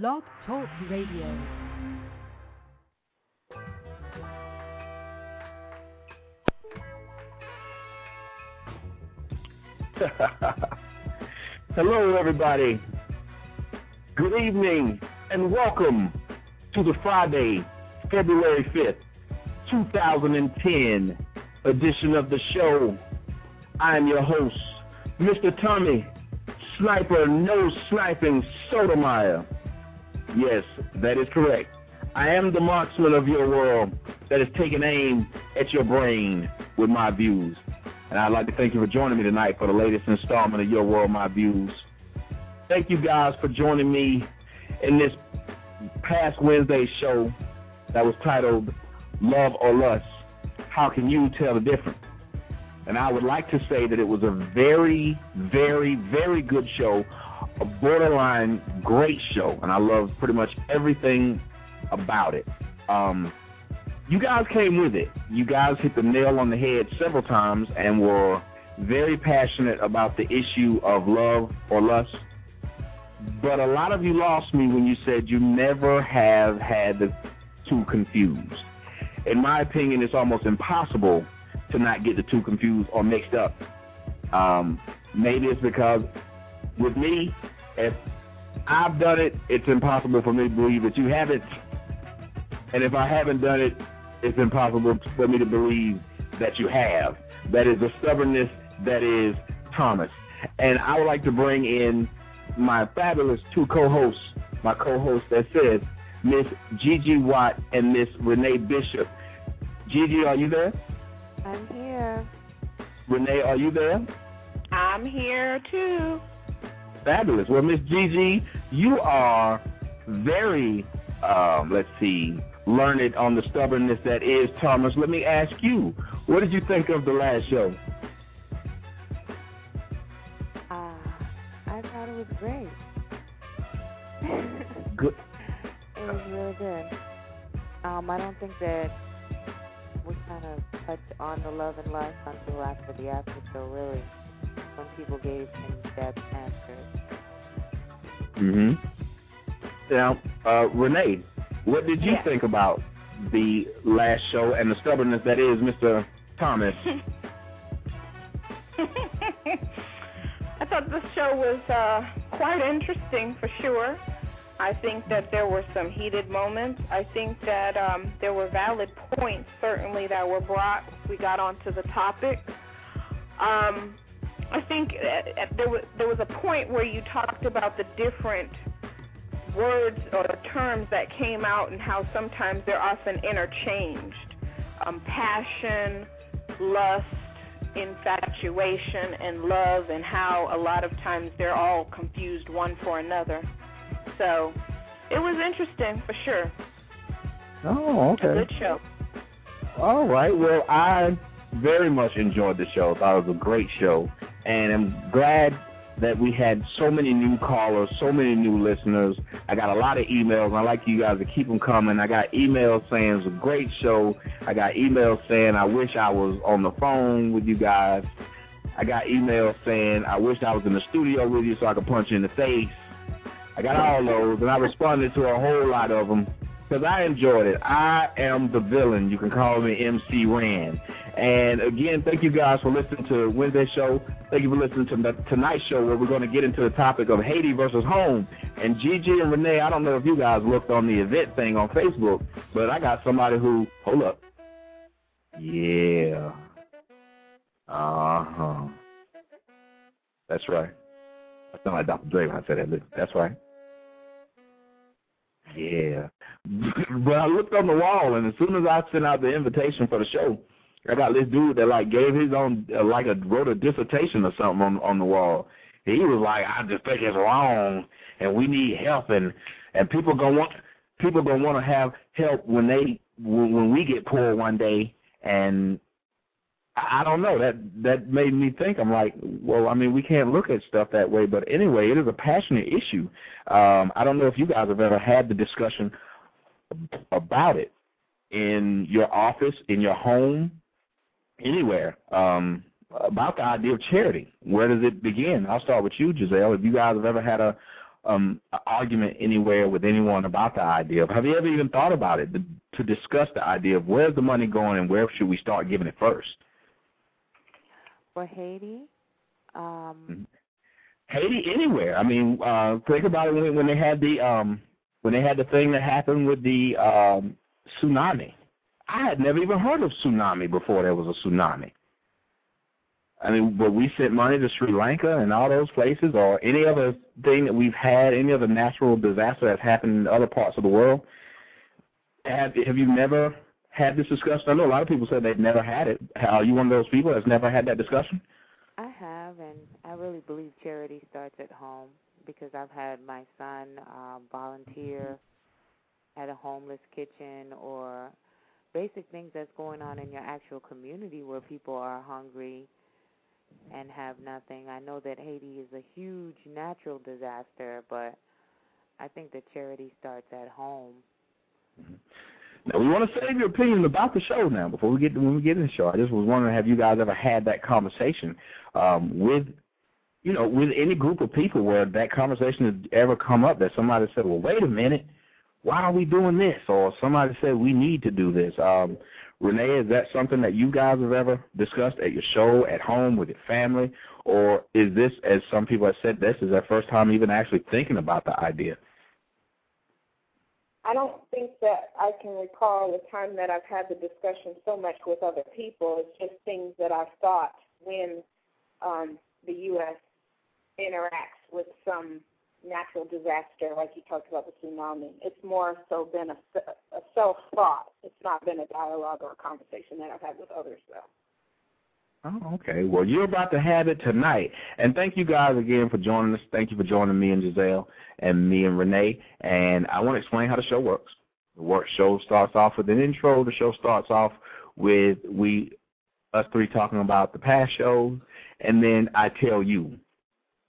Blog Talk Radio. Hello, everybody. Good evening and welcome to the Friday, February 5th, 2010 edition of the show. I am your host, Mr. Tommy Sniper No Sniping Sotomayor. Yes, that is correct. I am the marksman of your world that is taking aim at your brain with my views. And I'd like to thank you for joining me tonight for the latest installment of Your World, My Views. Thank you guys for joining me in this past Wednesday show that was titled Love or Lust. How can you tell the difference? And I would like to say that it was a very, very, very good show, a borderline great show, and I love pretty much everything about it. Um, you guys came with it. You guys hit the nail on the head several times and were very passionate about the issue of love or lust. But a lot of you lost me when you said you never have had the two confused. In my opinion, it's almost impossible to not get the two confused or mixed up. Um, maybe it's because with me, if I've done it, it's impossible for me to believe that you haven't. And if I haven't done it, it's impossible for me to believe that you have. That is the stubbornness that is Thomas. And I would like to bring in my fabulous two co-hosts, my co-host that says Miss Gigi Watt and Miss Renee Bishop. Gigi, are you there? I'm here. Renee, are you there? I'm here too. Fabulous. Well, Miss Gigi, you are very, um, let's see, learned on the stubbornness that is Thomas. Let me ask you, what did you think of the last show? Uh, I thought it was great. Good. It was really good. Um, I don't think that we kind of touched on the love and lust until after the after show, really, when people gave in-depth answers. Mm-hmm. Now, uh, Renee, what did you Yeah. think about the last show and the stubbornness that is Mr. Thomas? I thought the show was uh, quite interesting for sure. I think that there were some heated moments. I think that um, there were valid points certainly that were brought. We got onto the topic. Um, I think uh, uh, there was there was a point where you talked about the different words or terms that came out and how sometimes they're often interchanged. Um, passion, lust, infatuation, and love, and how a lot of times they're all confused one for another. So it was interesting for sure. Oh, A okay. good show. All right. Well, I very much enjoyed the show. Thought it was a great show, and I'm glad that we had so many new callers, so many new listeners. I got a lot of emails, I like you guys to keep them coming. I got emails saying it's a great show. I got emails saying I wish I was on the phone with you guys. I got emails saying I wish I was in the studio with you so I could punch you in the face. I got all those, and I responded to a whole lot of them because I enjoyed it. I am the villain. You can call me MC Rand. And again, thank you guys for listening to Wednesday show. Thank you for listening to tonight's show where we're going to get into the topic of Haiti versus home. And Gigi and Renee, I don't know if you guys looked on the event thing on Facebook, but I got somebody who, hold up. Yeah. Uh-huh. That's right. I sound like Dr. Dre when I said that. That's right. Yeah. But I looked on the wall, and as soon as I sent out the invitation for the show, I got this dude that like gave his own uh, like a wrote a dissertation or something on on the wall. He was like, I just think it's wrong, and we need help, and and people gonna want people gonna want to have help when they when, when we get poor one day, and I don't know. That that made me think. I'm like, well, I mean, we can't look at stuff that way. But anyway, it is a passionate issue. Um, I don't know if you guys have ever had the discussion about it in your office, in your home, anywhere. Um, about the idea of charity. Where does it begin? I'll start with you, Giselle. If you guys have ever had a um, argument anywhere with anyone about the idea of. Have you ever even thought about it to, to discuss the idea of where's the money going and where should we start giving it first? For Haiti, um, mm-hmm. Haiti, anywhere. I mean, uh, think about it when when they had the um, when they had the thing that happened with the um, tsunami. I had never even heard of tsunami before there was a tsunami. I mean, but we sent money to Sri Lanka and all those places, or any other thing that we've had, any other natural disaster that's happened in other parts of the world. Have Have you never had this discussion? I know a lot of people said they've never had it. Are you one of those people that's never had that discussion? I have, and I really believe charity starts at home because I've had my son um, volunteer at a homeless kitchen or basic things that's going on in your actual community where people are hungry and have nothing. I know that Haiti is a huge natural disaster, but I think that charity starts at home. Mm-hmm. Now we want to save your opinion about the show now before we get to, when we get in the show. I just was wondering, have you guys ever had that conversation um, with, you know, with any group of people where that conversation has ever come up that somebody said, well, wait a minute, why are we doing this? Or somebody said we need to do this. Um, Renee, is that something that you guys have ever discussed at your show, at home, with your family? Or is this, as some people have said, this is their first time even actually thinking about the idea? I don't think that I can recall a time that I've had the discussion so much with other people. It's just things that I've thought when um, the U.S. interacts with some natural disaster, like you talked about the tsunami. It's more so been a, a self thought. It's not been a dialogue or a conversation that I've had with others, though. Oh, okay. Well, you're about to have it tonight. And thank you guys again for joining us. Thank you for joining me and Giselle and me and Renee. And I want to explain how the show works. The work show starts off with an intro. The show starts off with we us three talking about the past shows, and then I tell you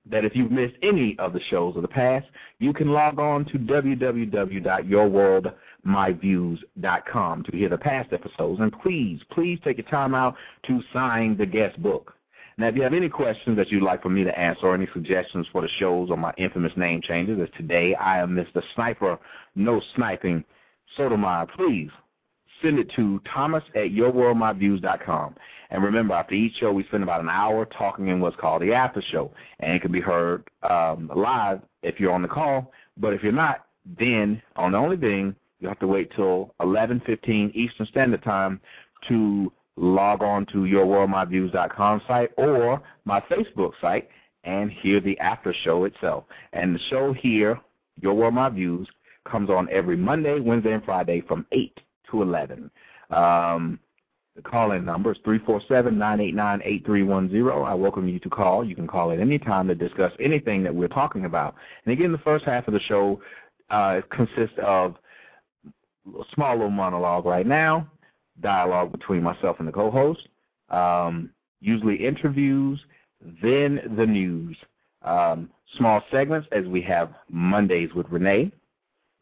that if you've missed any of the shows of the past, you can log on to www.yourworldmyviews.com to hear the past episodes. And please, please take your time out to sign the guest book. Now, if you have any questions that you'd like for me to answer or any suggestions for the shows or my infamous name changes, as today I am Mr. Sniper, no sniping, Sotomayor, please send it to thomas at yourworldmyviews.com. And remember, after each show, we spend about an hour talking in what's called the after show. And it can be heard um, live if you're on the call. But if you're not, then on the only thing, you have to wait till 11:15 Eastern Standard Time to log on to yourworldmyviews.com site or my Facebook site and hear the after show itself. And the show here, Your World My Views, comes on every Monday, Wednesday, and Friday from 8 to 11. Um, the call-in number is 347-989-8310. I welcome you to call. You can call at any time to discuss anything that we're talking about. And again, the first half of the show uh, consists of a small little monologue right now, dialogue between myself and the co-host, um, usually interviews, then the news. Um, small segments as we have Mondays with Renee.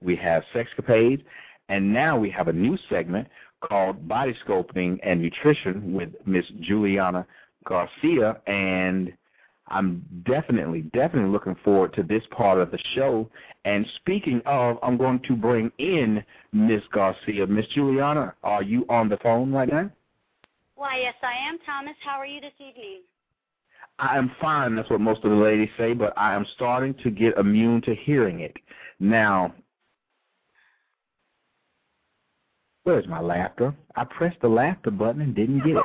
We have Sexcapades, and now we have a new segment called Body Sculpting and Nutrition with Miss Juliana Garcia, and I'm definitely, definitely looking forward to this part of the show. And speaking of, I'm going to bring in Miss Garcia. Miss Juliana, are you on the phone right now? Why, yes, I am, Thomas. How are you this evening? I am fine. That's what most of the ladies say, but I am starting to get immune to hearing it. Now, Where's my laughter? I pressed the laughter button and didn't get it.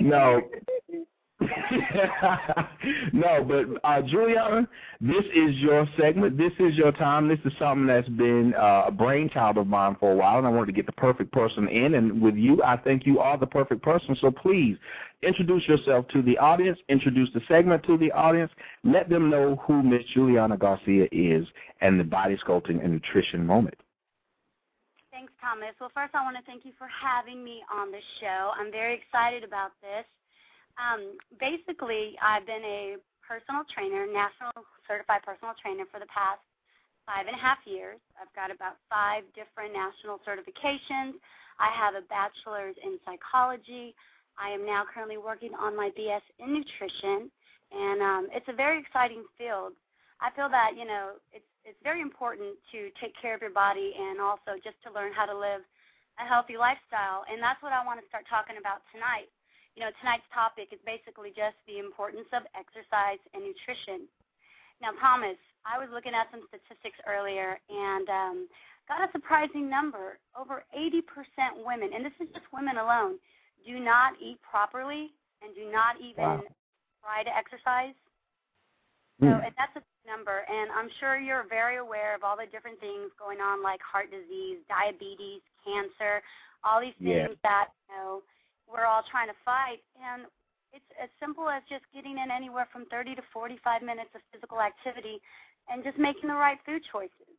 No. no. no, but uh, Juliana, this is your segment. This is your time. This is something that's been uh, a brainchild of mine for a while, and I wanted to get the perfect person in. And with you, I think you are the perfect person. So please introduce yourself to the audience. Introduce the segment to the audience. Let them know who Miss Juliana Garcia is and the body sculpting and nutrition moment. Thanks, Thomas. Well, first, I want to thank you for having me on the show. I'm very excited about this. Um, basically, I've been a personal trainer, national certified personal trainer for the past five and a half years. I've got about five different national certifications. I have a bachelor's in psychology. I am now currently working on my BS in nutrition, and um, it's a very exciting field. I feel that you know it's it's very important to take care of your body and also just to learn how to live a healthy lifestyle, and that's what I want to start talking about tonight. You know, tonight's topic is basically just the importance of exercise and nutrition. Now, Thomas, I was looking at some statistics earlier and um, got a surprising number. Over 80% women, and this is just women alone, do not eat properly and do not even wow. try to exercise. So, mm. and that's a number, and I'm sure you're very aware of all the different things going on, like heart disease, diabetes, cancer, all these things yeah. that you know we're all trying to fight. And it's as simple as just getting in anywhere from 30 to 45 minutes of physical activity, and just making the right food choices.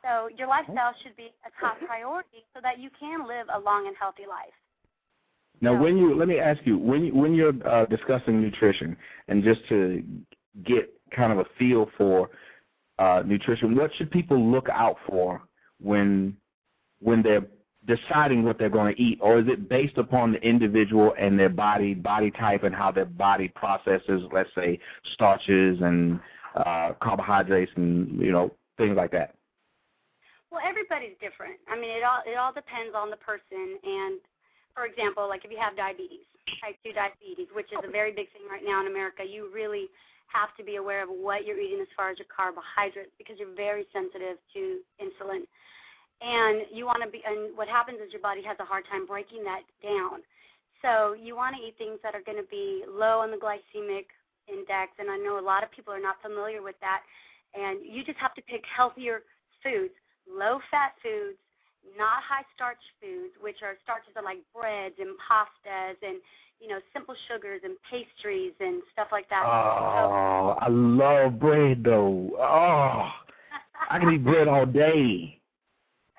So your lifestyle should be a top priority, so that you can live a long and healthy life. Now, when you let me ask you when you, when you're uh, discussing nutrition, and just to get kind of a feel for uh, nutrition, what should people look out for when when they're deciding what they're going to eat, or is it based upon the individual and their body body type and how their body processes, let's say, starches and uh, carbohydrates and you know things like that? Well, everybody's different. I mean, it all it all depends on the person and for example, like if you have diabetes, type 2 diabetes, which is a very big thing right now in America, you really have to be aware of what you're eating as far as your carbohydrates because you're very sensitive to insulin. And you want to be, and what happens is your body has a hard time breaking that down. So you want to eat things that are going to be low on the glycemic index. And I know a lot of people are not familiar with that. And you just have to pick healthier foods, low fat foods not high starch foods, which are starches are like breads and pastas and you know simple sugars and pastries and stuff like that. Oh, so, I love bread though. Oh, I can eat bread all day.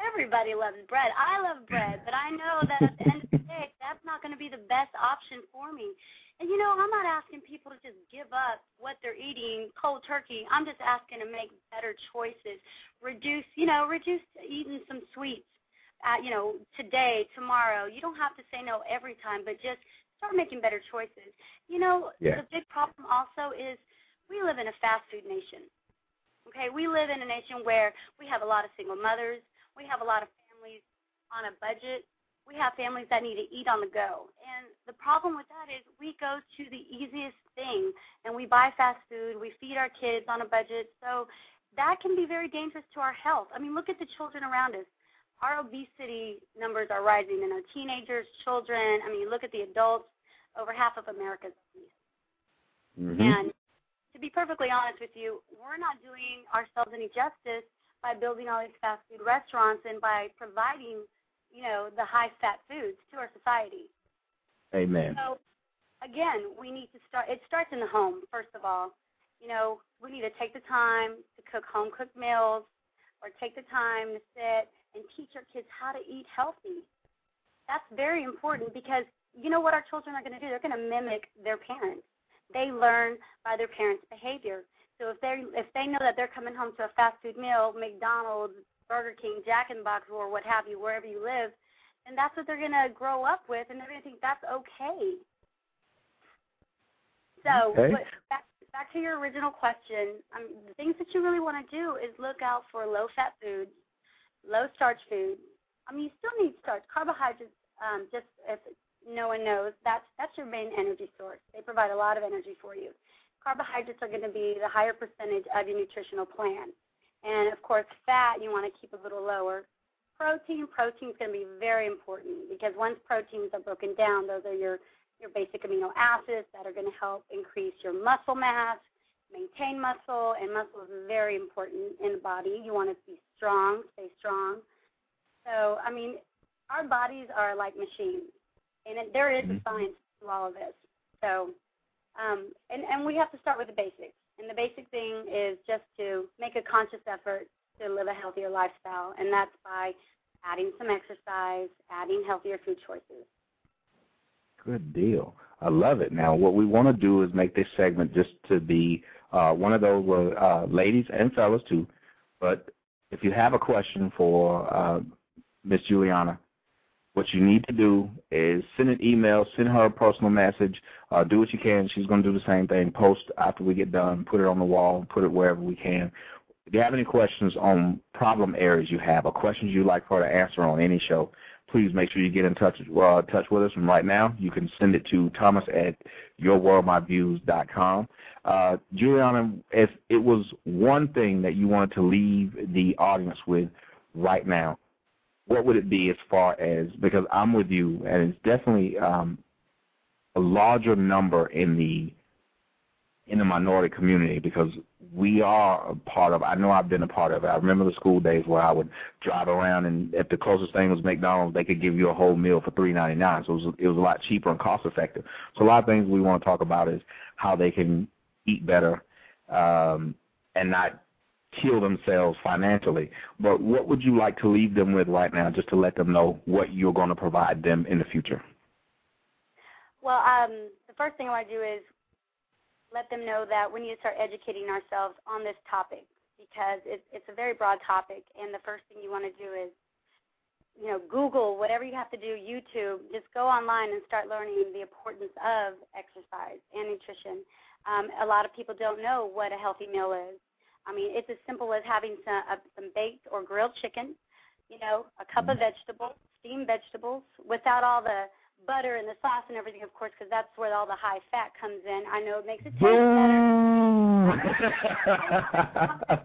Everybody loves bread. I love bread, but I know that at the end of the day, that's not going to be the best option for me. And you know, I'm not asking people to just give up what they're eating cold turkey. I'm just asking to make better choices. Reduce, you know, reduce eating some sweets uh, you know, today, tomorrow. You don't have to say no every time, but just start making better choices. You know, yeah. the big problem also is we live in a fast food nation. Okay, we live in a nation where we have a lot of single mothers, we have a lot of families on a budget, we have families that need to eat on the go. And the problem with that is we go to the easiest thing and we buy fast food, we feed our kids on a budget. So that can be very dangerous to our health. I mean, look at the children around us our obesity numbers are rising in our teenagers, children. I mean, look at the adults, over half of America's obese. Mm-hmm. And to be perfectly honest with you, we're not doing ourselves any justice by building all these fast food restaurants and by providing, you know, the high fat foods to our society. Amen. So again, we need to start it starts in the home, first of all. You know, we need to take the time to cook home cooked meals or take the time to sit and teach our kids how to eat healthy. That's very important because you know what our children are going to do? They're going to mimic their parents. They learn by their parents' behavior. So if they if they know that they're coming home to a fast food meal, McDonald's, Burger King, Jack in the Box, or what have you, wherever you live, and that's what they're going to grow up with, and they're going to think that's okay. So, okay. back, back to your original question, um, the things that you really want to do is look out for low-fat foods, low starch foods. I mean, you still need starch. Carbohydrates, um, just if no one knows, that's that's your main energy source. They provide a lot of energy for you. Carbohydrates are going to be the higher percentage of your nutritional plan, and of course, fat you want to keep a little lower. Protein, protein is going to be very important because once proteins are broken down, those are your your basic amino acids that are going to help increase your muscle mass, maintain muscle, and muscle is very important in the body. You want to be strong, stay strong. So, I mean, our bodies are like machines, and it, there is mm-hmm. a science to all of this. So, um, and, and we have to start with the basics. And the basic thing is just to make a conscious effort to live a healthier lifestyle, and that's by adding some exercise, adding healthier food choices. Good deal. I love it. Now, what we want to do is make this segment just to be uh, one of those uh, ladies and fellas too. But if you have a question for uh, Miss Juliana, what you need to do is send an email, send her a personal message, uh, do what you can. She's going to do the same thing. Post after we get done, put it on the wall, put it wherever we can. If you have any questions on problem areas you have or questions you'd like for her to answer on any show, please make sure you get in touch, uh, touch with us. And right now, you can send it to thomas at yourworldmyviews.com. Uh, Juliana, if it was one thing that you wanted to leave the audience with right now, what would it be as far as because I'm with you, and it's definitely um, a larger number in the in the minority community because we are a part of I know I've been a part of it. I remember the school days where I would drive around and if the closest thing was McDonald's they could give you a whole meal for three ninety nine. So it was it was a lot cheaper and cost effective. So a lot of things we want to talk about is how they can eat better um and not kill themselves financially. But what would you like to leave them with right now, just to let them know what you're going to provide them in the future? Well, um, the first thing I want to do is let them know that we need to start educating ourselves on this topic because it's it's a very broad topic, and the first thing you want to do is you know, Google, whatever you have to do, YouTube, just go online and start learning the importance of exercise and nutrition. Um, a lot of people don't know what a healthy meal is. I mean, it's as simple as having some, uh, some baked or grilled chicken, you know, a cup of vegetables, steamed vegetables, without all the butter and the sauce and everything, of course, because that's where all the high fat comes in. I know it makes it taste better.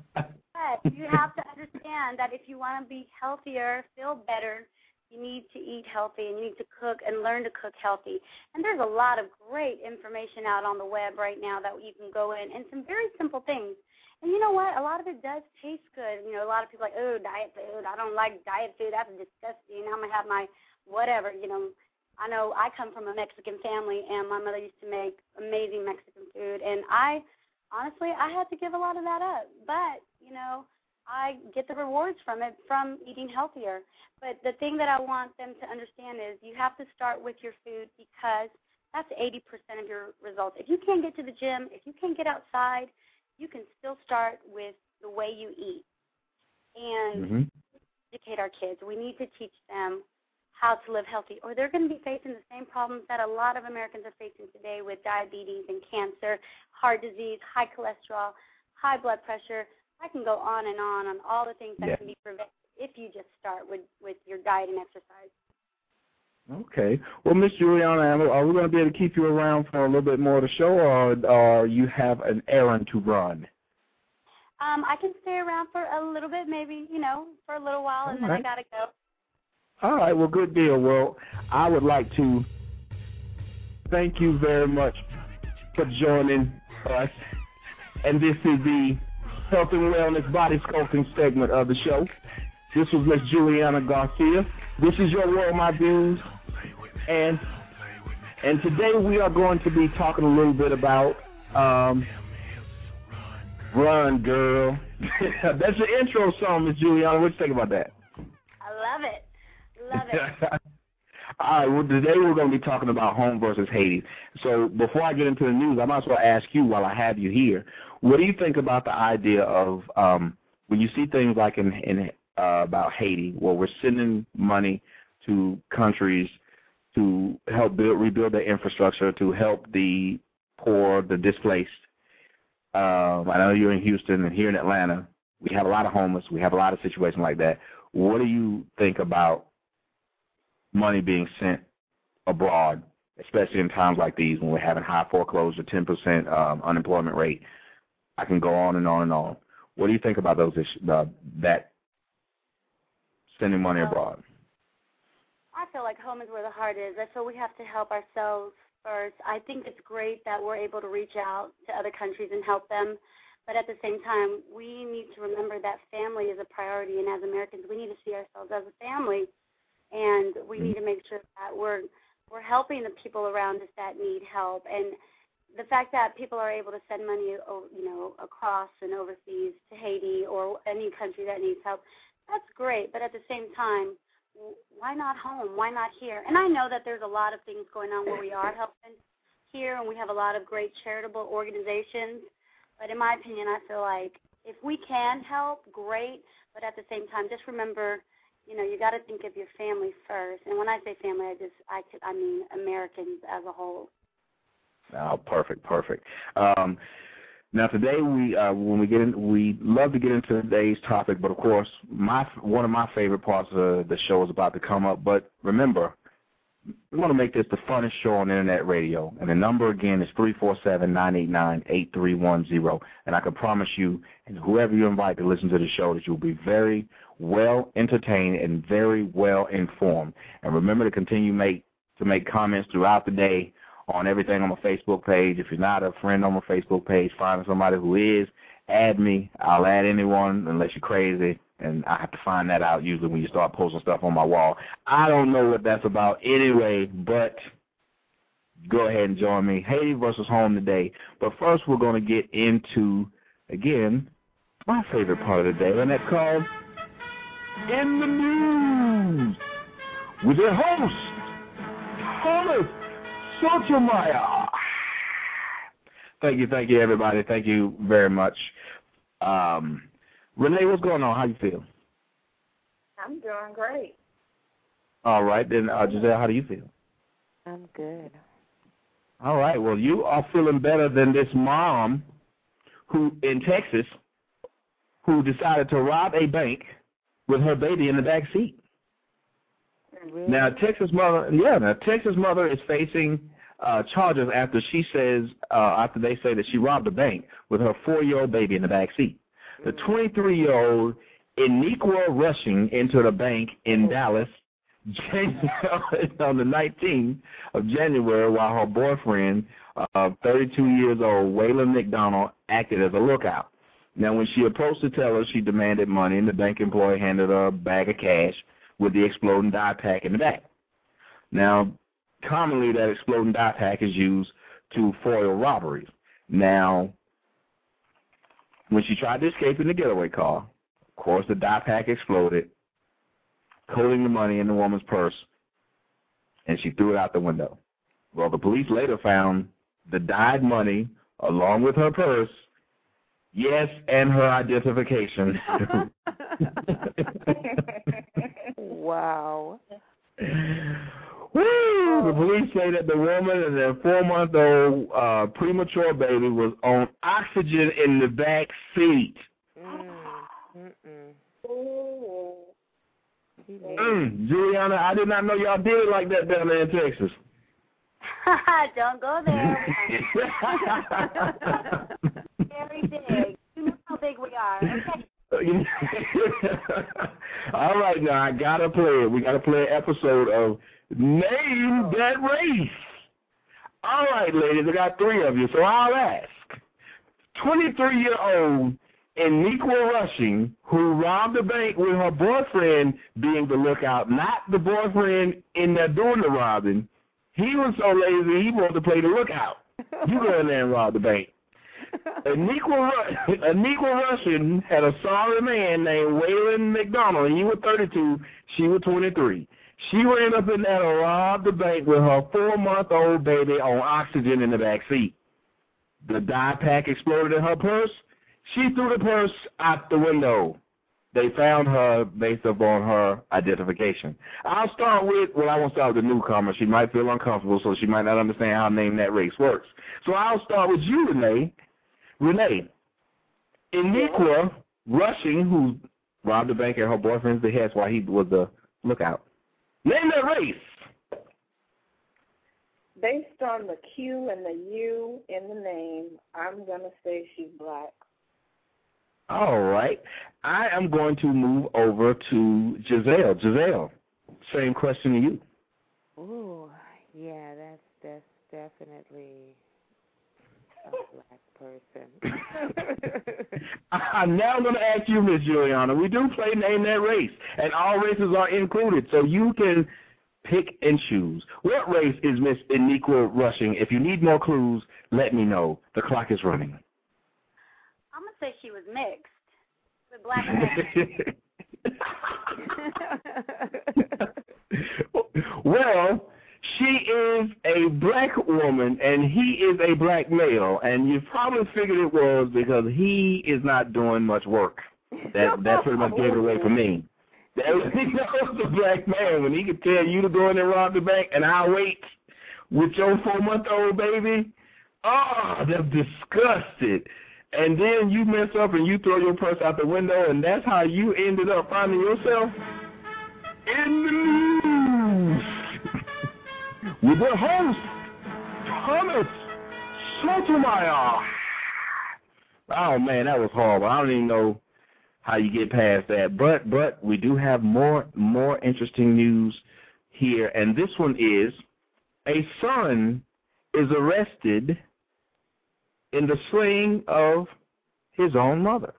but you have to understand that if you want to be healthier, feel better, you need to eat healthy and you need to cook and learn to cook healthy. And there's a lot of great information out on the web right now that you can go in and some very simple things and you know what? A lot of it does taste good. You know, a lot of people are like, oh, diet food. I don't like diet food. That's disgusting. I'm gonna have my whatever. You know, I know I come from a Mexican family, and my mother used to make amazing Mexican food, and I honestly I had to give a lot of that up. But you know, I get the rewards from it from eating healthier. But the thing that I want them to understand is you have to start with your food because that's 80% of your results. If you can't get to the gym, if you can't get outside, you can still start with the way you eat and mm-hmm. educate our kids. We need to teach them how to live healthy, or they're going to be facing the same problems that a lot of Americans are facing today with diabetes and cancer, heart disease, high cholesterol, high blood pressure. I can go on and on on all the things that yeah. can be prevented if you just start with with your diet and exercise. Okay. Well, Miss Juliana, are we going to be able to keep you around for a little bit more of the show, or, or you have an errand to run? Um, I can stay around for a little bit, maybe, you know, for a little while, and then I got to go. All right. Well, good deal. Well, I would like to thank you very much for joining us. And this is the Health and Wellness Body Sculpting segment of the show. This was Miss Juliana Garcia. This is Your World, My Views. And and today we are going to be talking a little bit about um, Run Girl. That's the intro song, Miss Juliana. What do you think about that? I love it. Love it. All right, well, today we're going to be talking about home versus Haiti. So before I get into the news, I might as well ask you while I have you here, what do you think about the idea of um, when you see things like in, in uh, about Haiti, where we're sending money to countries to help build, rebuild their infrastructure, to help the poor, the displaced. Um, I know you're in Houston and here in Atlanta. We have a lot of homeless. We have a lot of situations like that. What do you think about money being sent abroad, especially in times like these when we're having high foreclosure, 10% um, unemployment rate? I can go on and on and on. What do you think about those issues, uh, that sending money abroad? Feel like home is where the heart is. I feel we have to help ourselves first. I think it's great that we're able to reach out to other countries and help them. But at the same time, we need to remember that family is a priority, and as Americans, we need to see ourselves as a family, and we mm-hmm. need to make sure that we're we're helping the people around us that need help. And the fact that people are able to send money, oh, you know, across and overseas to Haiti or any country that needs help, that's great. But at the same time, why not home? Why not here? And I know that there's a lot of things going on where we are helping here, and we have a lot of great charitable organizations. But in my opinion, I feel like if we can help, great. But at the same time, just remember, you know, you got to think of your family first. And when I say family, I just I I mean Americans as a whole. Oh, perfect, perfect. Um, now today we uh, when we get in, we love to get into today's topic, but of course, my one of my favorite parts of the show is about to come up. But remember, we want to make this the funnest show on internet radio. And the number again is three four seven nine eight nine eight three one zero. And I can promise you, and whoever you invite to listen to the show, that you'll be very well entertained and very well informed. And remember to continue make to make comments throughout the day on everything on my Facebook page. If you're not a friend on my Facebook page, find somebody who is. Add me. I'll add anyone unless you're crazy and I have to find that out usually when you start posting stuff on my wall. I don't know what that's about anyway, but go ahead and join me. Haiti versus home today. But first we're going to get into, again, my favorite part of the day, and that's called In the News with your host, Thomas Sotomayor. Thank you, thank you, everybody. Thank you very much. Um, Renee, what's going on? How you feel? I'm doing great. All right, then uh, Giselle, how do you feel? I'm good. All right, well, you are feeling better than this mom who in Texas who decided to rob a bank with her baby in the back seat. Really? Now, Texas mother, yeah, now Texas mother is facing uh, charges after she says, uh, after they say that she robbed a bank with her four-year-old baby in the back seat. The 23-year-old Iniqua rushing into the bank in Dallas on the 19th of January while her boyfriend, uh, 32 years old, Waylon McDonald, acted as a lookout. Now, when she approached the teller, she demanded money, and the bank employee handed her a bag of cash with the exploding dye pack in the back. Now, commonly that exploding dye pack is used to foil robberies. Now, when she tried to escape in the getaway car, of course the dye pack exploded, coating the money in the woman's purse, and she threw it out the window. Well, the police later found the dyed money along with her purse, yes, and her identification. wow. Woo! The police say that the woman and their four-month-old uh, premature baby was on oxygen in the back seat. Mm. Mm-mm. Mm, Juliana, I did not know y'all did it like that down there in Texas. Don't go there. Very big. You know how big we are. Okay. All right, now I gotta play it. We gotta play an episode of Name That Race. All right, ladies, I got three of you, so I'll ask. 23-year-old Iniqua Rushing, who robbed the bank with her boyfriend being the lookout, not the boyfriend in there doing the robbing. He was so lazy, he wanted to play the lookout. You go in there and rob the bank. Iniqua Rushing had a sorry man named Waylon McDonald. He was 32. She was 23. She ran up in there and robbed the bank with her four-month-old baby on oxygen in the back seat. The dye pack exploded in her purse. She threw the purse out the window. They found her based upon her identification. I'll start with, well, I won't start with the newcomer. She might feel uncomfortable, so she might not understand how name that race works. So I'll start with you, Renee. Renee, Iniqua Rushing, who robbed the bank at her boyfriend's behest while he was the lookout. Name that race. Based on the Q and the U in the name, I'm going to say she's black. All right. I am going to move over to Giselle. Giselle, same question to you. Ooh, yeah, that's that's definitely a black person. I'm now going to ask you, Miss Juliana. We do play Name That Race, and all races are included, so you can pick and choose. What race is Miss Iniqua Rushing? If you need more clues, let me know. The clock is running. I'm gonna say she was mixed with black and well, she is a black woman and he is a black male, and you probably figured it was because he is not doing much work. That that pretty much gave it away for me. he knows the black man when he can tell you to go in and rob the bank and I'll wait with your four month old baby. Ah, oh, they're disgusted. And then you mess up and you throw your purse out the window, and that's how you ended up finding yourself in the news with the host, Thomas Sotomayor. Oh man, that was horrible. I don't even know how you get past that. But but we do have more more interesting news here, and this one is a son is arrested in the slaying of his own mother.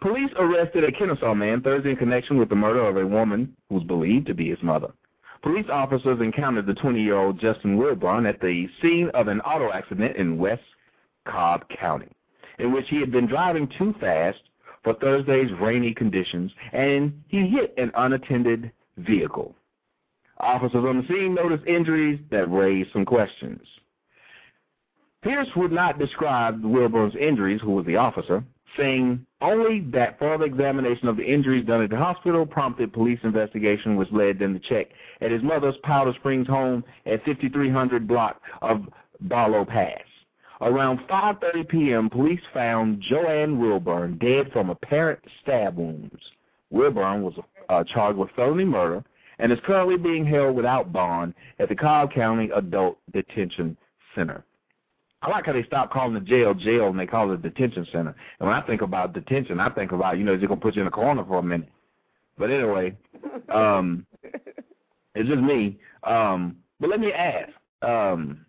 Police arrested a Kennesaw man Thursday in connection with the murder of a woman who was believed to be his mother. Police officers encountered the 20-year-old Justin Wilburn at the scene of an auto accident in West Cobb County, in which he had been driving too fast for Thursday's rainy conditions, and he hit an unattended vehicle. Officers on the scene noticed injuries that raised some questions. Pierce would not describe Wilburn's injuries, who was the officer, saying only that further examination of the injuries done at the hospital prompted police investigation, which led them to check at his mother's Powder Springs home at 5300 block of Barlow Pass. Around 5.30 p.m., police found Joanne Wilburn dead from apparent stab wounds. Wilburn was uh, charged with felony murder and is currently being held without bond at the Cobb County Adult Detention Center. I like how they stopped calling the jail jail and they call it a detention center. And when I think about detention, I think about, you know, they're going to put you in a corner for a minute. But anyway, um, it's just me. Um, but let me ask. Um,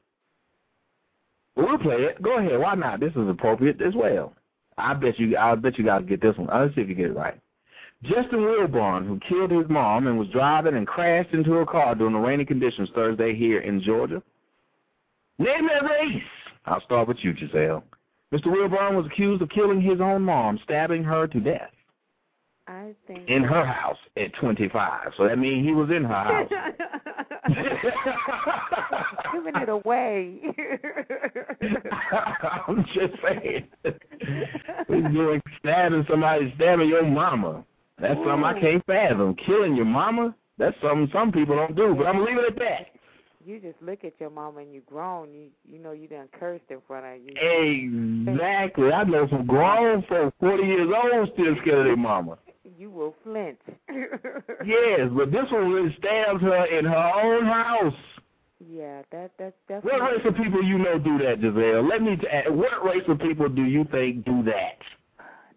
we'll play it. Go ahead. Why not? This is appropriate as well. I bet you. I bet you guys get this one. Let's see if you get it right. Justin Wilburn, who killed his mom and was driving and crashed into a car during the rainy conditions Thursday here in Georgia. Name that race. I'll start with you, Giselle. Mr. Wilburn was accused of killing his own mom, stabbing her to death. I think in her house at 25. So that means he was in her house. Giving it away. I'm just saying. He's doing stabbing somebody, stabbing your mama. That's something I can't fathom. Killing your mama, that's something some people don't do, but I'm going to leave it at that you just look at your mama and you grown, you you know you done cursed in front of you. Exactly. I know some grown folks, forty years old, still scared of their mama. You will flinch. yes, but this one really stabs her in her own house. Yeah, that that's definitely. What race of people you know do that, Giselle? Let me. What race of people do you think do that?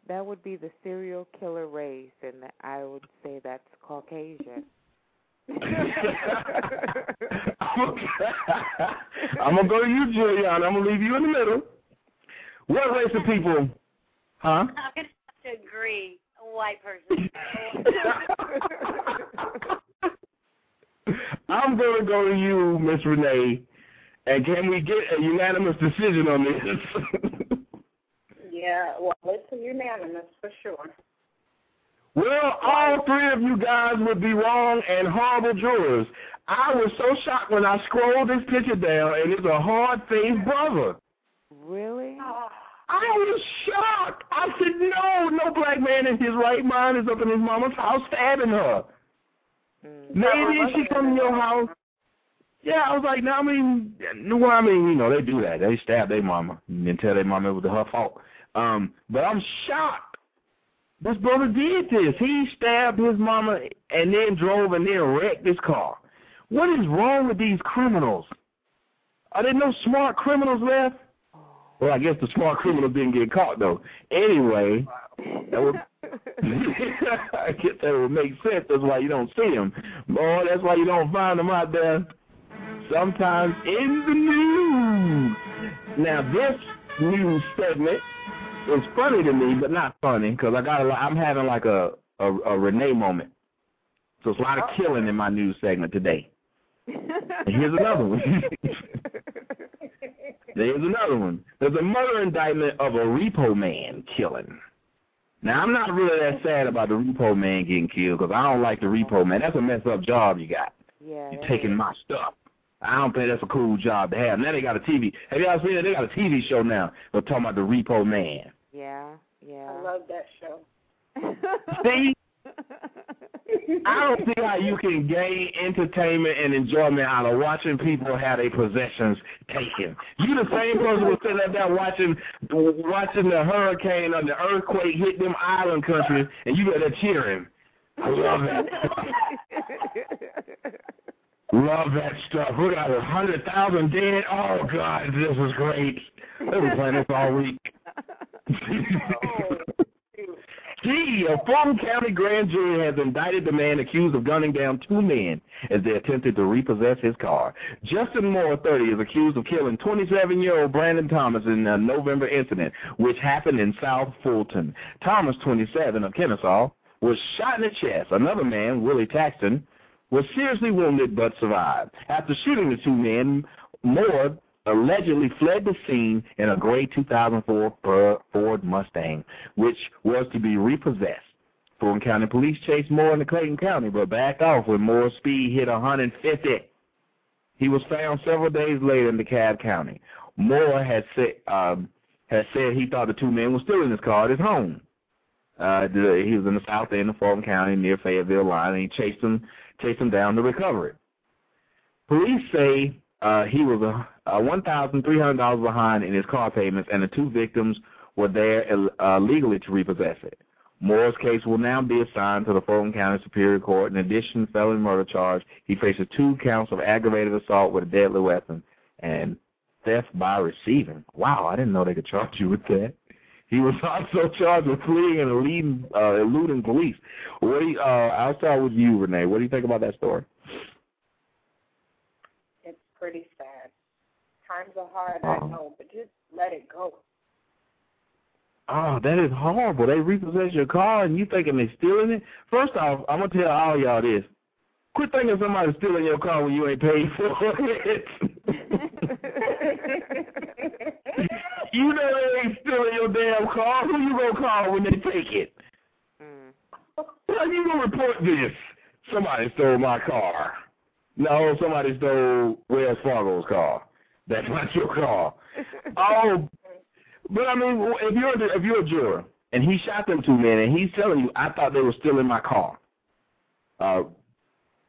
That would be the serial killer race, and I would say that's Caucasian. I'm gonna go to you, Juliana. I'm gonna leave you in the middle. What race of people? Huh? I'm gonna have to agree. A white person. I'm gonna go to you, Miss Renee. And can we get a unanimous decision on this? yeah, well, it's a unanimous for sure. Well, all three of you guys would be wrong and horrible jurors. I was so shocked when I scrolled this picture down, and it's a hard-faced brother. Really? I was shocked. I said, no, no black man in his right mind is up in his mama's house stabbing her. Mm. Maybe if she come to your house. Yeah, I was like, no, I mean, well, I mean, you know, they do that. They stab their mama and then tell their mama it was her fault. Um, but I'm shocked this brother did this. He stabbed his mama and then drove and then wrecked his car. What is wrong with these criminals? Are there no smart criminals left? Well, I guess the smart criminals didn't get caught, though. Anyway, that would, I guess that would make sense. That's why you don't see them. Boy, that's why you don't find them out there sometimes in the news. Now, this news segment is funny to me, but not funny because I got a, I'm having like a, a a Renee moment. So it's a lot of oh. killing in my news segment today. And here's another one. There's another one. There's a murder indictment of a repo man killing. Now, I'm not really that sad about the repo man getting killed because I don't like the repo man. That's a messed up job you got. Yeah. You're taking my stuff. I don't think that's a cool job to have. Now they got a TV. Have y'all seen it? They got a TV show now. They're talking about the Repo Man. Yeah, yeah. I love that show. See, I don't see how you can gain entertainment and enjoyment out of watching people have their possessions taken. You the same person who sitting up there watching watching the hurricane or the earthquake hit them island countries, and you got there cheering. I love it. love that stuff. We got a hundred thousand dead. Oh God, this is great. They've been playing this all week. Oh. A Fulton County grand jury has indicted the man accused of gunning down two men as they attempted to repossess his car. Justin Moore, 30, is accused of killing 27-year-old Brandon Thomas in a November incident, which happened in South Fulton. Thomas, 27, of Kennesaw, was shot in the chest. Another man, Willie Taxton, was seriously wounded but survived. After shooting the two men, Moore allegedly fled the scene in a gray 2004 Ford Mustang, which was to be repossessed. Fulton County Police chased Moore into Clayton County, but backed off when Moore's speed hit 150. He was found several days later in DeKalb County. Moore had said um, had said he thought the two men were still in his car at his home. Uh, he was in the south end of Fulton County near Fayetteville line, and he chased them chased them down to recover it. Police say uh, he was a uh, $1,300 behind in his car payments, and the two victims were there uh, legally to repossess it. Moore's case will now be assigned to the Fulton County Superior Court. In addition, to felony murder charge, he faces two counts of aggravated assault with a deadly weapon and theft by receiving. Wow, I didn't know they could charge you with that. He was also charged with fleeing and eluding, uh, eluding police. What do you, uh, I'll start with you, Renee. What do you think about that story? It's pretty sad. Times are hard, oh. I know, but just let it go. Oh, that is horrible. They repossess your car and you thinking they're stealing it? First off, I'm going to tell all y'all this. Quit thinking somebody's stealing your car when you ain't paid for it. you know they ain't stealing your damn car. Who you going to call when they take it? Mm. How you going to report this? Somebody stole my car. No, somebody stole Wells Fargo's car. That's not your car. oh, but I mean, if you're if you're a juror and he shot them two men and he's telling you, I thought they were still in my car. Uh,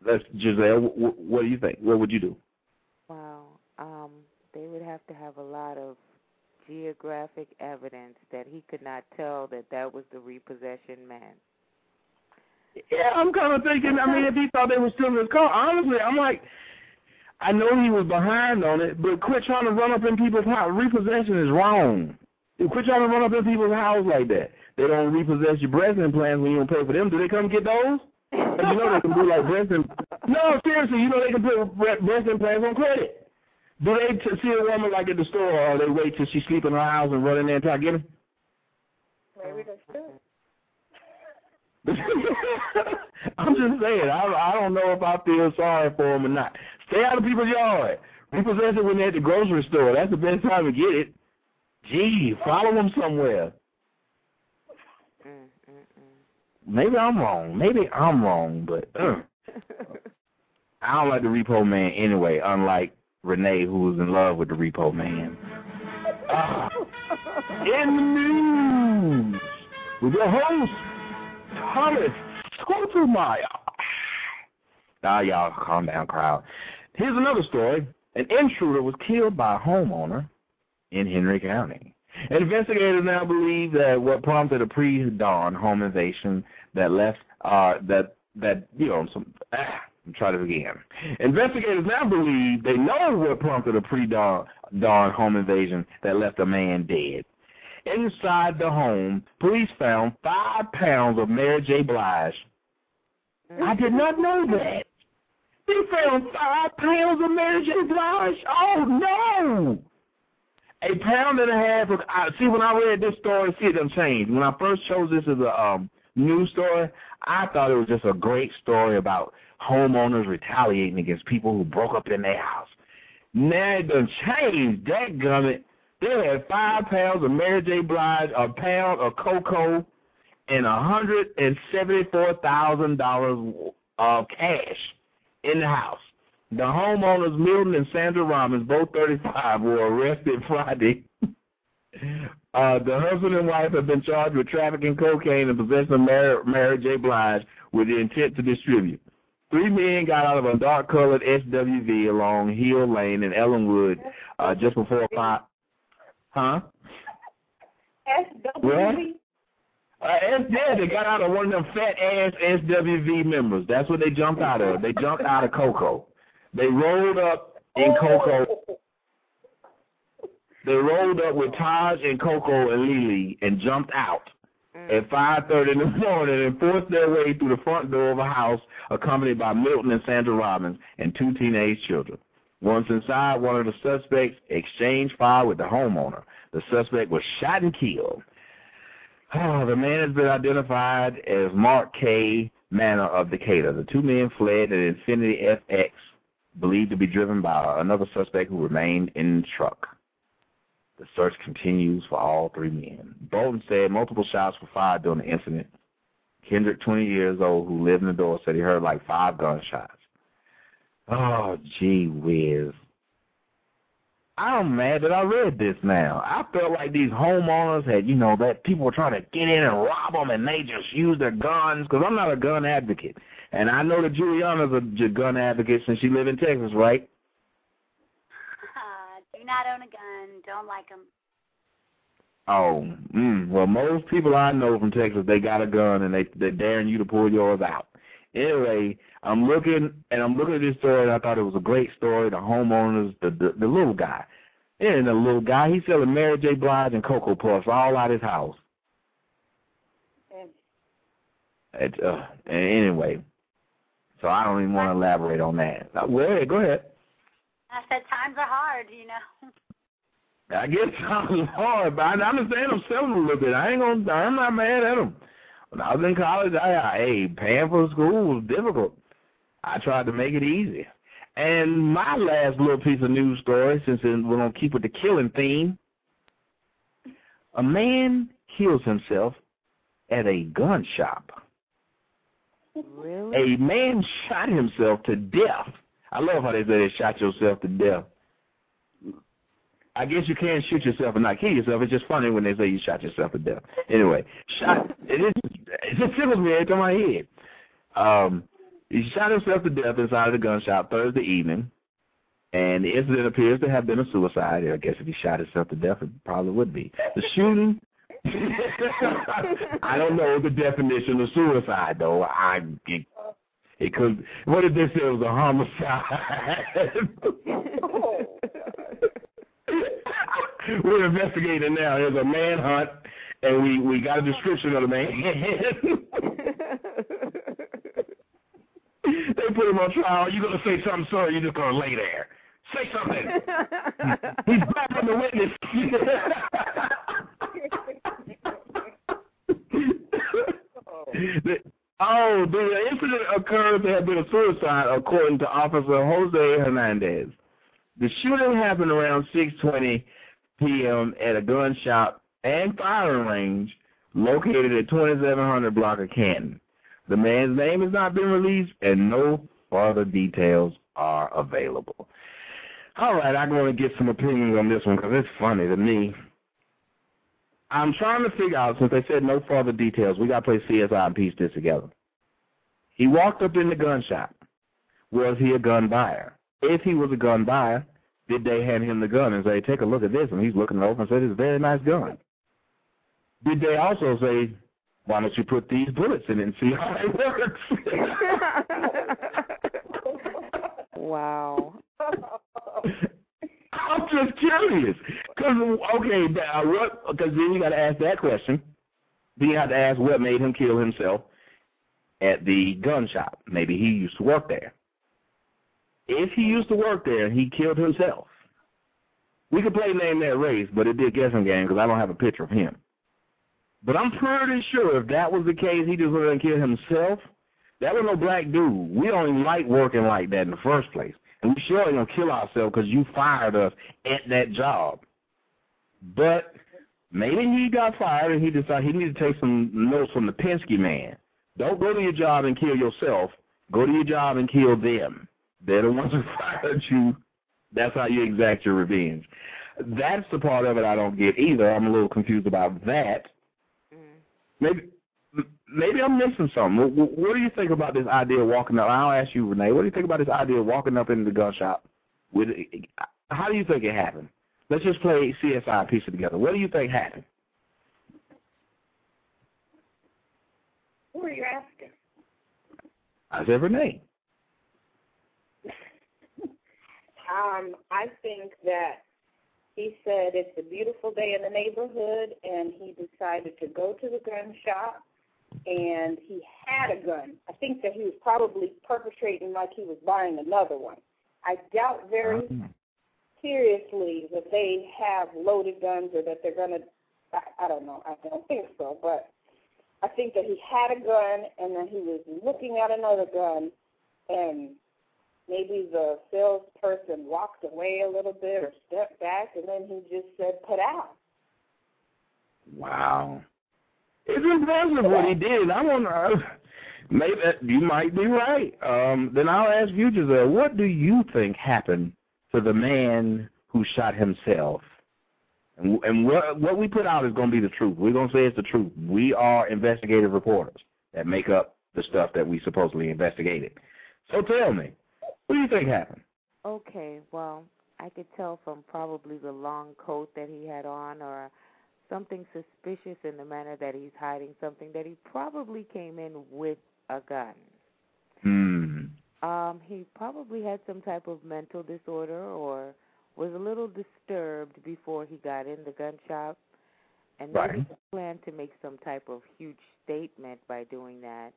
that's Giselle. What, what do you think? What would you do? Wow, um, they would have to have a lot of geographic evidence that he could not tell that that was the repossession man. Yeah, I'm kind of thinking. I mean, if he thought they were still in his car, honestly, I'm like, I know he was behind on it, but quit trying to run up in people's house. Repossession is wrong. Quit trying to run up in people's house like that. They don't repossess your breast implants when you don't pay for them. Do they come get those? you know they can do like breast implants. No, seriously, you know they can put breast implants on credit. Do they t see a woman like at the store, or they wait till she sleep in her house and run in there and try to get her? Maybe they should. I'm just saying, I I don't know if I feel sorry for them or not. Stay out of people's yard. Repossess it when they're at the grocery store. That's the best time to get it. Gee, follow them somewhere. Maybe I'm wrong. Maybe I'm wrong, but uh, I don't like the repo man anyway, unlike Renee, who was in love with the repo man. Uh, in the news, with your host, Thomas Sotomayor. Now, y'all calm down, crowd. Here's another story. An intruder was killed by a homeowner in Henry County. Investigators now believe that what prompted a pre-dawn home invasion that left uh that that you know some ah, trying to again. Investigators now believe they know what prompted a pre-dawn dawn home invasion that left a man dead. Inside the home, police found five pounds of Mary J. Blige. I did not know that. They found five pounds of Mary J. Blige. Oh, no. A pound and a half of, I, see, when I read this story, see, it done changed. When I first chose this as a um, news story, I thought it was just a great story about homeowners retaliating against people who broke up in their house. Now it done changed. That gummit they had five pounds of Mary J. Blige, a pound of cocoa, and hundred and seventy-four thousand dollars of cash in the house. The homeowners, Milton and Sandra Robbins, both 35, were arrested Friday Uh, the husband and wife have been charged with trafficking cocaine and possession of Mary, J. Blige with the intent to distribute. Three men got out of a dark-colored SWV along Hill Lane in Ellenwood uh, just before five. Huh? SWV? Uh, yeah, they got out of one of them fat ass SWV members. That's what they jumped out of. They jumped out of Cocoa. They rolled up in Cocoa. They rolled up with Taj and Coko and Lily and jumped out at 5.30 in the morning and forced their way through the front door of a house accompanied by Milton and Sandra Robbins and two teenage children. Once inside, one of the suspects exchanged fire with the homeowner. The suspect was shot and killed. Oh, the man has been identified as Mark K. Manor of Decatur. The two men fled in Infiniti FX, believed to be driven by another suspect who remained in the truck. The search continues for all three men. Bolton said multiple shots were fired during the incident. Kendrick, 20 years old, who lived in the door, said he heard like five gunshots. Oh, gee whiz. I'm mad that I read this now. I felt like these homeowners had, you know, that people were trying to get in and rob them and they just use their guns, because I'm not a gun advocate. And I know that Juliana's a gun advocate since she lives in Texas, right? Uh, do not own a gun. Don't like them. Oh, mm, well, most people I know from Texas, they got a gun and they they're daring you to pull yours out. Anyway, I'm looking and I'm looking at this story and I thought it was a great story. The homeowners, the the, the little guy, and the little guy, he's selling Mary J. Blige and Cocoa Puffs all out his house. It's, uh, anyway, so I don't even want to elaborate on that. Uh, Go ahead, go ahead. I said times are hard, you know. I guess times are hard, but I understand I'm selling a little bit. I ain't gonna. I'm not mad at them. When I was in college, I, hey, paying for school was difficult. I tried to make it easy. And my last little piece of news story, since we're gonna keep with the killing theme, a man kills himself at a gun shop. Really? A man shot himself to death. I love how they say they shot yourself to death. I guess you can shoot yourself and not kill yourself. It's just funny when they say you shot yourself to death. Anyway, shot. It is. It just tickles me every time I hear it. Um, he shot himself to death inside of the gun shop Thursday evening, and the incident appears to have been a suicide. I guess if he shot himself to death, it probably would be. The shooting. I don't know the definition of suicide though. I it, it could. What if this say was a homicide? We're investigating now. There's a manhunt, and we we got a description of the man. they put him on trial. You're gonna say something, sir? You're just gonna lay there. Say something. He's back on the witness. The- oh, the incident occurred to have been a suicide, according to Officer Jose Hernandez. The shooting happened around 6:20 p.m. at a gun shop and firing range located at 2700 block of Canton. The man's name has not been released, and no further details are available. All right, I'm going to get some opinions on this one because it's funny to me. I'm trying to figure out, since they said no further details, we got to play CSI and piece this together. He walked up in the gun shop. Was he a gun buyer? If he was a gun buyer, did they hand him the gun and say, take a look at this? And he's looking it over and said, it's a very nice gun. Did they also say, why don't you put these bullets in it and see how it works? wow. I'm just curious. Cause okay? Because then you got to ask that question. Then you have to ask what made him kill himself at the gun shop. Maybe he used to work there. If he used to work there he killed himself, we could play name that race, but it did guessing game because I don't have a picture of him. But I'm pretty sure if that was the case, he just went and killed himself. That was no black dude. We don't even like working like that in the first place. And we sure ain't gonna kill ourselves because you fired us at that job. But maybe he got fired and he decided he needed to take some notes from the Penske man. Don't go to your job and kill yourself. Go to your job and kill them. They're the ones who fired you. That's how you exact your revenge. that's the part of it I don't get either. I'm a little confused about that. Mm. Maybe maybe I'm missing something. What, what, do you think about this idea of walking up? I'll ask you, Renee. What do you think about this idea of walking up into the gun shop? With how do you think it happened? Let's just play CSI and piece it together. What do you think happened? Who are you asking? I said Renee. Um, I think that he said it's a beautiful day in the neighborhood, and he decided to go to the gun shop, and he had a gun. I think that he was probably perpetrating like he was buying another one. I doubt very uh-huh. seriously that they have loaded guns or that they're going to. I, I don't know. I don't think so, but I think that he had a gun and then he was looking at another gun and maybe the salesperson walked away a little bit or stepped back and then he just said, put out. Wow. It's impressive what he did. I want to, maybe you might be right. Um, then I'll ask you, Giselle, what do you think happened to the man who shot himself? And, and what, what we put out is going to be the truth. We're going to say it's the truth. We are investigative reporters that make up the stuff that we supposedly investigated. So tell me, what do you think happened? Okay, well, I could tell from probably the long coat that he had on or something suspicious in the manner that he's hiding something that he probably came in with a gun. Hmm. Um, he probably had some type of mental disorder or was a little disturbed before he got in the gun shop, and right. maybe planned to make some type of huge statement by doing that.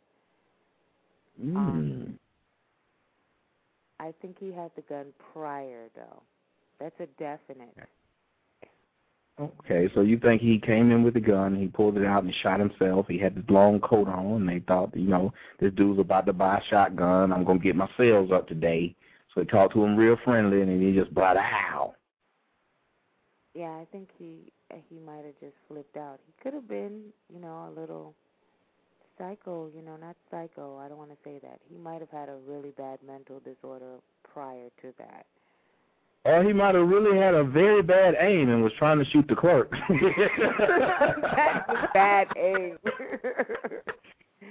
Mm. Um, I think he had the gun prior, though. That's a definite. Okay, so you think he came in with a gun, he pulled it out and shot himself. He had this long coat on, and they thought, you know, this dude's about to buy a shotgun. I'm going to get my sales up today. So he talked to him real friendly, and he just bought a howl. Yeah, I think he he might have just flipped out. He could have been, you know, a little psycho. You know, not psycho. I don't want to say that. He might have had a really bad mental disorder prior to that. Or he might have really had a very bad aim and was trying to shoot the clerk. That's bad aim.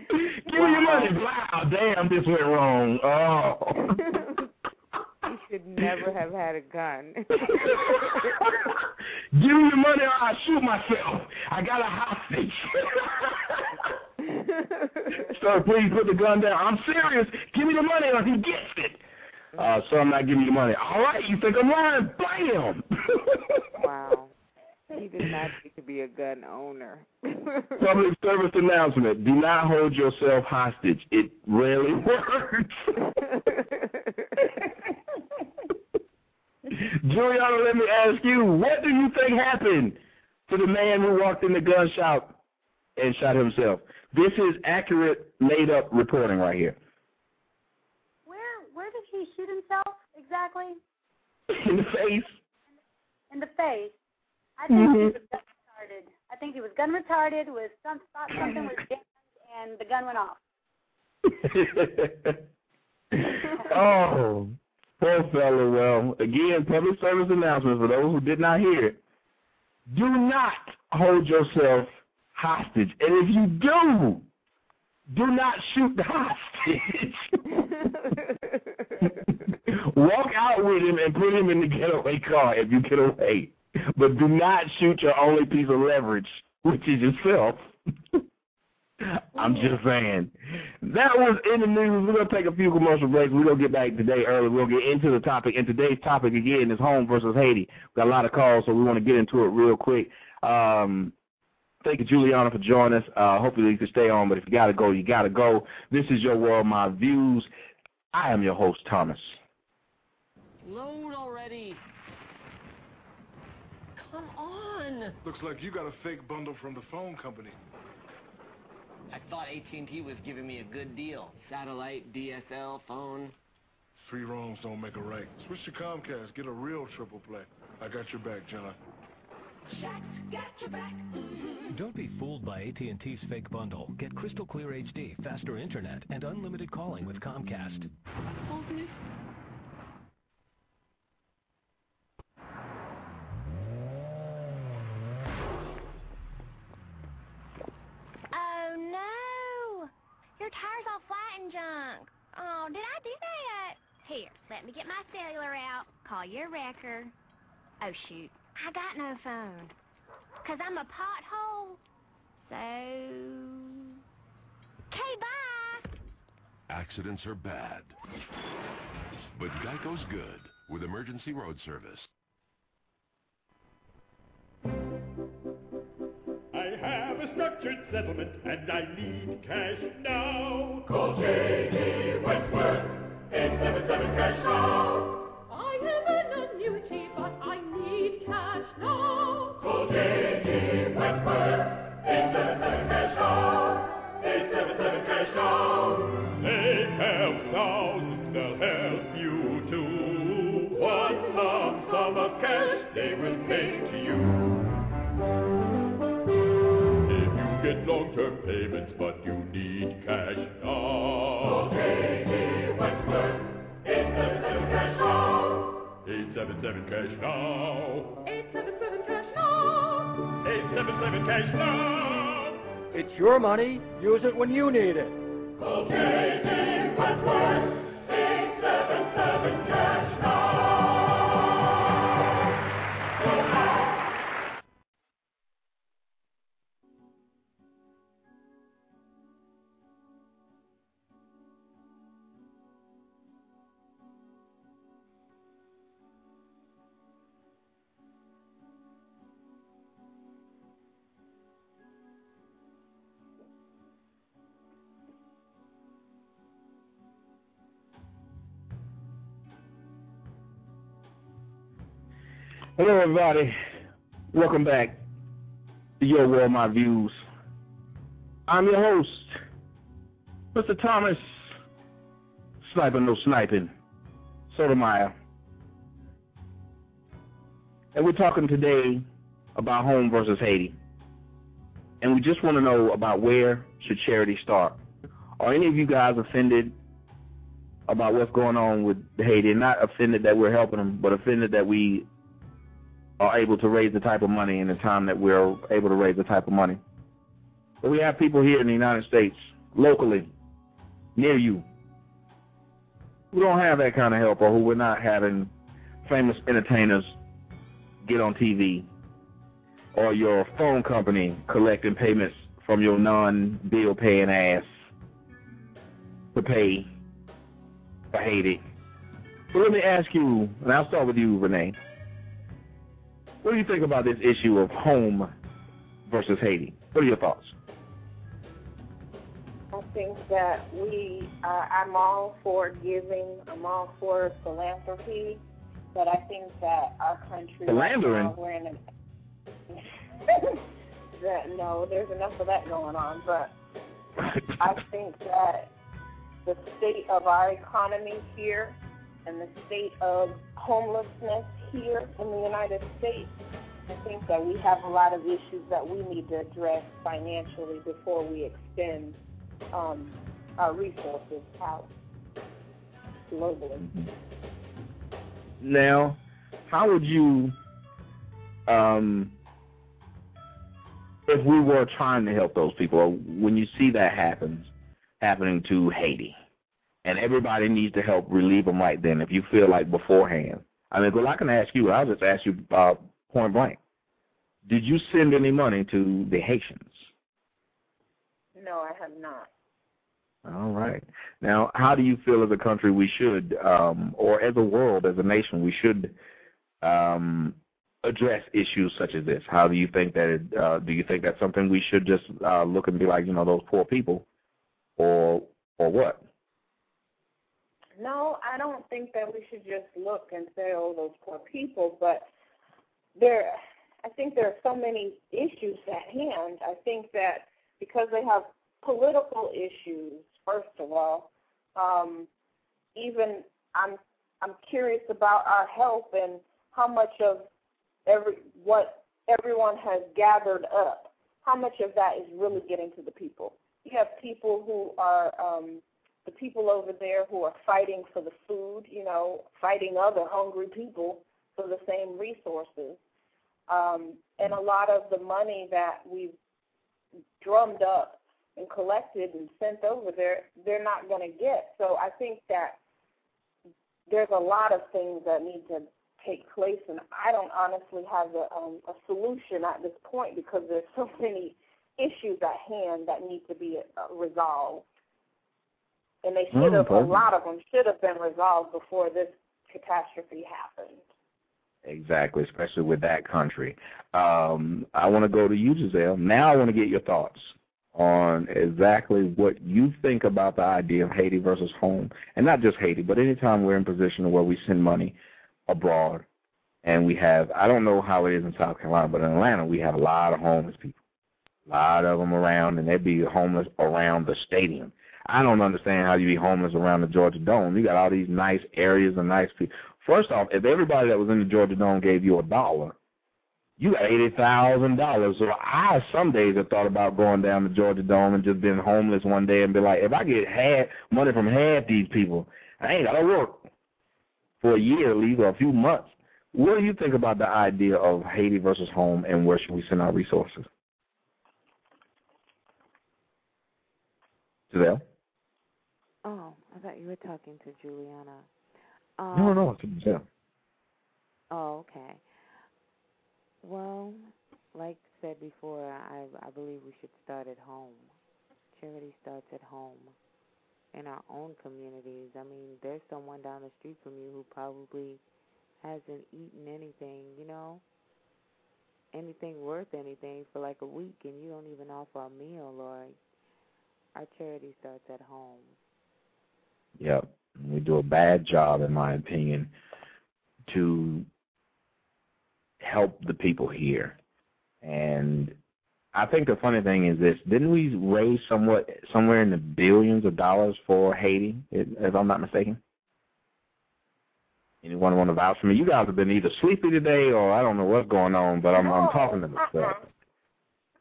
Give wow. me your money. Wow, damn, this went wrong. Oh. He should never have had a gun. Give me your money or I'll shoot myself. I got a hostage. Sir, please put the gun down. I'm serious. Give me the money or he gets it. Uh, so I'm not giving you the money. All right, you think I'm lying? Bam! wow. He did not need to be a gun owner. Public service announcement. Do not hold yourself hostage. It rarely works. Juliana, let me ask you, what do you think happened to the man who walked in the gun shop and shot himself? This is accurate, made-up reporting right here. Where where did he shoot himself exactly? In the face. In the face. I think mm-hmm. he was gun retarded. I think he was gun retarded. Was some thought something was jammed and the gun went off. oh. Poor fellow. Well, again, public service announcement for those who did not hear it. Do not hold yourself hostage. And if you do, do not shoot the hostage. Walk out with him and put him in the getaway car if you get away. But do not shoot your only piece of leverage, which is yourself. I'm just saying. That was in the news. We're going to take a few commercial breaks. We're going to get back today early. We'll get into the topic. And today's topic, again, is home versus Haiti. We've got a lot of calls, so we want to get into it real quick. Um, thank you, Juliana, for joining us. Uh, hopefully you can stay on, but if you got to go, you got to go. This is Your World, My Views. I am your host, Thomas. Load already. Come on. Looks like you got a fake bundle from the phone company. I thought AT&T was giving me a good deal. Satellite, DSL, phone. Three wrongs don't make a right. Switch to Comcast. Get a real triple play. I got your back, John. Shaq's got your back. Mm-hmm. Don't be fooled by AT&T's fake bundle. Get crystal clear HD, faster internet, and unlimited calling with Comcast. Hold. Oh, no. Your tires all flat and junk. Oh, did I do that? Here, let me get my cellular out. Call your wrecker. Oh, shoot. I got no phone. Because I'm a pothole. So... Okay, bye. Accidents are bad. But Geico's good with emergency road service. I have a structured settlement and I need cash now. Call J.G. Wentworth, 877 cash now. 877 cash now. 877 cash now. 877 cash now. It's your money. Use it when you need it. Call J.G. Hello, everybody. Welcome back to Your World, My Views. I'm your host, Mr. Thomas Sniping No Sniping Sotomayor. And we're talking today about home versus Haiti. And we just want to know about where should charity start. Are any of you guys offended about what's going on with Haiti? Not offended that we're helping them, but offended that we are able to raise the type of money in the time that we're able to raise the type of money. But we have people here in the United States, locally, near you, who don't have that kind of help or who we're not having famous entertainers get on TV or your phone company collecting payments from your non-bill paying ass to pay for Haiti. So let me ask you, and I'll start with you, Renee. What do you think about this issue of home versus Haiti? What are your thoughts? I think that we, uh, I'm all for giving, I'm all for philanthropy, but I think that our country. Philandering? Right now, we're in an, that, no, there's enough of that going on, but I think that the state of our economy here and the state of homelessness here in the United States, I think that we have a lot of issues that we need to address financially before we extend um, our resources out globally. Now, how would you, um, if we were trying to help those people, when you see that happens, happening to Haiti, and everybody needs to help relieve them right then, if you feel like beforehand, I mean, well, I can ask you, I'll just ask you uh, point blank. Did you send any money to the Haitians? No, I have not. All right. Now, how do you feel as a country we should, um, or as a world, as a nation, we should um, address issues such as this? How do you think that? It, uh, do you think that's something we should just uh, look and be like, you know, those poor people, or or what? No, I don't think that we should just look and say, "Oh, those poor people." But there, I think there are so many issues at hand. I think that because they have political issues, first of all, um, even I'm I'm curious about our health and how much of every what everyone has gathered up, how much of that is really getting to the people. You have people who are um, the people over there who are fighting for the food, you know, fighting other hungry people for the same resources. Um, and a lot of the money that we've drummed up and collected and sent over there, they're not going to get. So I think that there's a lot of things that need to take place, and I don't honestly have a, um, a solution at this point because there's so many issues at hand that need to be uh, resolved. And they should have, Mm, a lot of them should have been resolved before this catastrophe happened. Exactly, especially with that country. Um, I want to go to you, Giselle. Now I want to get your thoughts on exactly what you think about the idea of Haiti versus home. And not just Haiti, but anytime we're in position where we send money abroad and we have, I don't know how it is in South Carolina, but in Atlanta we have a lot of homeless people. A lot of them around, and they'd be homeless around the stadium. I don't understand how you be homeless around the Georgia Dome. You got all these nice areas and nice people. First off, if everybody that was in the Georgia Dome gave you a dollar, you got eighty thousand dollars. So I some days have thought about going down to Georgia Dome and just being homeless one day and be like, if I get half money from half these people, I ain't gotta work for a year at least or a few months. What do you think about the idea of Haiti versus home and where should we send our resources? Giselle? I thought you were talking to Juliana. Um, No, no, it's Giselle. Oh, okay. Well, like said before, I I believe we should start at home. Charity starts at home, in our own communities. I mean, there's someone down the street from you who probably hasn't eaten anything, you know, anything worth anything for like a week, and you don't even offer a meal. Or our charity starts at home. Yep. We do a bad job, in my opinion, to help the people here. And I think the funny thing is this: didn't we raise somewhat somewhere in the billions of dollars for Haiti, if I'm not mistaken? Anyone want to vouch for me? You guys have been either sleepy today, or I don't know what's going on, but I'm I'm talking to myself. Uh-huh.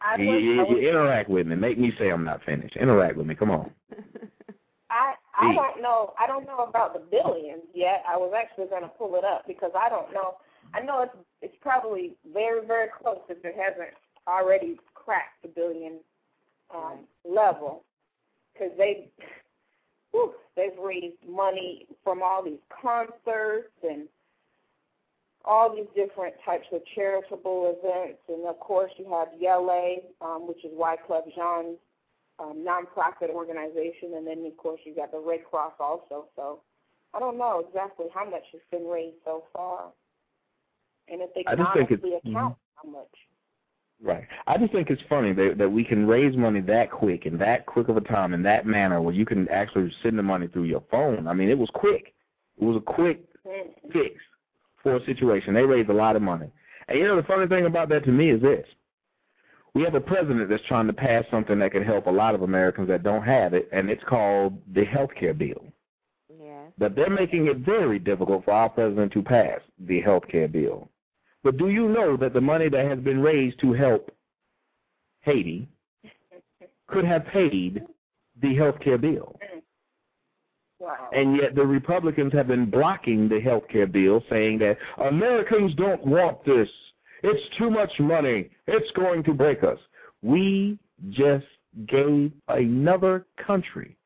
I You, was, you, was, you interact with me. Make me say I'm not finished. Interact with me. Come on. I I don't know. I don't know about the billions yet. I was actually going to pull it up because I don't know. I know it's it's probably very very close if it hasn't already cracked the billion um, level because they whew, they've raised money from all these concerts and all these different types of charitable events, and of course you have Yele, um, which is Wyclef Jean's um, nonprofit organization, and then of course you got the Red Cross also. So I don't know exactly how much has been raised so far, and if they I can honestly it's- account how much. Right. I just think it's funny that that we can raise money that quick in that quick of a time in that manner where you can actually send the money through your phone. I mean, it was quick. It was a quick fix for a situation. They raised a lot of money. And you know the funny thing about that to me is this. We have a president that's trying to pass something that can help a lot of Americans that don't have it, and it's called the health care bill. Yes. But they're making it very difficult for our president to pass the health care bill. But do you know that the money that has been raised to help Haiti could have paid the health care bill? Wow. And yet the Republicans have been blocking the health care bill, saying that Americans don't want this. It's too much money. It's going to break us. We just gave another country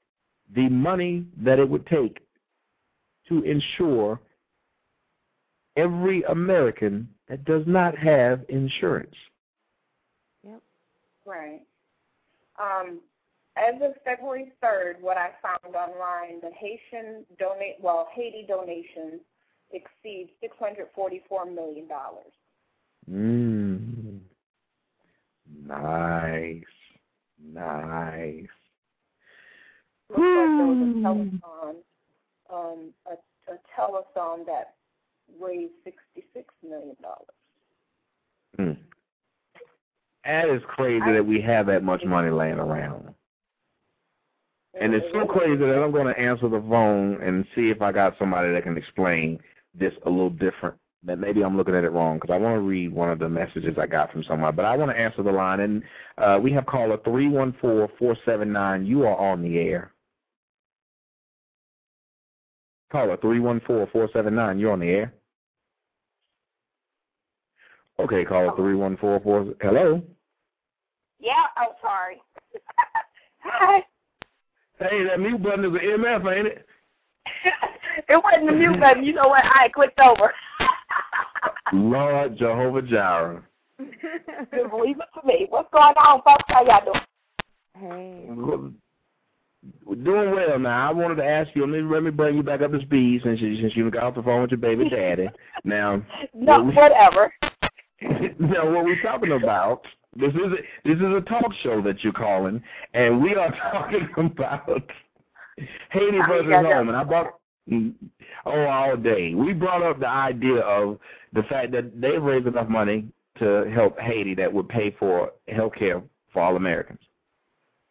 the money that it would take to ensure every American that does not have insurance. Yep. Right. Um, as of February 3rd, what I found online, the Haitian donate well Haiti donations exceed 644 million dollars. Mm. Nice. Nice. Looks like there was a telethon, um, a, a telethon that raised 66 million dollars. Mm. That is crazy that we have that much money laying around. And it's so crazy that I'm going to answer the phone and see if I got somebody that can explain this a little different. That maybe I'm looking at it wrong because I want to read one of the messages I got from someone. But I want to answer the line. And uh, we have caller 314-479. You are on the air. Caller 314-479. You're on the air. Okay, caller 314-4... Hello? Yeah, I'm sorry. Hi. Hey, that mute button is an MF, ain't it? it wasn't the mute button. You know what? I clicked over. Lord Jehovah Jireh. Just leave it for me. What's going on, folks? How y'all doing? Hey. We're doing well now. I wanted to ask you, let me, let me bring you back up to speed since you, since you got off the phone with your baby daddy. Now, No, what we- whatever. now what we're talking about, this is a, this is a talk show that you're calling, and we are talking about Haiti versus got home. And I brought oh all day. We brought up the idea of the fact that they've raised enough money to help Haiti that would pay for health care for all Americans.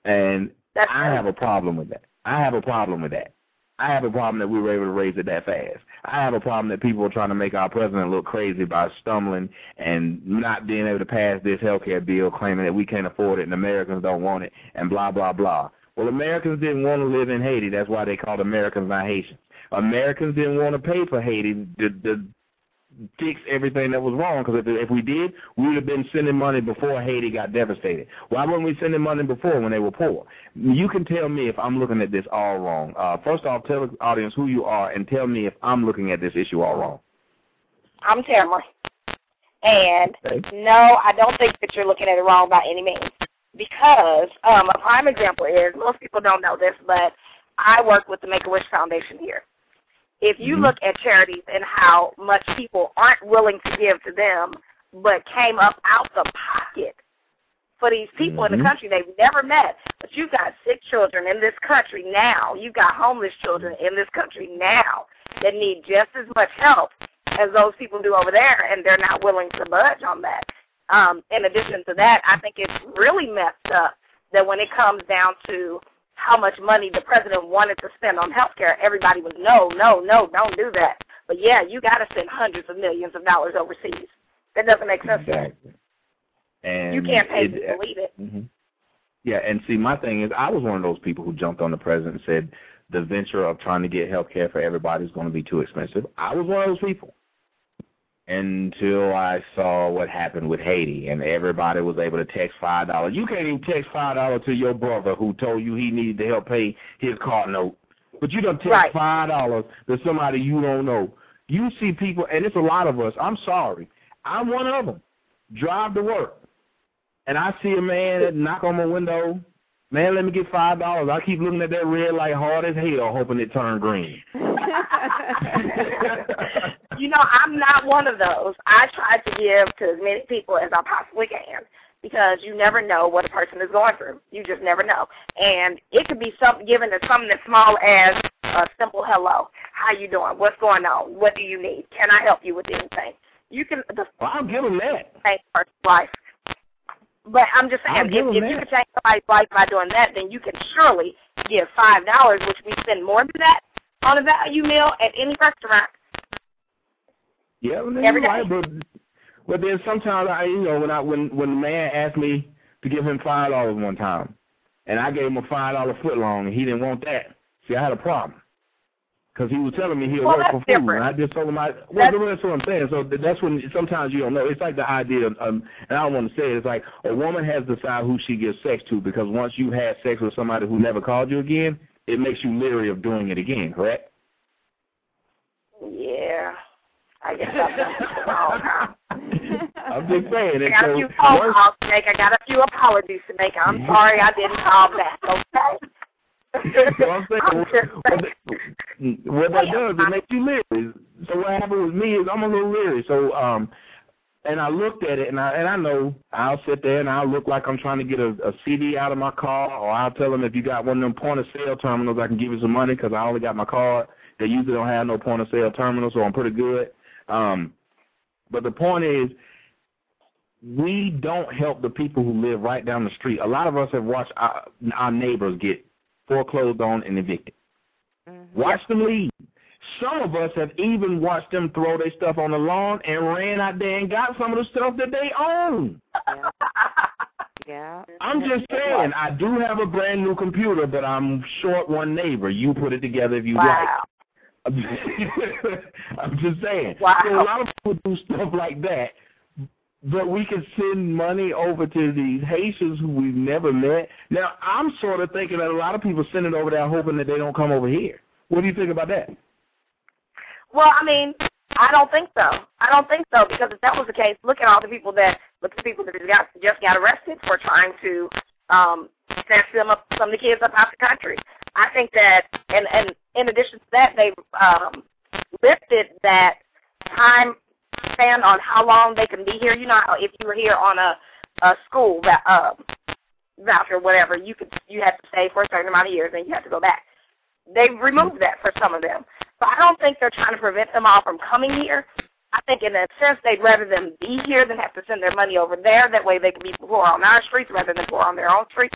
And That's I have a problem with that. I have a problem with that. I have a problem that we were able to raise it that fast. I have a problem that people are trying to make our president look crazy by stumbling and not being able to pass this health care bill, claiming that we can't afford it and Americans don't want it, and blah, blah, blah. Well, Americans didn't want to live in Haiti. That's why they called Americans not Haitians. Americans didn't want to pay for Haiti to, to fix everything that was wrong, because if, if we did, we would have been sending money before Haiti got devastated. Why weren't we sending money before when they were poor? You can tell me if I'm looking at this all wrong. Uh, first off, tell the audience who you are and tell me if I'm looking at this issue all wrong. I'm Tamara. And Okay. no, I don't think that you're looking at it wrong by any means. Because um, a prime example is most people don't know this, but I work with the Make a Wish Foundation here. If you Mhm. look at charities and how much people aren't willing to give to them, but came up out the pocket for these people in Mhm. the country they've never met. But you've got sick children in this country now. You've got homeless children in this country now that need just as much help as those people do over there, and they're not willing to budge on that. Um, in addition to that, I think it's really messed up that when it comes down to how much money the president wanted to spend on health care, everybody was no, no, no, don't do that. But yeah, you got to spend hundreds of millions of dollars overseas. That doesn't make sense. to. Exactly. And You can't pay it- to believe it. hmm Yeah, and see, my thing is, I was one of those people who jumped on the president and said the venture of trying to get health care for everybody is going to be too expensive. I was one of those people until I saw what happened with Haiti, and everybody was able to text five dollars. You can't even text five dollars to your brother who told you he needed to help pay his car note, but you don't text Right. five dollars to somebody you don't know. You see people, and it's a lot of us. I'm sorry, I'm one of them. Drive to work and I see a man that knock on my window, man, let me get five dollars. I keep looking at that red light hard as hell, hoping it turn green. you know, I'm not one of those. I try to give to as many people as I possibly can because you never know what a person is going through. You just never know. And it could be something given to something as small as a simple hello. How you doing? What's going on? What do you need? Can I help you with anything? You can the well, I'll give them that. Change person's life. But I'm just I'll saying, give if you can change somebody's life by doing that, then you can surely give five dollars, which we spend more than that on a value meal at any restaurant. Yeah, well, day. right, but but then sometimes I, you know, when I when when the man asked me to give him five dollars one time, and I gave him a five dollar foot long, and he didn't want that. See, I had a problem. Because he was telling me he'll Well, work that's for food, different. and I just told him I. Well, That's- that's what I'm saying. So that's when sometimes you don't know. It's like the idea, of, um, and I don't want to say it. It's like a woman has to decide who she gives sex to because once you had sex with somebody who never called you again, it makes you leery of doing it again. Correct? Yeah. I guess I've done it wrong, huh? I'm just saying. I got a few phone once- calls to make. I got a few apologies to make. I'm sorry I didn't call back, okay? So I'm saying, I'm what, what that- does, it makes you leery. So what happened with me is I'm a little leery. So um, and I looked at it, and I and I know I'll sit there and I'll look like I'm trying to get a, a CD out of my car, or I'll tell them if you got one of them point of sale terminals, I can give you some money because I only got my card. They usually don't have no point of sale terminals, so I'm pretty good. Um, but the point is, we don't help the people who live right down the street. A lot of us have watched our, our neighbors get foreclosed on and evicted. Watch them leave. Some of us have even watched them throw their stuff on the lawn and ran out there and got some of the stuff that they own. Yeah. I'm just saying, I do have a brand new computer, but I'm short one neighbor. You put it together if you Wow. like. I'm just, I'm just saying. Wow. So a lot of people do stuff like that, but we can send money over to these Haitians who we've never met. Now, I'm sort of thinking that a lot of people send it over there hoping that they don't come over here. What do you think about that? Well, I mean, I don't think so. I don't think so because if that was the case, look at all the people that look at the people that just got just got arrested for trying to um snatch them up some of the kids up out the country. I think that and and in addition to that they um lifted that time span on how long they can be here. You know, if you were here on a a school that uh, voucher, whatever, you could you had to stay for a certain amount of years and you had to go back. They removed that for some of them. So I don't think they're trying to prevent them all from coming here. I think in a sense they'd rather them be here than have to send their money over there. That way they can be poor on our streets rather than poor on their own streets.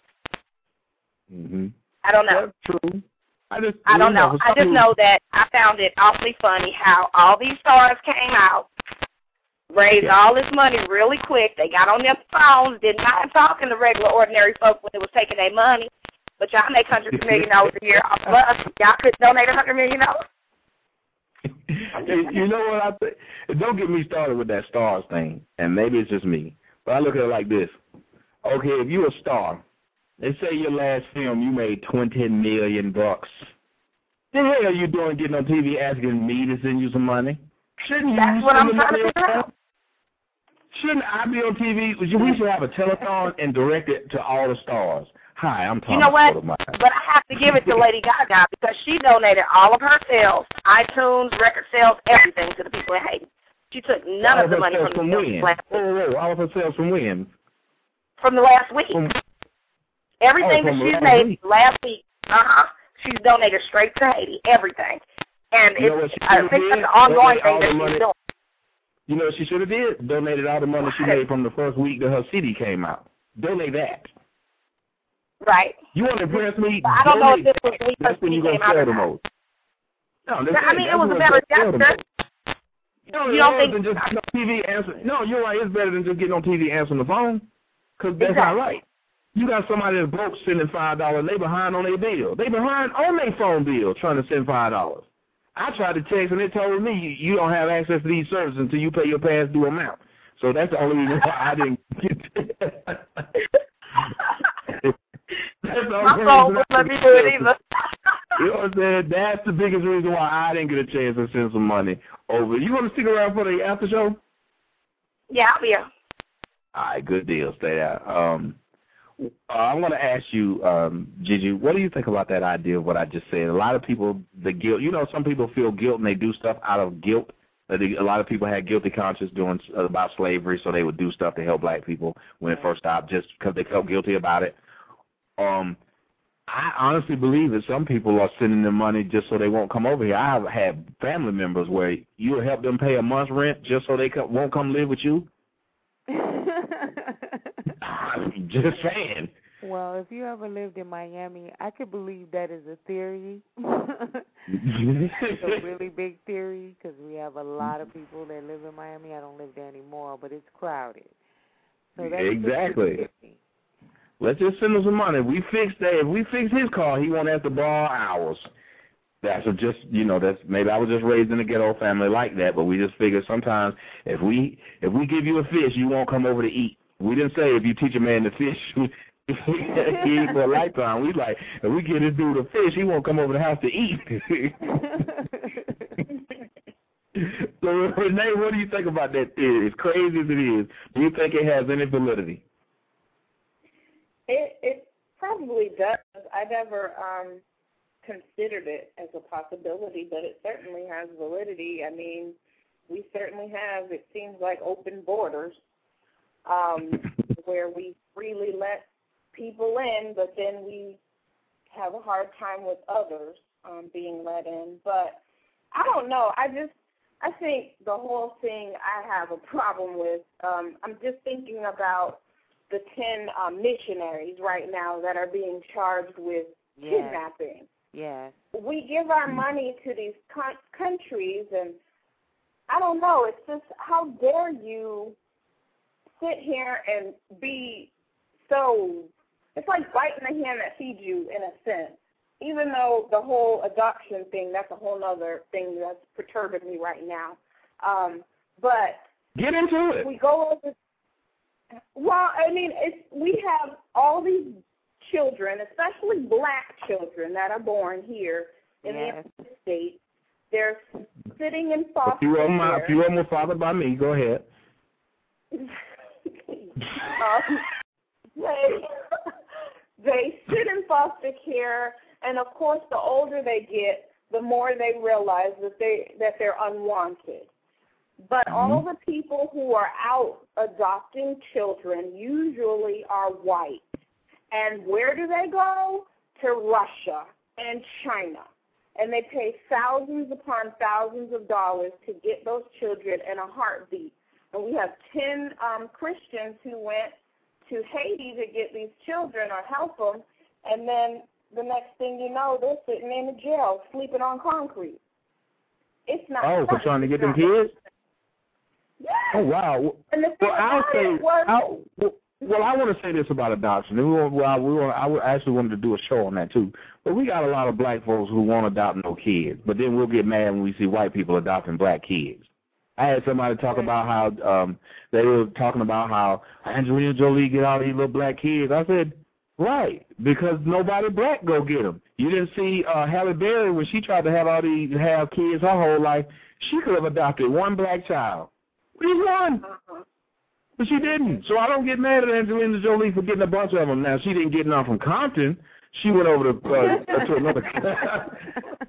Mm-hmm. I don't know. That's true. I just I don't know. know. I just know that I found it awfully funny how all these stars came out, raised all this money really quick. They got on their phones, did not talking to the regular ordinary folk when it was taking their money. But y'all make hundreds of million dollars a year off of us. Y'all could donate a hundred million dollars. you you know what I think? Don't get me started with that stars thing, and maybe it's just me, but I look at it like this. Okay, if you're a star, let's say your last film you made twenty million bucks. The hell are you doing getting on TV asking me to send you some money? Shouldn't you what I'm trying to figure out. Shouldn't I be on TV? We should- have a telethon and direct it to all the stars. Hi, I'm Thomas You know what? Sotomayor. But I have to give it to Lady Gaga because she donated all of her sales, iTunes, record sales, everything to the people in Haiti. She took none all of the money from from the when? last, Whoa, whoa, whoa, all of her sales from when? from the last week. From, Everything Oh, that from she's made last week, uh huh, she's donated straight to Haiti. Everything, and You it's I think that's an ongoing thing that she's doing. You know what she should have did? Donated all the money she made from the first week that her CD came out. Donate that. Right. You want to impress me? But I don't know if this was week That's when you're came gonna out sell the most. No, that's I mean, That's it was a better you're gonna sell the gesture. No, You don't think- than just on TV answering. No, you're right. It's better than just getting on TV answering the phone. Cause that's Exactly. not right. You got somebody that's broke sending five dollars. They behind on their bill. They behind on their phone bill trying to send five dollars. I tried to text and they told me you, don't have access to these services until you pay your past due amount. So that's the only reason why I didn't get. that's the only My phone wouldn't let me do it either. You know what I'm saying? That's the biggest reason why I didn't get a chance to send some money over. You want to stick around for the after show? Yeah, I'll be here. All right, good deal. Stay there. Um, uh, I want to ask you, um, Gigi, what do you think about that idea of what I just said? A lot of people, the guilt. You know, some people feel guilt and they do stuff out of guilt. Uh, A lot of people had guilty conscience doing uh, about slavery, so they would do stuff to help black people when it first stopped, just because they felt guilty about it. Um, I honestly believe that some people are sending them money just so they won't come over here. I have had family members where you help them pay a month's rent just so they co- won't come live with you. I'm just saying. Well, if you ever lived in Miami, I could believe that is a theory. it's a really big theory because we have a lot of mm-hmm. people that live in Miami. I don't live there anymore, but it's crowded. So that's Exactly. Let's just send him some money. If we fix that. If we fix his car, he won't have to borrow ours. That's just you know that's maybe I was just raised in a ghetto family like that, but we just figured sometimes if we if we give you a fish, you won't come over to eat. We didn't say if you teach a man to fish, he eat for a lifetime. We like if we get this dude a fish, he won't come over the house to eat. so Renee, what do you think about that theory? As crazy as it is, do you think it has any validity? It it probably does. I never um considered it as a possibility, but it certainly has validity. I mean, we certainly have it seems like open borders um where we freely let people in, but then we have a hard time with others um being let in. But I don't know. I just I think the whole thing I have a problem with. Um I'm just thinking about the 10 um, missionaries right now that are being charged with Yes. kidnapping. Yes. We give our money to these con- countries, and I don't know. It's just how dare you sit here and be so. It's like biting the hand that feeds you, in a sense. Even though the whole adoption thing, that's a whole other thing that's perturbing me right now. Um, but Get into it. we go over Well, I mean, it's we have all these children, especially black children that are born here in Yes. the United States. They're sitting in A foster few of them, a care. few of them were fathered by me. Go ahead. um, they they sit in foster care, and of course, the older they get, the more they realize that they that they're unwanted. But all the people who are out adopting children usually are white. And where do they go? To Russia and China. And they pay thousands upon thousands of dollars to get those children in a heartbeat. And we have 10 um, Christians who went to Haiti to get these children or help them. And then the next thing you know, they're sitting in the jail sleeping on concrete. It's not Oh, for trying to get them kids? Yes. Oh wow. And the thing Well, I'll say. was, I'll, well, well, I want to say this about adoption. And we want, well, we want, I actually wanted to do a show on that too. But we got a lot of black folks who won't adopt no kids, but then we'll get mad when we see white people adopting black kids. I had somebody talk about how um they were talking about how Angelina Jolie get all these little black kids. I said, right, because nobody black go get them. You didn't see uh Halle Berry when she tried to have all these have kids her whole life. She could have adopted one black child. Just one. But she didn't. So I don't get mad at Angelina Jolie for getting a bunch of them. Now she didn't get none from Compton. She went over to uh, to another.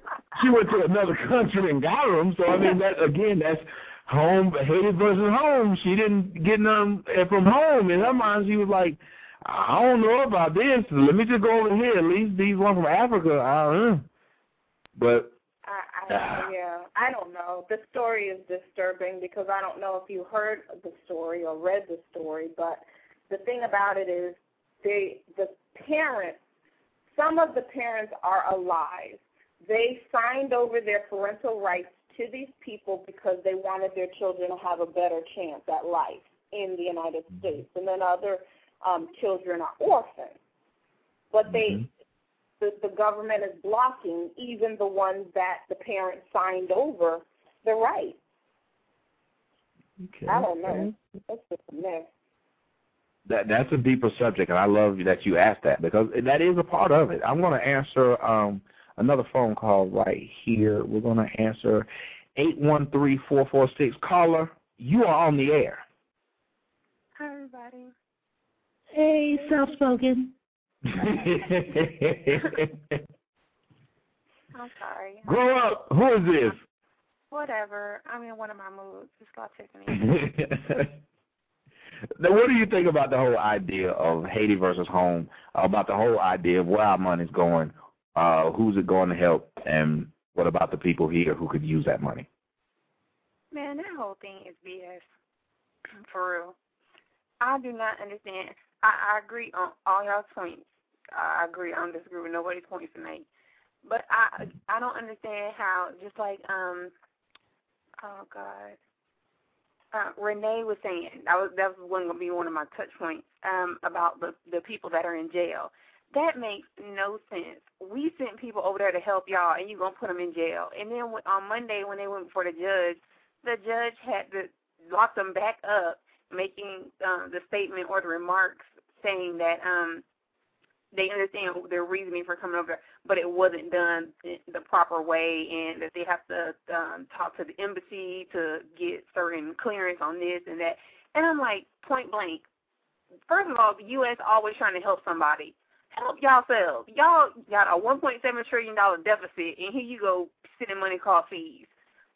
she went to another country and got them. So I mean that again, that's home hated versus home. She didn't get none from home. In her mind, she was like, I don't know about this. Let me just go over here. At least these one from Africa. I don't know. But I, I, yeah, I don't know. The story is disturbing because I don't know if you heard the story or read the story, but the thing about it is they the parents some of the parents are alive. They signed over their parental rights to these people because they wanted their children to have a better chance at life in the United States. And then other um, children are orphans. But they the, the government is blocking even the ones that the parents signed over the right. okay. I don't know. That's just a mess. that that's a deeper subject, and I love that you asked that because that is a part of it. I'm going to answer um, another phone call right here. We're going to answer eight one three four four six. Caller, you are on the air. Hi, everybody. Hey, self-spoken. I'm sorry. Grow up. Who is this? Um, whatever. I'm in one of my moods. It's called Tiffany. now, what do you think about the whole idea of Haiti versus home? About the whole idea of where our money's going? Uh, who's it going to help? And what about the people here who could use that money? Man, that whole thing is BS. For real. I do not understand. I, I agree on all y'all's points. I agree. I don't disagree with nobody's points tonight. But I I don't understand how just like um oh God. Uh, Renee was saying that was that was gonna be one of my touch points um, about the the people that are in jail. That makes no sense. We sent people over there to help y'all, and you're gonna put them in jail. And then on Monday when they went before the judge, the judge had to lock them back up, making um, the statement or the remarks saying that um, they understand their reasoning for coming over but it wasn't done the proper way, and that they have to um, talk to the embassy to get certain clearance on this and that. And I'm like, point blank. First of all, the U.S. always trying to help somebody. Help yourselves. Y'all got a 1.7 trillion dollar deficit, and here you go sending money called fees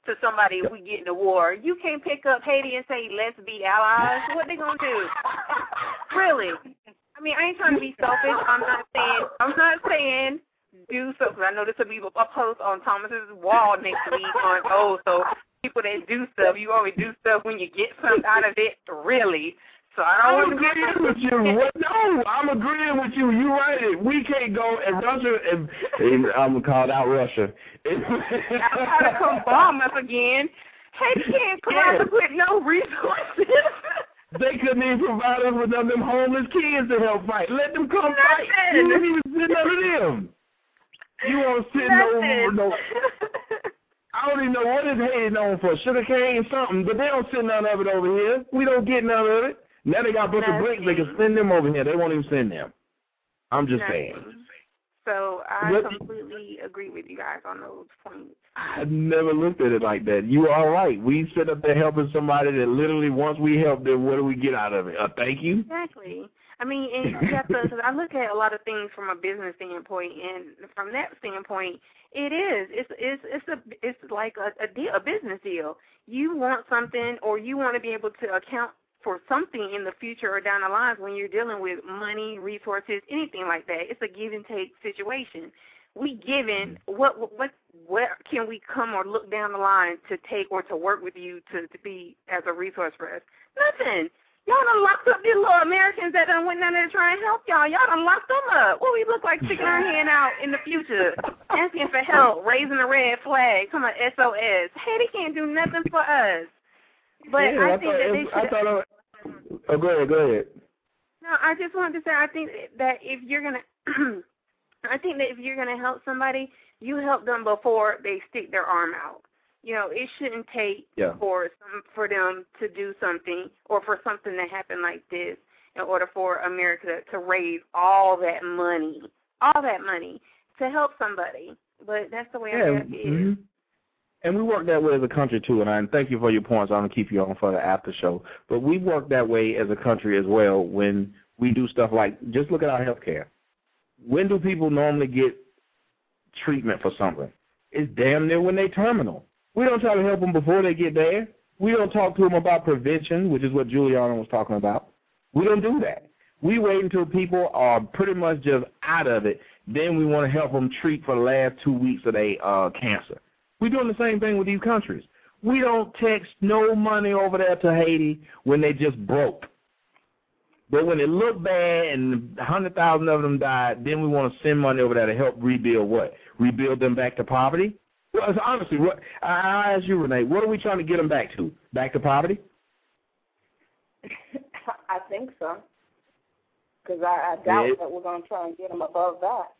to somebody if we get in a war. You can't pick up Haiti and say, let's be allies. What they gonna do? really? I mean, I ain't trying to be selfish. I'm not saying. I'm not saying do so because I know this will be a post on Thomas's wall next week on oh, so people that do stuff, you always do stuff when you get something out of it. Really? So I don't I'm agreeing with you. What? No, I'm agreeing with you. You're right. We can't go and Russia. And, and I'm called out Russia. Y'all try to come bomb us again. Haiti can't provide us with no resources. They couldn't even provide us with none of them homeless kids to help fight. Let them come fight. You Nothing. didn't even send none of them. You won't send no, Nothing. no. I don't even know what is Haiti known for. Sugar cane, something, but they don't send none of it over here. We don't get none of it. Now they got a bunch of bricks. They can send them over here. They won't even send them. I'm just saying. So I What- completely agree with you guys on those points. I've never looked at it like that. You are right. We sit up there helping somebody that literally once we help them, what do we get out of it? A thank you? Exactly. I mean, and you have to. Cause I look at a lot of things from a business standpoint, and from that standpoint, it is. It's it's it's a it's like a a, deal, a business deal. You want something, or you want to be able to account for something in the future or down the lines when you're dealing with money, resources, anything like that. It's a give and take situation. We given mm-hmm. what what what can we come or look down the line to take or to work with you to to be as a resource for us? Nothing. Y'all done locked up these little Americans that done went down there to try and help y'all. Y'all done locked them up. What we look like sticking our hand out in the future, asking for help, raising a red flag, come on SOS. Hey, they can't do nothing for us. But yeah, I I, think thought, that they it- I should. thought. Oh, go ahead. Go ahead. No, I just wanted to say I think that if you're gonna, I think that if you're gonna help somebody, you help them before they stick their arm out. You know, it shouldn't take Yeah. for some for them to do something or for something to happen like this in order for America to raise all that money, all that money to help somebody. But that's the way Yeah. I guess it is. mhm. And we work that way as a country too. And I thank you for your points. I'm gonna keep you on for the after show. But we work that way as a country as well when we do stuff like just look at our health care. When do people normally get treatment for something? It's damn near when they terminal. We don't try to help them before they get there. We don't talk to them about prevention, which is what Juliana was talking about. We don't do that. We wait until people are pretty much just out of it. Then we want to help them treat for the last two weeks of their uh, cancer. We're doing the same thing with these countries. We don't text no money over there to Haiti when they just broke. But when it looked bad and a hundred thousand of them died, then we want to send money over there to help rebuild what? Rebuild them back to poverty? Well, it's honestly, what I, I ask you, Renee, what are we trying to get them back to? Back to poverty? I think so. Because I, I doubt that we're going to try and get them above that.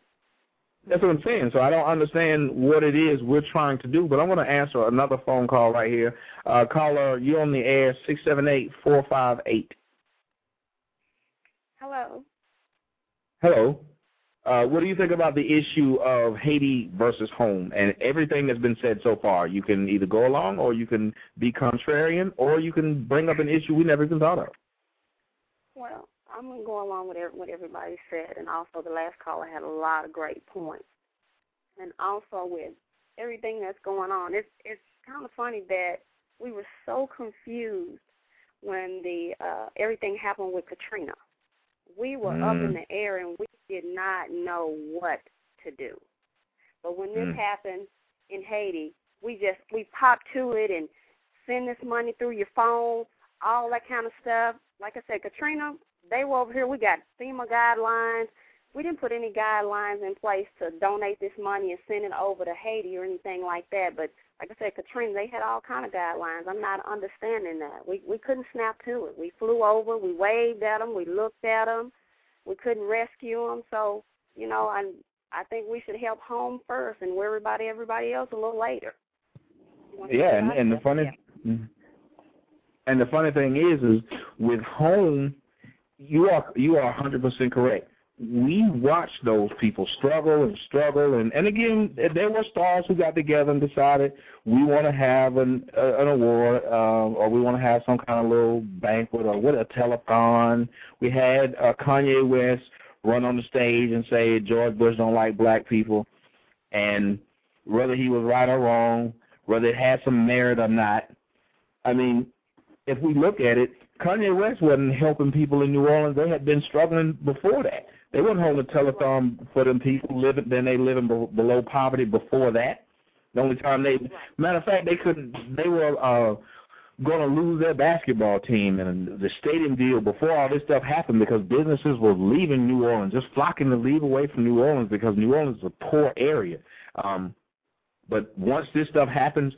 That's what I'm saying. So I don't understand what it is we're trying to do, but I'm going to answer another phone call right here. Uh, caller, you're on the air, six seven eight four five eight. Hello. Hello. Uh, what do you think about the issue of Haiti versus home and everything that's been said so far? You can either go along or you can be contrarian or you can bring up an issue we never even thought of. Well, I'm going to go along with what everybody said, and also the last caller had a lot of great points. And also with everything that's going on, it's it's kind of funny that we were so confused when the uh, everything happened with Katrina. We were up in Mm. the air and we did not know what to do. But when this Mm. happened in Haiti, we just we popped to it and send this money through your phone, all that kind of stuff. Like I said, Katrina, they were over here. We got FEMA guidelines. We didn't put any guidelines in place to donate this money and send it over to Haiti or anything like that. But like I said, Katrina, they had all kind of guidelines. I'm not understanding that. We we couldn't snap to it. We flew over, we waved at them, we looked at them. We couldn't rescue them. So you know, I I think we should help home first and worry about everybody else a little later. Yeah, and, and the funny Mhm. and the funny thing is, is with home, you are you are 100% correct. We watched those people struggle and struggle, and and again, there were stars who got together and decided we want to have an uh, an award, um, or we want to have some kind of little banquet or what a telethon. We had uh, Kanye West run on the stage and say George Bush don't like black people, and whether he was right or wrong, whether it had some merit or not. I mean, if we look at it, Kanye West wasn't helping people in New Orleans. They had been struggling before that. They weren't holding a telethon for them people living. Then they living be- below poverty before that. The only time they, matter of fact, they couldn't. They were uh, going to lose their basketball team and the stadium deal before all this stuff happened because businesses were leaving New Orleans, just flocking to leave away from New Orleans because New Orleans is a poor area. Um, but once this stuff happens,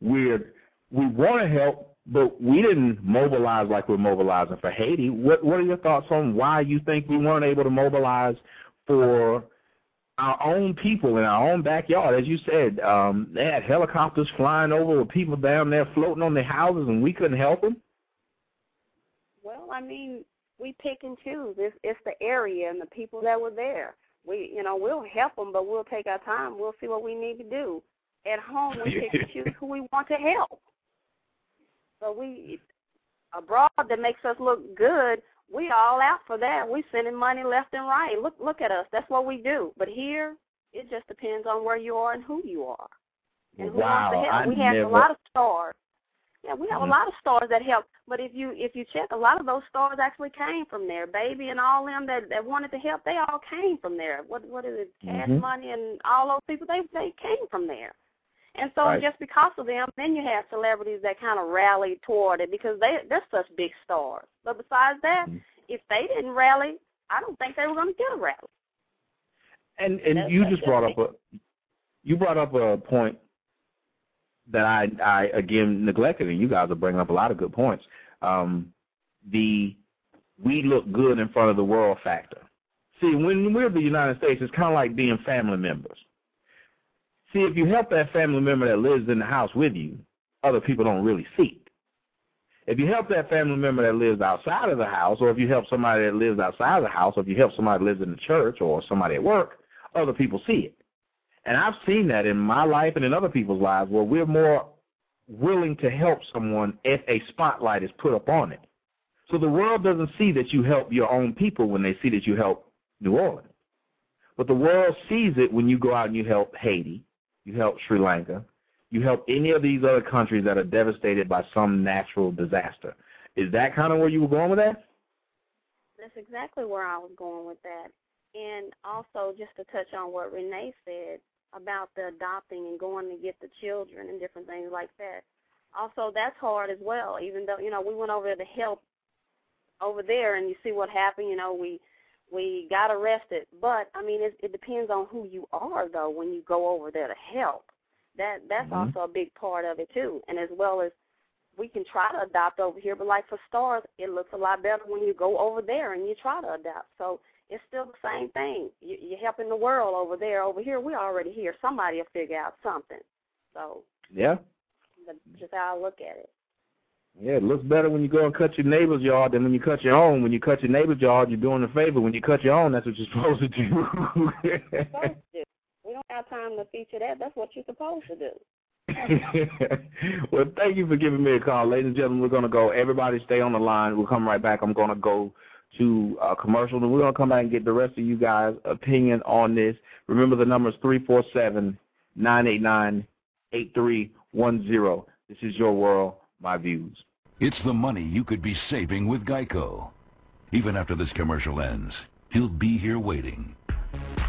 we're we want to help, but we didn't mobilize like we're mobilizing for Haiti. What What are your thoughts on why you think we weren't able to mobilize for our own people in our own backyard? As you said, um, they had helicopters flying over with people down there floating on their houses, and we couldn't help them. Well, I mean, we pick and choose. It's it's the area and the people that were there. We, you know, we'll help them, but we'll take our time. We'll see what we need to do. At home, we pick and choose who we want to help. So we abroad that makes us look good. We all out for that. We sending money left and right. Look, look at us. That's what we do. But here, it just depends on where you are and who you are. And who wow, wants to help. I we have never, a lot of stars. Yeah, we have Mhm. a lot of stars that help. But if you if you check, a lot of those stars actually came from there. Baby and all them that that wanted to help, they all came from there. What what is it? Cash Mhm. Money and all those people, they they came from there. And so Right. just because of them, then you have celebrities that kind of rally toward it because they they're such big stars. But besides that, Mm-hmm. if they didn't rally, I don't think they were going to get a rally. And and That's- you just brought up a you brought up a point that I I again neglected, and you guys are bringing up a lot of good points. Um, the we look good in front of the world factor. See, when we're the United States, it's kind of like being family members. See, if you help that family member that lives in the house with you, other people don't really see it. If you help that family member that lives outside of the house, or if you help somebody that lives outside of the house, or if you help somebody that lives in the church or somebody at work, other people see it. And I've seen that in my life and in other people's lives where we're more willing to help someone if a spotlight is put up on it. So the world doesn't see that you help your own people when they see that you help New Orleans. But the world sees it when you go out and you help Haiti, you help Sri Lanka, you help any of these other countries that are devastated by some natural disaster. Is that kind of where you were going with that? That's exactly where I was going with that. And also, just to touch on what Renee said about the adopting and going to get the children and different things like that. Also, that's hard as well. Even though you know we went over to help over there, and you see what happened. You know, we we got arrested, but I mean, it, it depends on who you are though when you go over there to help. That that's Mhm. also a big part of it too, and as well as we can try to adopt over here, but like for stars, it looks a lot better when you go over there and you try to adopt. So it's still the same thing. You, you're helping the world over there. Over here, we're already here. Somebody will figure out something. So Yeah. that's just how I look at it. Yeah, it looks better when you go and cut your neighbor's yard than when you cut your own. When you cut your neighbor's yard, you're doing a favor. When you cut your own, that's what you're supposed to do. supposed to. We don't have time to feature that. That's what you're supposed to do. well, thank you for giving me a call. Ladies and gentlemen, we're going to go. Everybody stay on the line. We'll come right back. I'm going to go to a commercial, and we're going to come back and get the rest of you guys' opinion on this. Remember, the number is 347-989-8310. This is your world, my views. It's the money you could be saving with Geico. Even after this commercial ends, he'll be here waiting.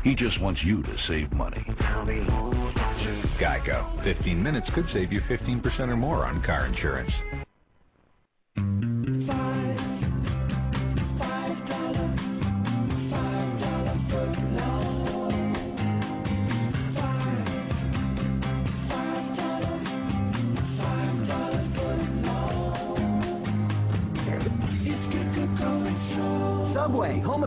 He just wants you to save money. Geico. 15 minutes could save you 15% or more on car insurance.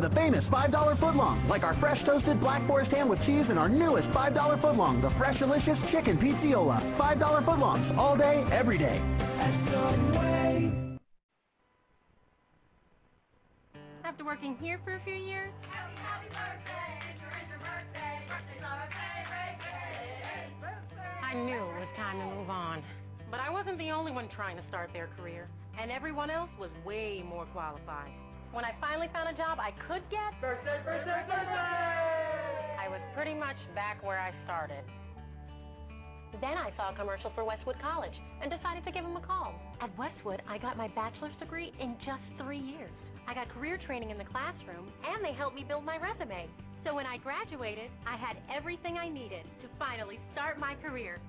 The famous $5 footlong, like our fresh toasted black forest ham with cheese and our newest $5 footlong, the Fresh Delicious Chicken Pizziola. $5 footlongs, all day, every day. After working here for a few years, I knew it was time to move on. But I wasn't the only one trying to start their career, and everyone else was way more qualified. When I finally found a job I could get, birthday, birthday, birthday! I was pretty much back where I started. Then I saw a commercial for Westwood College and decided to give them a call. At Westwood, I got my bachelor's degree in just three years. I got career training in the classroom, and they helped me build my resume. So when I graduated, I had everything I needed to finally start my career.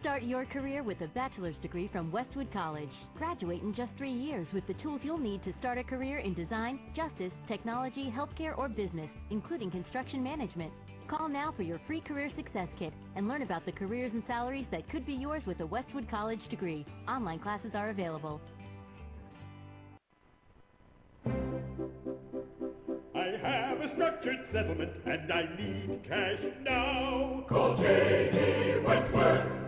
Start your career with a bachelor's degree from Westwood College. Graduate in just three years with the tools you'll need to start a career in design, justice, technology, healthcare, or business, including construction management. Call now for your free career success kit and learn about the careers and salaries that could be yours with a Westwood College degree. Online classes are available. I have a structured settlement and I need cash now. Call J.G. Wentworth,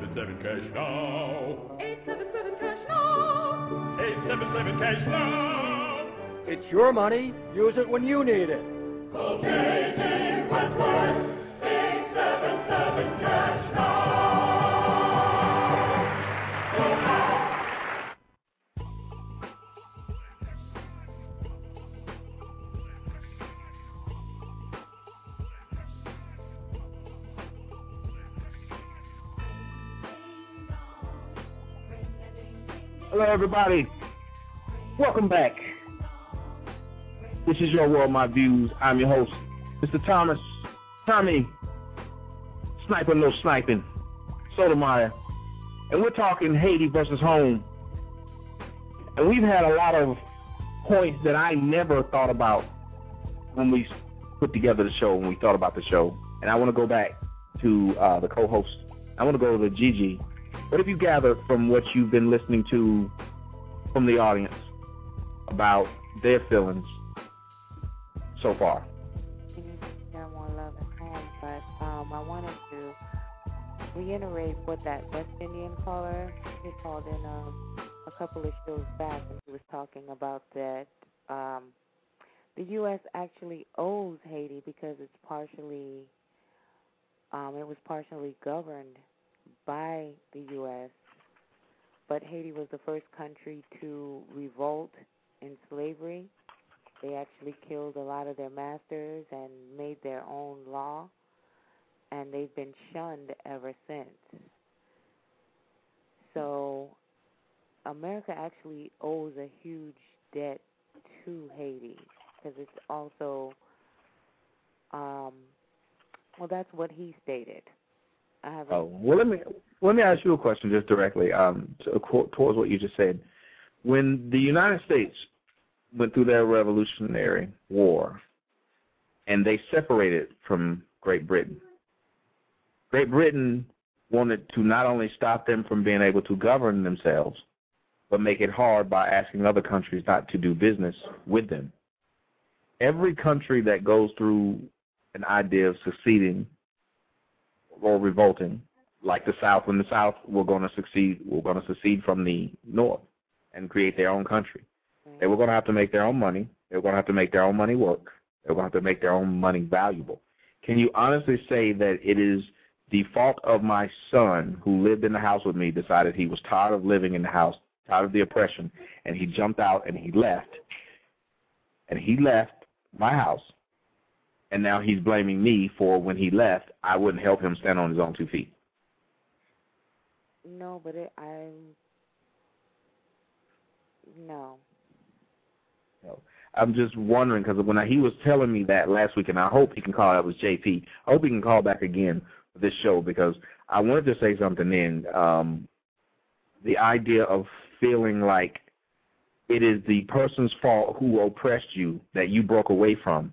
I need cash now. 877 cash now. 877 cash now. It's your money. Use it when you need it. Call J.G. Wentworth. 877 cash Hello, everybody. Welcome back. This is your world, my views. I'm your host, Mr. Thomas, Tommy, Sniper No Sniping, Sotomayor, and we're talking Haiti versus home. And we've had a lot of points that I never thought about when we put together the show, when we thought about the show. And I want to go back to uh, the co-host. I want to go to Gigi. What have you gathered from what you've been listening to from the audience about their feelings so far? But I wanted to reiterate what that West Indian caller he called in um, a couple of shows back, and he was talking about that um, the U.S. actually owes Haiti because it's partially um, it was partially governed by the U.S. But Haiti was the first country to revolt in slavery. They actually killed a lot of their masters and made their own law, and they've been shunned ever since. So, America actually owes a huge debt to Haiti because it's also, um, well, that's what he stated. I haven't. Oh, well, let me let me ask you a question just directly um, to, towards what you just said. When the United States went through their Revolutionary War, and they separated from Great Britain, Great Britain wanted to not only stop them from being able to govern themselves, but make it hard by asking other countries not to do business with them. Every country that goes through an idea of seceding or revolting, like the South, when the South were going to succeed, were going to secede from the North and create their own country. They were going to have to make their own money. They were going to have to make their own money work. They were going to have to make their own money valuable. Can you honestly say that it is the fault of my son who lived in the house with me, decided he was tired of living in the house, tired of the oppression, and he jumped out and he left. And he left my house and now he's blaming me for when he left, I wouldn't help him stand on his own two feet. No, but it, I'm no. No. I'm just wondering because when I, he was telling me that last week, and I hope he can call. That was JP. I hope he can call back again for this show because I wanted to say something. Then um, the idea of feeling like it is the person's fault who oppressed you that you broke away from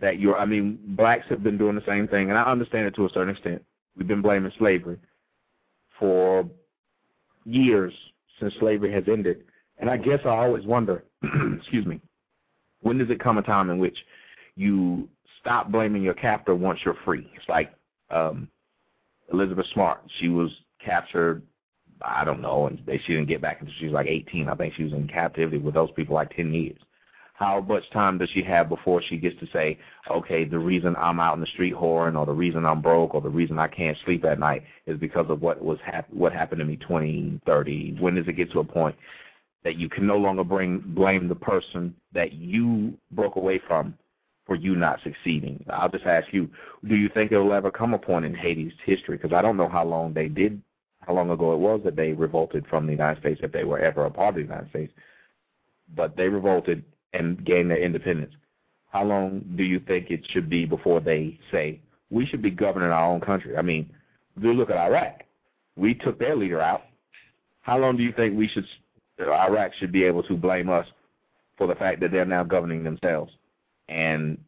that you're I mean, blacks have been doing the same thing and I understand it to a certain extent. We've been blaming slavery for years since slavery has ended. And I guess I always wonder, excuse me, when does it come a time in which you stop blaming your captor once you're free? It's like um Elizabeth Smart. She was captured I don't know, and they she didn't get back until she was like 18. I think she was in captivity with those people like 10 years how much time does she have before she gets to say, okay, the reason I'm out in the street whoring or the reason I'm broke or the reason I can't sleep at night is because of what was hap- what happened to me 20, 30. When does it get to a point that you can no longer bring blame the person that you broke away from for you not succeeding? I'll just ask you, do you think it will ever come a point in Haiti's history? Because I don't know how long they did, how long ago it was that they revolted from the United States, if they were ever a part of the United States. But they revolted and gain their independence. How long do you think it should be before they say we should be governing our own country? I mean, do look at Iraq. We took their leader out. How long do you think we should Iraq should be able to blame us for the fact that they're now governing themselves and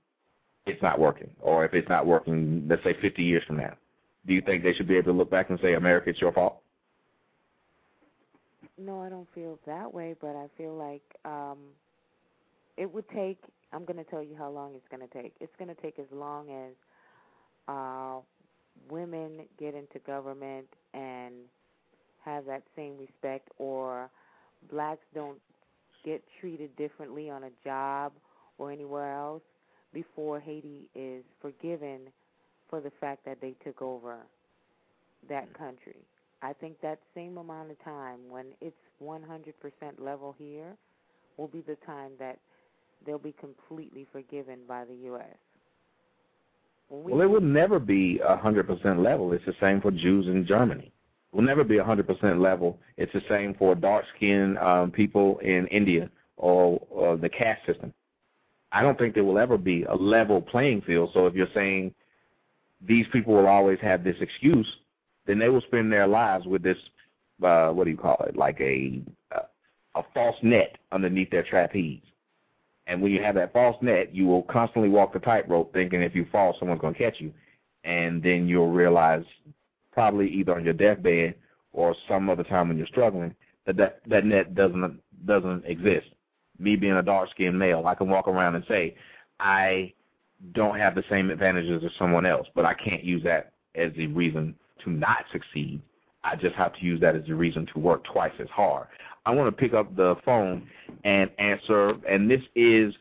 it's not working? Or if it's not working, let's say 50 years from now, do you think they should be able to look back and say, America, it's your fault? No, I don't feel that way, but I feel like um it would take I'm going to tell you how long it's going to take. It's going to take as long as uh women get into government and have that same respect, or blacks don't get treated differently on a job or anywhere else before Haiti is forgiven for the fact that they took over that country. I think that same amount of time when it's 100% level here will be the time that they'll be completely forgiven by the U.S. We Well, it will never be a 100% level. It's the same for Jews in Germany. It will never be a 100% level. It's the same for dark-skinned um, people in India or, or the caste system. I don't think there will ever be a level playing field. So if you're saying these people will always have this excuse, then they will spend their lives with this, uh, what do you call it, like a, a false net underneath their trapeze. And when you have that false net, you will constantly walk the tightrope thinking if you fall, someone's going to catch you. And then you'll realize probably either on your deathbed or some other time when you're struggling that that, that net doesn't doesn't exist. Me being a dark-skinned male, I can walk around and say I don't have the same advantages as someone else, but I can't use that as a reason to not succeed. I just have to use that as a reason to work twice as hard. I want to pick up the phone and answer, and this is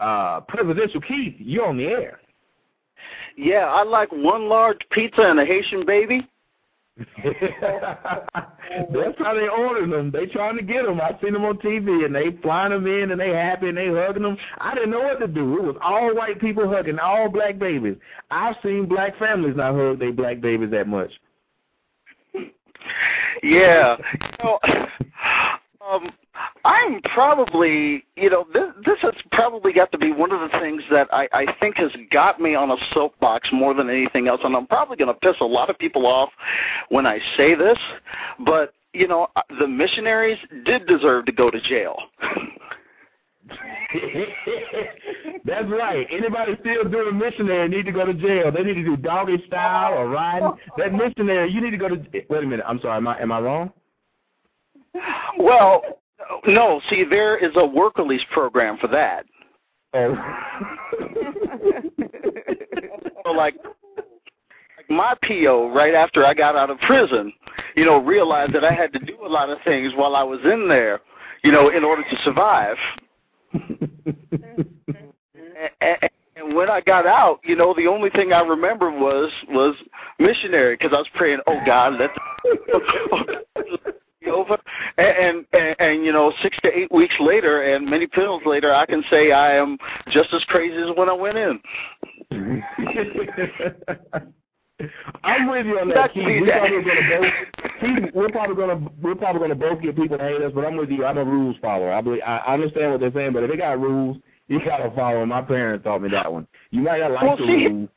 uh, Presidential Keith. You're on the air. Yeah, I like one large pizza and a Haitian baby. That's how they order them. They trying to get them. I seen them on TV, and they flying them in, and they happy, and they hugging them. I didn't know what to do. It was all white people hugging all black babies. I've seen black families not hug their black babies that much. Yeah. You know, um, I'm probably, you know, this, this has probably got to be one of the things that I, I think has got me on a soapbox more than anything else. And I'm probably going to piss a lot of people off when I say this, but, you know, the missionaries did deserve to go to jail. That's right. Anybody still doing missionary need to go to jail. They need to do doggy style or riding. That missionary, you need to go to. Wait a minute. I'm sorry. Am I am I wrong? Well, no. See, there is a work release program for that. So, like, my PO right after I got out of prison, you know, realized that I had to do a lot of things while I was in there, you know, in order to survive. and, and when I got out, you know, the only thing I remember was was missionary because I was praying, "Oh God, let the over." And, and and you know, six to eight weeks later, and many pills later, I can say I am just as crazy as when I went in. I'm with you on that, Keith. We're probably gonna both, Keith, we're probably gonna we're probably gonna both get people to hate us, but I'm with you. I'm a rules follower. I believe I understand what they're saying, but if they got rules, you gotta follow them. My parents taught me that one. You might not like well, the see, rules.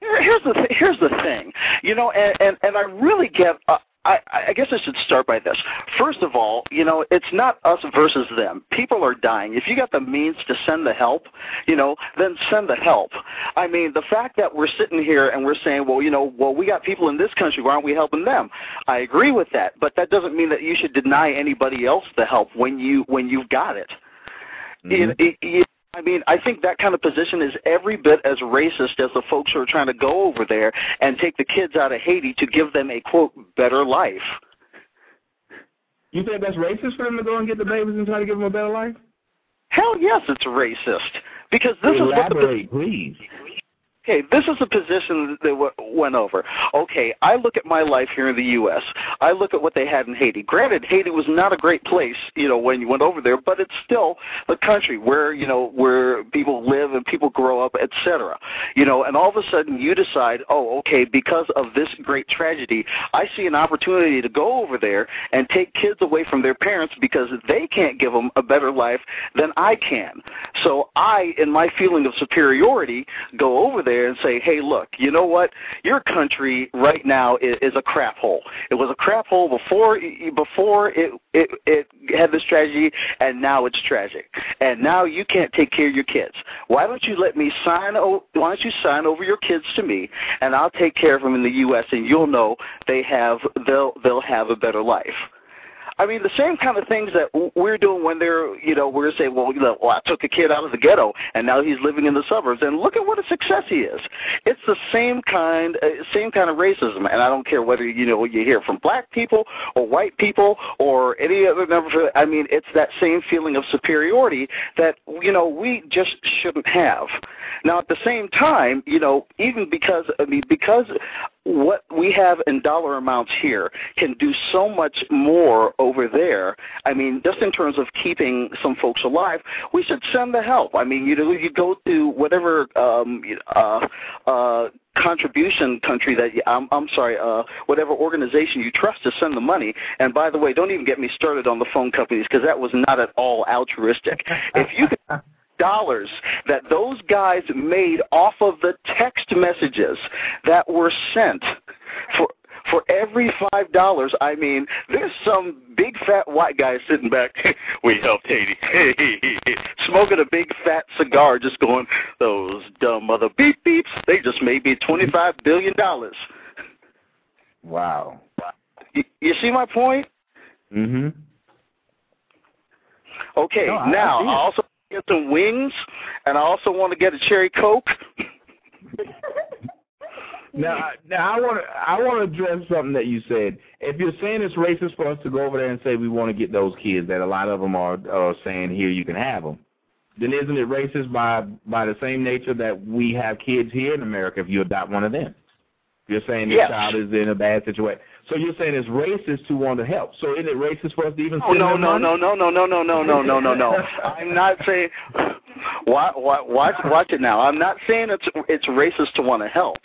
Here's the th- here's the thing, you know, and and, and I really get. Uh, I, I guess I should start by this. First of all, you know, it's not us versus them. People are dying. If you got the means to send the help, you know, then send the help. I mean, the fact that we're sitting here and we're saying, well, you know, well, we got people in this country. Why aren't we helping them? I agree with that, but that doesn't mean that you should deny anybody else the help when you when you've got it. Mm-hmm. It, it, it I mean, I think that kind of position is every bit as racist as the folks who are trying to go over there and take the kids out of Haiti to give them a quote better life. You think that's racist for them to go and get the babies and try to give them a better life? Hell yes, it's racist because this Elaborate, is what the, please. Okay, this is the position that went over. Okay, I look at my life here in the U.S. I look at what they had in Haiti. Granted, Haiti was not a great place, you know, when you went over there, but it's still the country where you know where people live and people grow up, etc. You know, and all of a sudden you decide, oh, okay, because of this great tragedy, I see an opportunity to go over there and take kids away from their parents because they can't give them a better life than I can. So I, in my feeling of superiority, go over there and say, hey, look, you know what? Your country right now is, is a crap hole. It was a crap hole before before it, it it had this tragedy, and now it's tragic. And now you can't take care of your kids. Why don't you let me sign? O- why don't you sign over your kids to me, and I'll take care of them in the U.S. and you'll know they have they'll they'll have a better life. I mean, the same kind of things that we're doing when they're, you know, we're saying, well, you know, well, I took a kid out of the ghetto and now he's living in the suburbs, and look at what a success he is. It's the same kind, uh, same kind of racism, and I don't care whether you know you hear from black people or white people or any other number. I mean, it's that same feeling of superiority that you know we just shouldn't have. Now, at the same time, you know, even because I mean, because what we have in dollar amounts here can do so much more over there. I mean, just in terms of keeping some folks alive, we should send the help. I mean, you know, you go to whatever um, uh, uh, contribution country that you, I'm, I'm sorry, uh, whatever organization you trust to send the money. And by the way, don't even get me started on the phone companies because that was not at all altruistic. if you could dollars that those guys made off of the text messages that were sent. For for every five dollars i mean there's some big fat white guy sitting back we helped haiti smoking a big fat cigar just going those dumb mother beep beeps they just made me twenty five billion dollars. Wow. You, you see my point? Mhm okay No, now i also get some wings, and I also want to get a cherry coke. Now, now I want to I want to address something that you said. If you're saying it's racist for us to go over there and say we want to get those kids, that a lot of them are, are saying here you can have them, then isn't it racist by by the same nature that we have kids here in America if you adopt one of them? You're saying this Yes. child is in a bad situation. So you're saying it's racist to want to help. So isn't it racist for us to even Oh send no them no money? no no no no no no no no no no. I'm not saying. Watch, watch, watch it now. I'm not saying it's it's racist to want to help.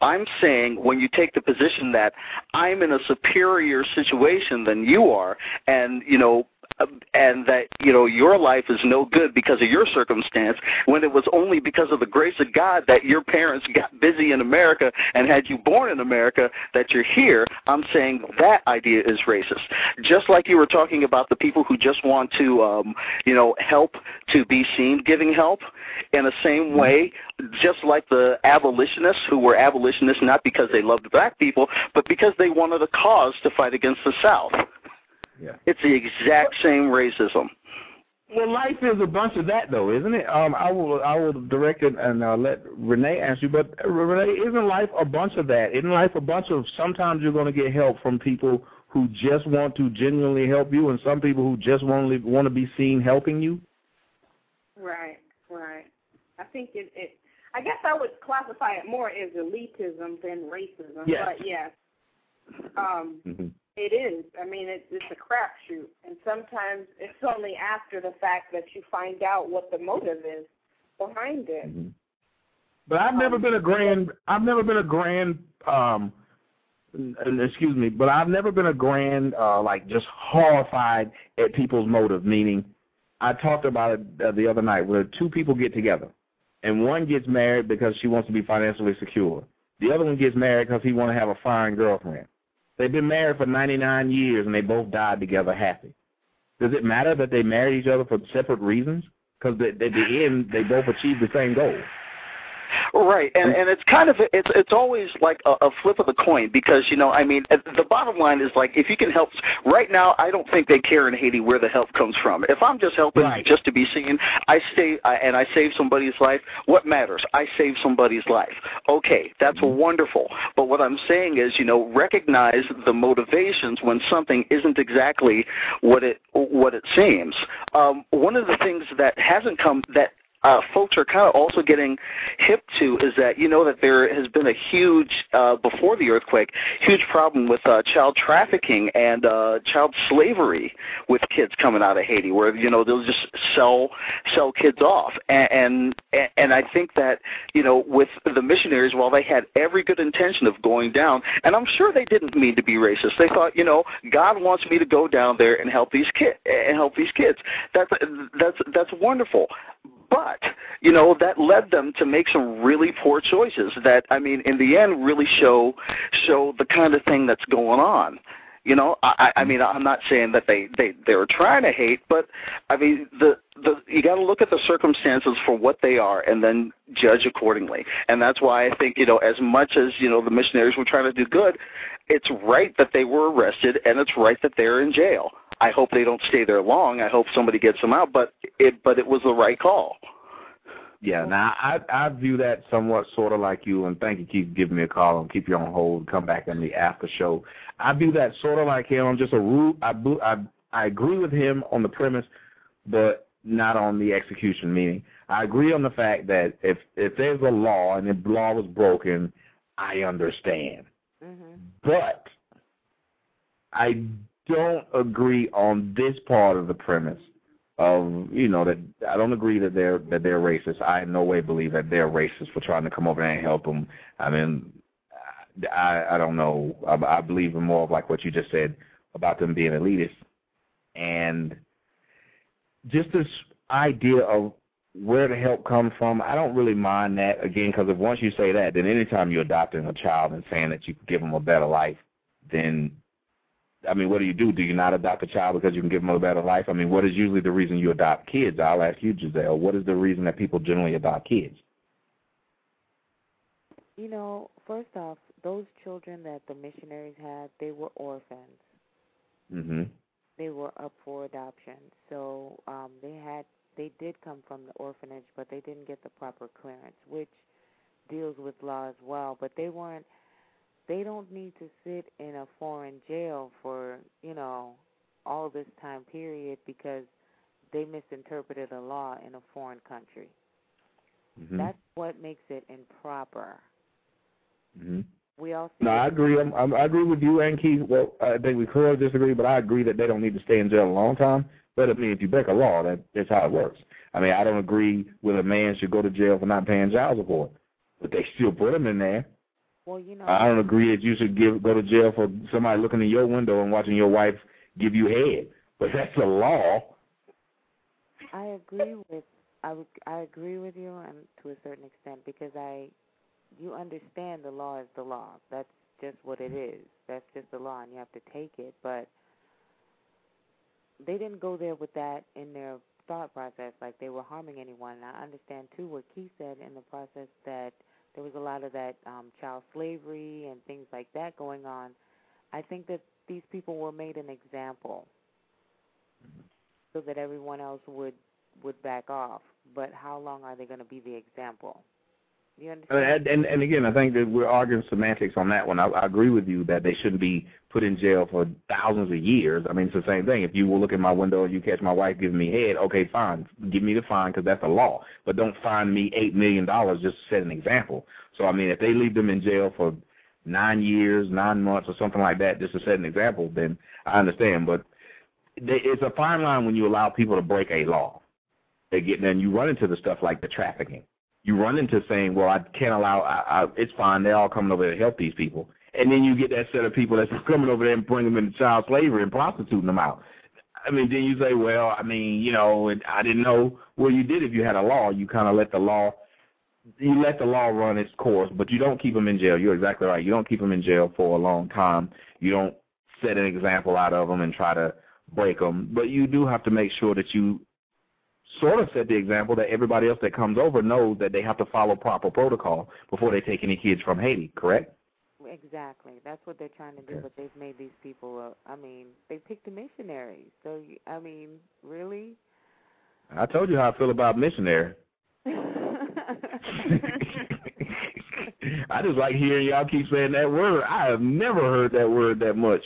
I'm saying when you take the position that I'm in a superior situation than you are, and you know, and that you know your life is no good because of your circumstance, when it was only because of the grace of God that your parents got busy in America and had you born in America that you're here. I'm saying that idea is racist. Just like you were talking about the people who just want to, um, you know, help to be seen giving help. In the same way, just like the abolitionists who were abolitionists not because they loved black people, but because they wanted a cause to fight against the South. Yeah. It's the exact same racism. Well, life is a bunch of that, though, isn't it? Um, I will, I will direct it and uh, let Renee answer you. But uh, Renee, isn't life a bunch of that? Isn't life a bunch of? Sometimes you're going to get help from people who just want to genuinely help you, and some people who just want to want to be seen helping you. Right, right. I think it, it. I guess I would classify it more as elitism than racism. Yes. But yes, um, Mm-hmm. It is. I mean, it's it's a crapshoot, and sometimes it's only after the fact that you find out what the motive is behind it. But I've never been a grand. I've never been a grand. Um, excuse me, but I've never been a grand, uh, like just horrified at people's motive. Meaning, I talked about it uh, the other night where two people get together, and one gets married because she wants to be financially secure. The other one gets married because he want to have a fine girlfriend. They've been married for 99 years and they both died together happy. Does it matter that they married each other for separate reasons? Because at the end, they both achieved the same goal. Right, and and it's kind of it's it's always like a, a flip of the coin because you know I mean the bottom line is like if you can help right now I don't think they care in Haiti where the help comes from. If I'm just helping just to be seen, I stay I, and I save somebody's life. What matters? I save somebody's life. Okay, that's wonderful. But what I'm saying is you know recognize the motivations when something isn't exactly what it what it seems. Um, one of the things that hasn't come that uh, folks are kind of also getting hip to is that you know that there has been a huge uh, before the earthquake huge problem with uh, child trafficking and uh, child slavery with kids coming out of Haiti, where you know they'll just sell sell kids off, and and, and I think that you know with the missionaries, while they had every good intention of going down, and I'm sure they didn't mean to be racist, they thought you know God wants me to go down there and help these kids and help these kids. That's that's that's wonderful but you know that led them to make some really poor choices that i mean in the end really show show the kind of thing that's going on. You know i i mean i'm not saying that they they they were trying to hate but i mean the the you got to look at the circumstances for what they are and then judge accordingly. And that's why i think you know as much as you know the missionaries were trying to do good it's right that they were arrested and it's right that they're in jail I hope they don't stay there long. I hope somebody gets them out. But it but it was the right call. Yeah, now I I view that somewhat sort of like you, and thank you, keep giving me a call and keep you on hold. Come back in the after show. I view that sort of like him. I'm just a rule. I I I agree with him on the premise, but not on the execution. Meaning, I agree on the fact that if if there's a law and the law was broken, I understand. Mm-hmm. But I don't agree on this part of the premise of you know that I don't agree that they're that they're racist. I in no way believe that they're racist for trying to come over there and help them. I mean, I I don't know. I, I believe in more of like what you just said about them being elitist, and just this idea of where the help comes from. I don't really mind that again because if once you say that, then anytime you're adopting a child and saying that you can give them a better life, then I mean, what do you do? Do you not adopt a child because you can give them a better life? I mean, what is usually the reason you adopt kids? I'll ask you, Giselle. What is the reason that people generally adopt kids? You know, first off, those children that the missionaries had, they were orphans. Mhm. They were up for adoption. So, um they had they did come from the orphanage, but they didn't get the proper clearance, which deals with law as well, but they weren't they don't need to sit in a foreign jail for, you know, all this time period because they misinterpreted a law in a foreign country. Mhm. That's what makes it improper. Mhm. We all see No, I agree. I'm, I'm, I agree with you and Keith. Well, I think we could disagree, but I agree that they don't need to stay in jail a long time. But I mean, if you break a law, that that's how it works. I mean, I don't agree with a man should go to jail for not paying child support, but they still put him in there. Well, you know, I don't agree that you should give go to jail for somebody looking in your window and watching your wife give you head, but that's a law. I agree with I would I agree with you and to a certain extent because I you understand the law is the law. That's just what it is. That's just the law and you have to take it. But they didn't go there with that in their thought process like they were harming anyone. And I understand too what Keith said in the process that there was a lot of that um child slavery and things like that going on. I think that these people were made an example so that everyone else would would back off. But how long are they going to be the example? You understand? And, and and again, I think that we're arguing semantics on that one. I, I agree with you that they shouldn't be put in jail for thousands of years. I mean, it's the same thing. If you will look at my window and you catch my wife giving me head, okay, fine, give me the fine because that's the law. But don't fine me eight million dollars just to set an example. So I mean, if they leave them in jail for nine years, nine months, or something like that, just to set an example, then I understand. But they, it's a fine line when you allow people to break a law. They get then you run into the stuff like the trafficking. You run into saying, well, I can't allow. I, I, it's fine. They're all coming over to help these people, and then you get that set of people that's coming over there and bringing them into child slavery and prostituting them out. I mean, then you say, well, I mean, you know, I didn't know. Well, you did if you had a law. You kind of let the law, you let the law run its course, but you don't keep them in jail. You're exactly right. You don't keep them in jail for a long time. You don't set an example out of them and try to break them, but you do have to make sure that you sort of set the example that everybody else that comes over knows that they have to follow proper protocol before they take any kids from Haiti, correct? Exactly. That's what they're trying to do, but they've made these people. Uh, I mean, they picked the missionaries. So I mean, really? I told you how I feel about missionary. I just like hearing y'all keep saying that word. I have never heard that word that much.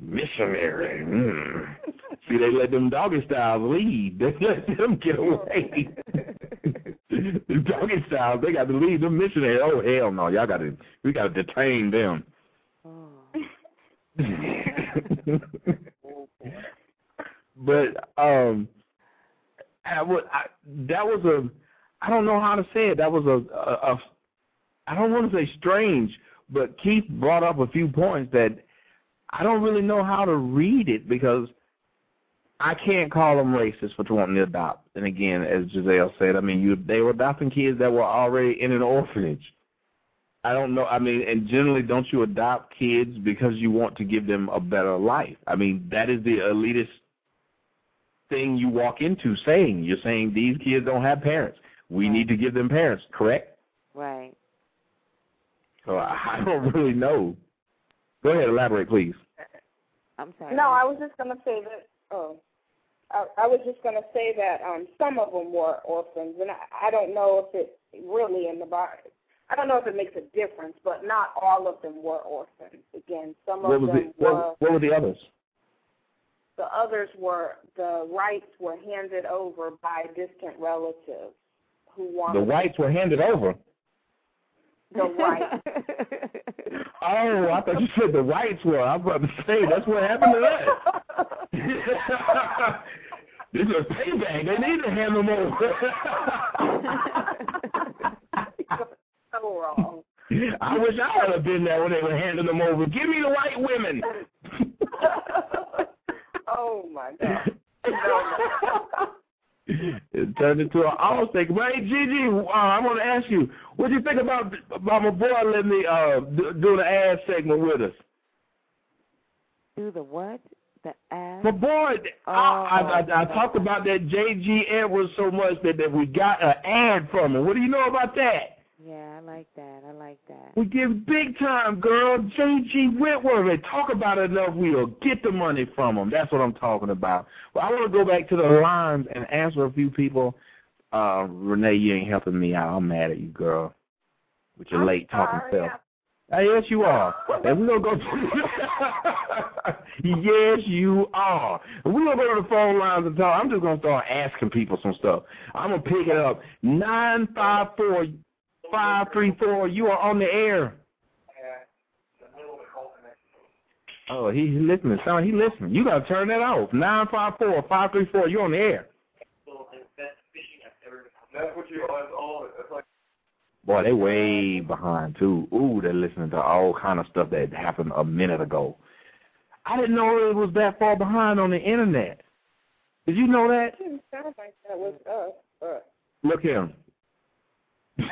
Missionary. Mm. See, they let them doggy styles lead. They let them get away. the doggy styles, they got to lead them missionaries. Oh hell no, y'all got to. We got to detain them. but um, I would. I, that was a. I don't know how to say it. That was a, a, a. I don't want to say strange, but Keith brought up a few points that I don't really know how to read it because I can't call them racist for wanting to adopt. And again, as Giselle said, I mean, you they were adopting kids that were already in an orphanage. I don't know. I mean, and generally, don't you adopt kids because you want to give them a better life? I mean, that is the elitist thing you walk into saying. You're saying these kids don't have parents. We need to give them parents, correct? Right. So I I don't really know. Go ahead, elaborate, please. Uh, I'm sorry. No, I was just gonna say that Oh, I, I was just going to say that um, some of them were orphans, and I, I don't know if it really in the Bible. I don't know if it makes a difference, but not all of them were orphans. Again, some of What was them the, were. what, what were the others? The others were the rights were handed over by distant relatives who wanted The rights were handed over. the rights. Oh, I thought you said the rights were. I was about to say that's what happened to that. this is a payback. They need to hand them over. so wrong. I wish I would have been there when they were handing them over. Give me the white women. Oh my God. it turned into an all stick. But hey, Gigi, uh, I want to ask you, what do you think about about my boy letting me uh do, do the ad segment with us? Do the what? The ass? My boy, I, I, I, I talked about that J.G. Edwards so much that, that we got an ad from him. What do you know about that? Yeah, I like that. I like that. We give big time, girl. J.G. Wentworth. They talk about it enough, we'll get the money from them. That's what I'm talking about. Well, I want to go back to the lines and answer a few people. Uh, Renee, you ain't helping me out. I'm mad at you, girl, with your late talking self. Uh, yes, you are. And we're going to go Yes, you are. We're going to go to the phone lines and talk. I'm just going to start asking people some stuff. I'm going to pick it up. 954 534, you are on the air. Oh, he's listening. Son, he listening. You got to turn that off. 954 534, you're on the air. That's what you all. That's like Boy, they way behind too. Ooh, they're listening to all kind of stuff that happened a minute ago. I didn't know it was that far behind on the internet. Did you know that? Didn't sound like that was us, but Look here. we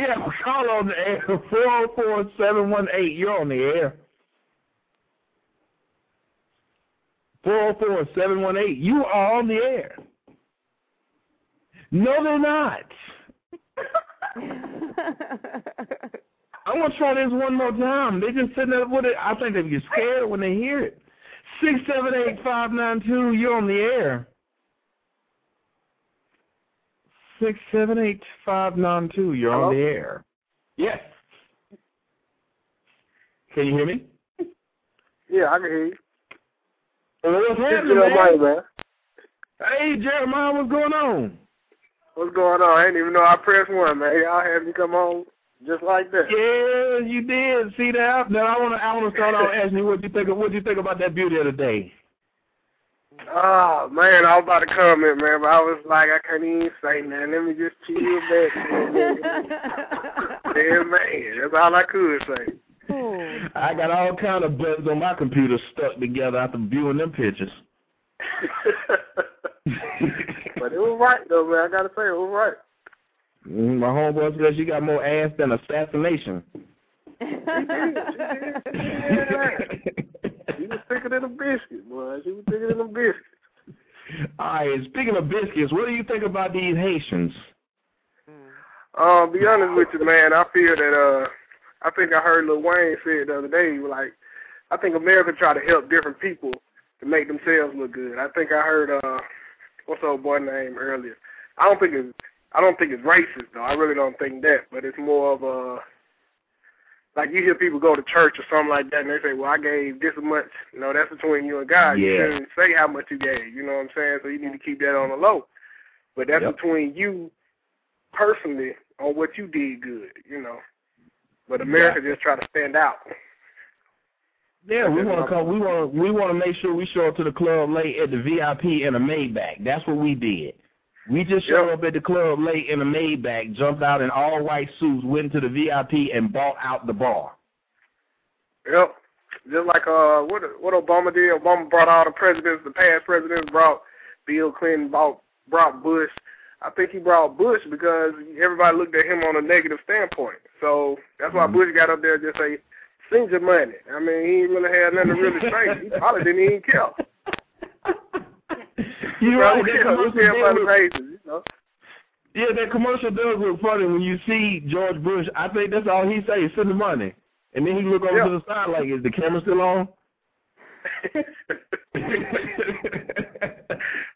have a call on the air, 404718. You're on the air. 404718. You are on the air. No, they're not. I'm to try this one more time. They just sitting there with it. I think they get scared when they hear it. 678-592, you're on the air. Six seven eight five nine two. You're on the air. Yes. Can you hear me? Yeah, I can hear you. Well, what's happening, man. Hey, Jeremiah, what's going on? What's going on? I didn't even know I pressed one, man. Y'all had me come on just like that. Yeah, you did. See that? Now I want to. I want to start off asking you what you think. Of, what you think about that beauty of the day? Oh man, I was about to comment, man, but I was like, I can't even say nothing. Let me just chill back. yeah, man, that's all I could say. I got all kind of buttons on my computer stuck together after viewing them pictures. But it was right though, man. I gotta say, it was right. Mm, My homeboy says you got more ass than assassination. She was thicker than a biscuit, boy. She was thicker than a biscuit. All right. Speaking of biscuits, what do you think about these Haitians? Um, be honest with you, man, I feel that uh I think I heard Lil Wayne say it the other day, he was like I think America try to help different people to make themselves look good. I think I heard uh what's the old boy name earlier. I don't think it's I don't think it's racist though. I really don't think that, but it's more of a like you hear people go to church or something like that and they say, Well, I gave this much you know, that's between you and God. You Yeah. shouldn't say how much you gave, you know what I'm saying? So you need to keep that on the low. But that's Yep. between you personally on what you did good, you know. But America just try to stand out. Yeah, we want to come. We want. We want to make sure we show up to the club late at the VIP in a Maybach. That's what we did. We just showed up at the club late in a Maybach, jumped out in all white suits, went to the VIP, and bought out the bar. Yep. Just like uh what what Obama did. Obama brought all the presidents, the past presidents brought Bill Clinton, brought brought Bush. I think he brought Bush because everybody looked at him on a negative standpoint. So that's why Bush got up there and just say, Send your money. I mean, he ain't really had nothing to really say. He probably didn't even care. You right. That commercial care about did the races, you know? Yeah, that commercial does look funny when you see George Bush. I think that's all he say is send the money, and then he look over Yeah. to the side like, is the camera still on?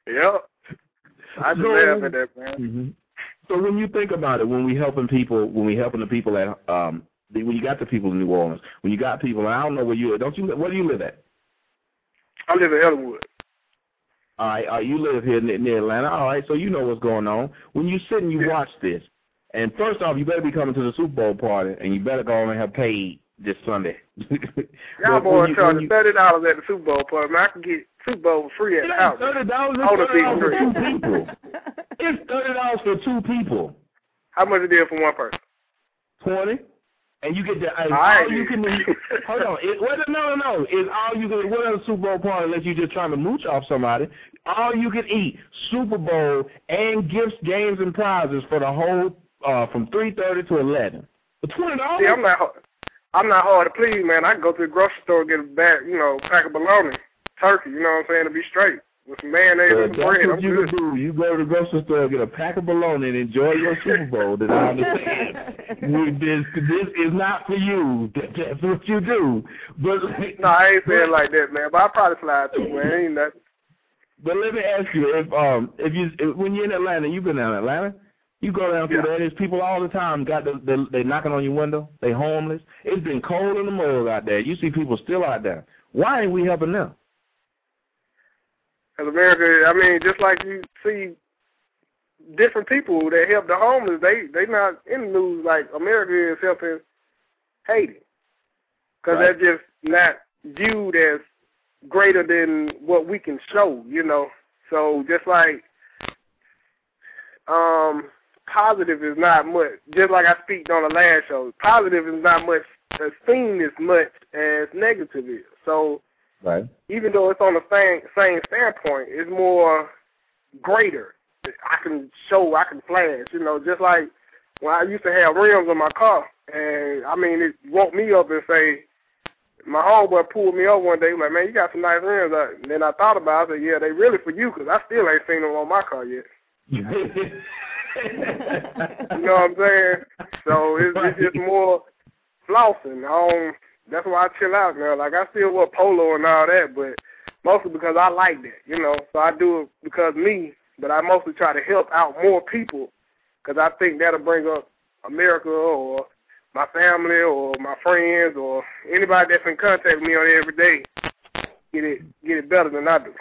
yep. I just So- laugh at that, man. hmm So when you think about it, when we helping people, when we helping the people at, um, when you got the people in New Orleans, when you got people, and I don't know where you, don't you, where do you live at? I live in Ellenwood. All right, uh, you live here near, near Atlanta. All right, so you know what's going on. When you sit and you watch this, and first off, you better be coming to the Super Bowl party, and you better go on and have paid this Sunday. Y'all boys charging thirty dollars at the Super Bowl party. Man, I can get Super Bowl for free at the house. Thirty dollars On the is big thirty dollars for two people. It's thirty dollars for two people. How much it is for one person? Twenty. And you get the and All right, all you can hold on. It, wait, no, no, no. Is all you can what other Super Bowl party unless you're just trying to mooch off somebody? All you can eat Super Bowl and gifts, games, and prizes for the whole uh from three thirty to eleven. For twenty dollars. See, I'm not. I'm not hard to please, man. I can go to the grocery store and get a bag, you know, pack of bologna, turkey. You know what I'm saying? To be straight with mayonnaise Well, and that's bread. what I'm you good. do. You go to the grocery store, get a pack of bologna, and enjoy your Super Bowl. That I understand. This this is not for you. That, that's what you do. But No, I ain't saying like that, man. But I probably fly too, man. Ain't nothing. But let me ask you, if um if you if, when you're in Atlanta, you've been in Atlanta, you go down through Yeah. there. There's people all the time. Got the, the they knocking on your window. They homeless. It's been cold in the mud out there. You see people still out there. Why ain't we helping them? As America, I mean, just like you see different people that help the homeless, they they not in the news like America is helping Haiti, because Right. that's just not viewed as greater than what we can show, you know. So just like um positive is not much just like I speak on the last show, positive is not much as seen as much as negative is. So Right. even though it's on the same same standpoint, it's more greater. I can show, I can flash, you know, just like when I used to have rims on my car, and I mean, it woke me up and say, my homeboy pulled me up one day, like, man, you got some nice rims. And then I thought about it, I said, yeah, they really for you, because I still ain't seen them on my car yet. You know what I'm saying? So it's, it's just more flossing. I don't, that's why I chill out now. Like I still wear polo and all that, but mostly because I like that, you know. So I do it because me, but I mostly try to help out more people because I think that'll bring up America or my family or my friends or anybody that's in contact with me on every day get it get it better than I do.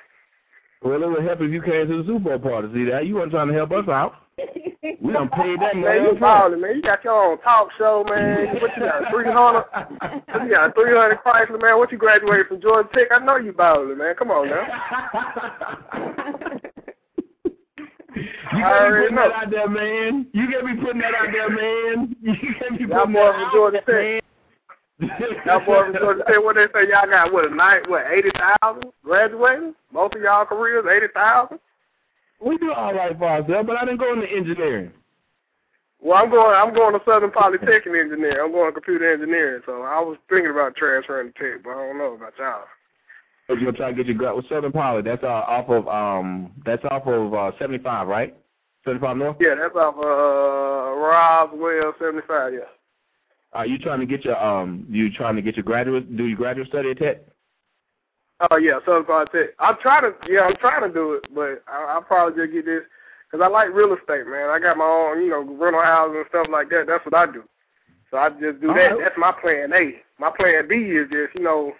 Well, it would help if you came to the Super Bowl party. See that? You weren't trying to help us out. We done paid that Man, you money. balling, man. You got your own talk show, man. What you got, 300? You got 300 Chrysler, man. What you graduated from Georgia Tech? I know you balling, man. Come on now. You can't be putting know. that out there, man. You can't be putting that out there, man. You can't be Y'all putting boys that from out Georgia Tech. Y'all boys from Georgia Tech, what they say? Y'all got, what, a night, what, 80,000 graduating? Most of y'all careers, 80,000? We do all right for ourselves, but I didn't go into engineering. Well, I'm going. I'm going to Southern Polytechnic engineer. I'm going to computer engineering. So I was thinking about transferring to Tech, but I don't know about y'all. So you're gonna try to get your grad with Southern Poly. That's uh, off of um, that's off of uh, 75, right? 75 North. Yeah, that's off uh, Roswell 75. Yeah. Are you trying to get your um, you trying to get your graduate do your graduate study at Tech? Oh yeah, Southern Polytech. I'm trying to. Yeah, I'm trying to do it, but I, I'll probably just get this because I like real estate, man. I got my own, you know, rental houses and stuff like that. That's what I do. So I just do All that. right. That's my plan A. My plan B is just, you know,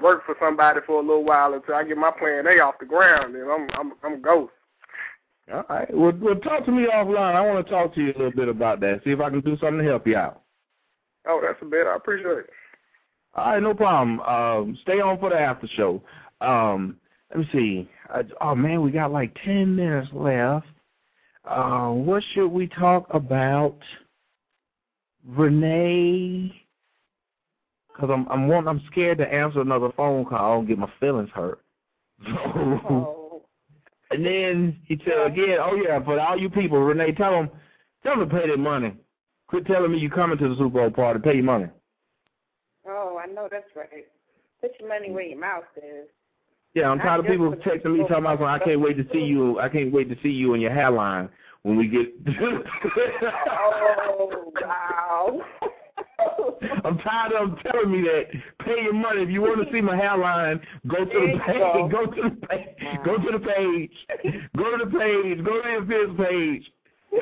work for somebody for a little while until I get my plan A off the ground. Then I'm I'm I'm go. All right. Well, well, talk to me offline. I want to talk to you a little bit about that. See if I can do something to help you out. Oh, that's a bit. I appreciate it. All right, no problem. Um, stay on for the after show. Um, let me see. Uh, oh man, we got like ten minutes left. Uh, what should we talk about? Renee, because I'm I'm I'm scared to answer another phone call and get my feelings hurt. So, and then he said again, oh yeah, for all you people, Renee, tell them tell them to pay their money. Quit telling me you coming to the Super Bowl party. Pay your money. I know that's right. Put your money where your mouth is. Yeah, I'm tired of people texting me talking about I can't wait to see you. I can't wait to see you in your hairline when we get. Oh, wow. I'm tired of them telling me that. Pay your money if you want to see my hairline. Go to the page. Go. go to the page. Go to the page. Go to the page. Go to the page.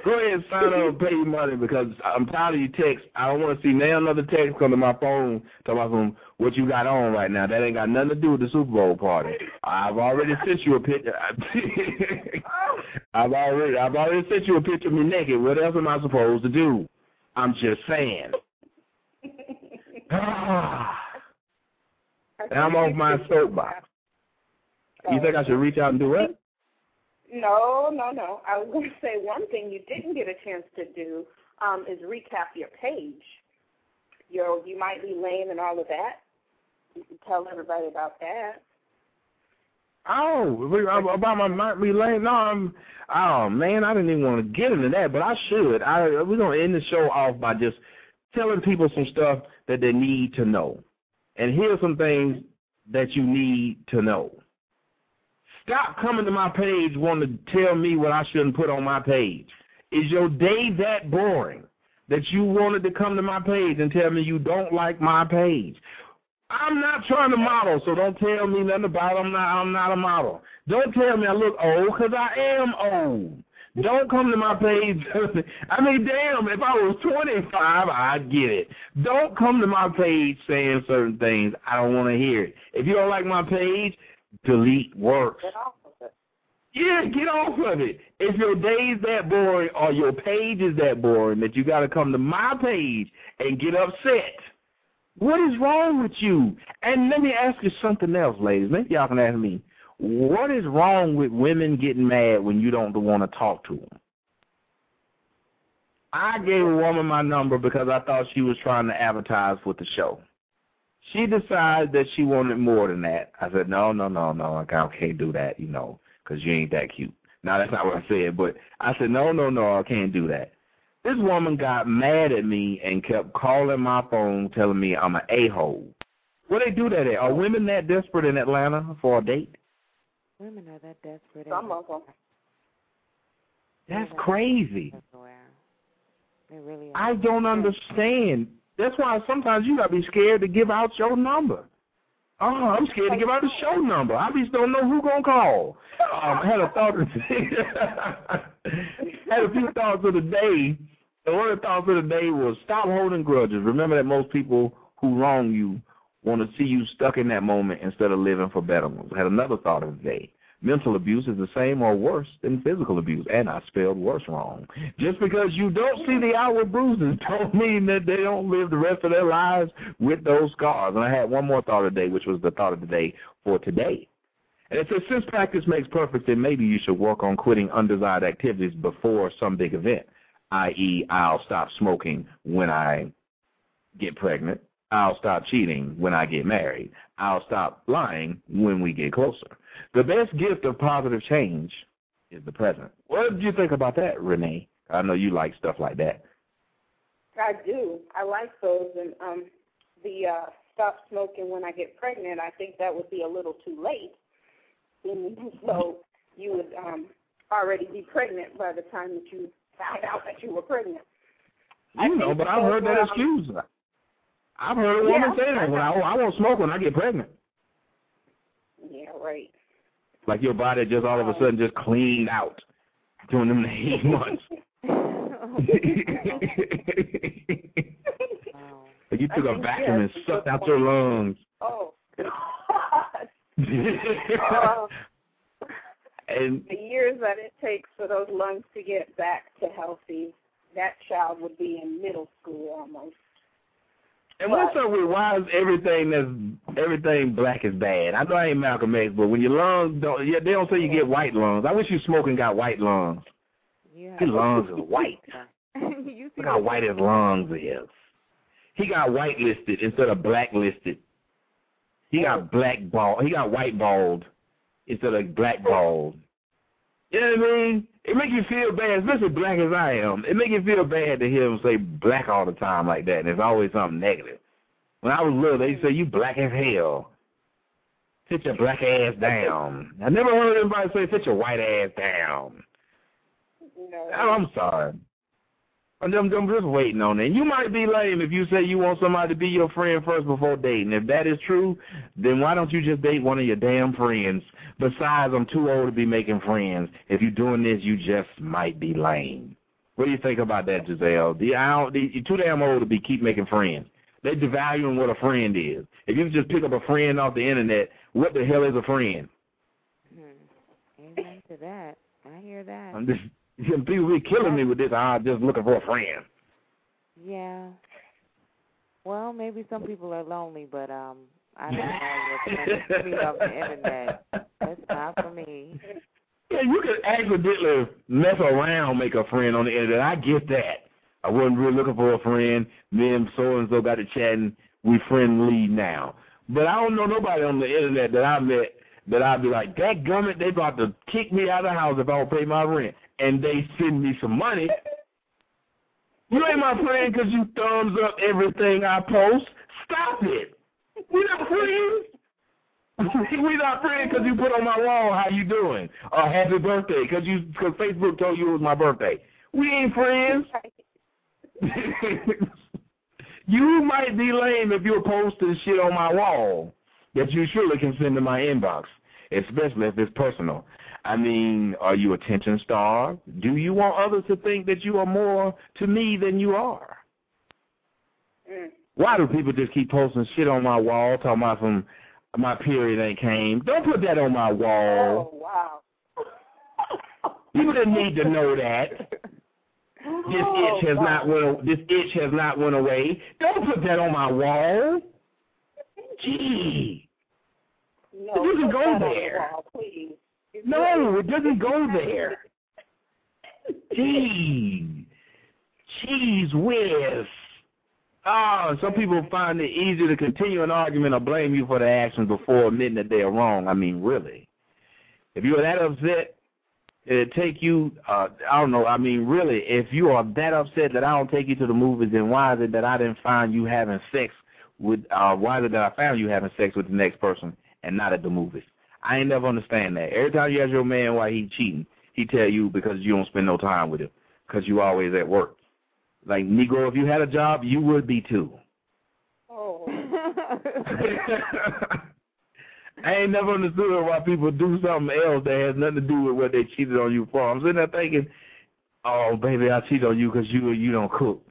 Go ahead and sign up and pay your money because I'm tired of your texts. I don't want to see now another text come to my phone talking about what you got on right now. That ain't got nothing to do with the Super Bowl party. I've already sent you a picture. I've already I've already sent you a picture of me naked. What else am I supposed to do? I'm just saying. I'm off my soapbox. You think I should reach out and do what? No, no, no. I was going to say one thing you didn't get a chance to do um, is recap your page. Your you might be lame and all of that. You can tell everybody about that. Oh, about my might be lame. No, I'm. Oh man, I didn't even want to get into that, but I should. I we're gonna end the show off by just telling people some stuff that they need to know, and here's some things that you need to know. Stop coming to my page wanting to tell me what I shouldn't put on my page. Is your day that boring that you wanted to come to my page and tell me you don't like my page? I'm not trying to model, so don't tell me nothing about I'm not I'm not a model. Don't tell me I look old because I am old. Don't come to my page. I mean, damn, if I was 25, I'd get it. Don't come to my page saying certain things. I don't want to hear it. If you don't like my page, delete works. Get off of it. Yeah, get off of it. If your day's that boring or your page is that boring that you got to come to my page and get upset, what is wrong with you? And let me ask you something else, ladies. Maybe y'all can ask me. What is wrong with women getting mad when you don't want to talk to them? I gave a woman my number because I thought she was trying to advertise with the show. She decided that she wanted more than that. I said, no, no, no, no, I can't do that, you know, because you ain't that cute. Now, that's not what I said, but I said, no, no, no, I can't do that. This woman got mad at me and kept calling my phone telling me I'm an a-hole. Where they do that at? Are women that desperate in Atlanta for a date? Women are that desperate. Some of them. That's crazy. They really are. I don't understand. That's why sometimes you gotta be scared to give out your number. Oh, I'm scared to give out the show number. I just don't know who gonna call. Um, I had a thought. had a few thoughts of the day. And one of the thoughts of the day was stop holding grudges. Remember that most people who wrong you want to see you stuck in that moment instead of living for better ones. I had another thought of the day. Mental abuse is the same or worse than physical abuse, and I spelled worse wrong. Just because you don't see the outward bruises don't mean that they don't live the rest of their lives with those scars. And I had one more thought of the day, which was the thought of the day for today. And it says, since practice makes perfect, then maybe you should work on quitting undesired activities before some big event, i.e., I'll stop smoking when I get pregnant. I'll stop cheating when I get married. I'll stop lying when we get closer. The best gift of positive change is the present. What do you think about that, Renee? I know you like stuff like that. I do. I like those. And um, the uh, stop smoking when I get pregnant, I think that would be a little too late. so you would um, already be pregnant by the time that you found out that you were pregnant. You know, but I've heard that um, excuse. I've heard a woman yeah, say that. I, I won't smoke when I get pregnant. Yeah, right. Like your body just all of a sudden just cleaned out during them eight months. like you took a vacuum and sucked out your lungs. Oh. uh, and the years that it takes for those lungs to get back to healthy, that child would be in middle school almost. And what's up with why is everything that's everything black is bad? I know I ain't Malcolm X, but when your lungs don't, yeah, they don't say you get white lungs. I wish you smoking got white lungs. Yeah. His lungs is white. Look how white his lungs is. He got whitelisted instead of blacklisted. He got black bald. He got white bald instead of black bald. You know what I mean? It make you feel bad, especially black as I am. It make you feel bad to hear them say black all the time like that, and it's always something negative. When I was little, they say you black as hell. Sit your black ass down. I never heard anybody say sit your white ass down. No. Oh, I'm sorry. I'm, I'm, I'm just waiting on it. You might be lame if you say you want somebody to be your friend first before dating. If that is true, then why don't you just date one of your damn friends? Besides, I'm too old to be making friends. If you're doing this, you just might be lame. What do you think about that, Giselle? The, I don't, the, you're too damn old to be keep making friends. They're devaluing what a friend is. If you just pick up a friend off the internet, what the hell is a friend? Hmm. Amen to that. I hear that. I'm just people be killing me with this. I'm just looking for a friend. Yeah. Well, maybe some people are lonely, but um, I don't know. You're me off the internet. That's not for me. Yeah, you could accidentally mess around, make a friend on the internet. I get that. I wasn't really looking for a friend. And so and so got to chatting. We friendly now. But I don't know nobody on the internet that I met that I'd be like, that gummit, they about to kick me out of the house if I don't pay my rent. And they send me some money. You ain't my friend because you thumbs up everything I post. Stop it. We not friends. we not friends because you put on my wall how you doing or uh, happy birthday because you because Facebook told you it was my birthday. We ain't friends. you might be lame if you're posting shit on my wall that you surely can send to my inbox, especially if it's personal. I mean, are you attention starved? Do you want others to think that you are more to me than you are? Mm. Why do people just keep posting shit on my wall, talking about some my period ain't came? Don't put that on my wall. Oh, wow. You didn't need to know that. This oh, itch has wow. not went. This itch has not went away. Don't put that on my wall. Gee. No, it doesn't go there. there. Wall, please. No, it doesn't go there. Gee. Jeez whiz. Ah, some people find it easier to continue an argument or blame you for their actions before admitting that they are wrong. I mean, really. If you are that upset, it'd take you, uh, I don't know, I mean, really, if you are that upset that I don't take you to the movies, then why is it that I didn't find you having sex with, uh, why is it that I found you having sex with the next person and not at the movies? I ain't never understand that. Every time you ask your man why he cheating, he tell you because you don't spend no time with him, because you always at work. Like, Negro, if you had a job, you would be too. Oh. I ain't never understood why people do something else that has nothing to do with what they cheated on you for. I'm sitting there thinking, oh, baby, I cheated on you because you you don't cook.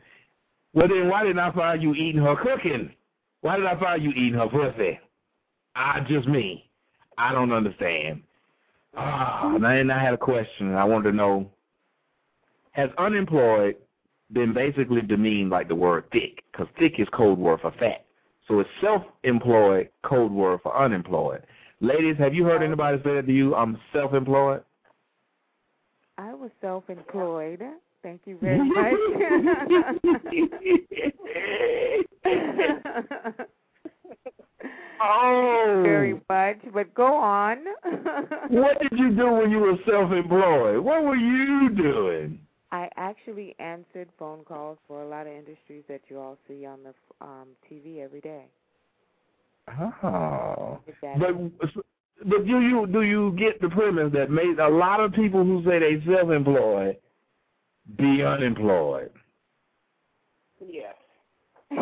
Well, then why didn't I find you eating her cooking? Why did I find you eating her pussy? Ah, just me. I don't understand. Ah, and then I had a question. I wanted to know, has unemployed been basically demeaned like the word thick? Because thick is code word for fat. So it's self-employed code word for unemployed. Ladies, have you heard anybody say that to you? I'm self-employed. I was self-employed. Thank you very much. oh. Very much, but go on. what did you do when you were self-employed? What were you doing? I actually answered phone calls for a lot of industries that you all see on the um, TV every day. Oh, but but do you do you get the premise that made a lot of people who say they self-employed be unemployed? Yes.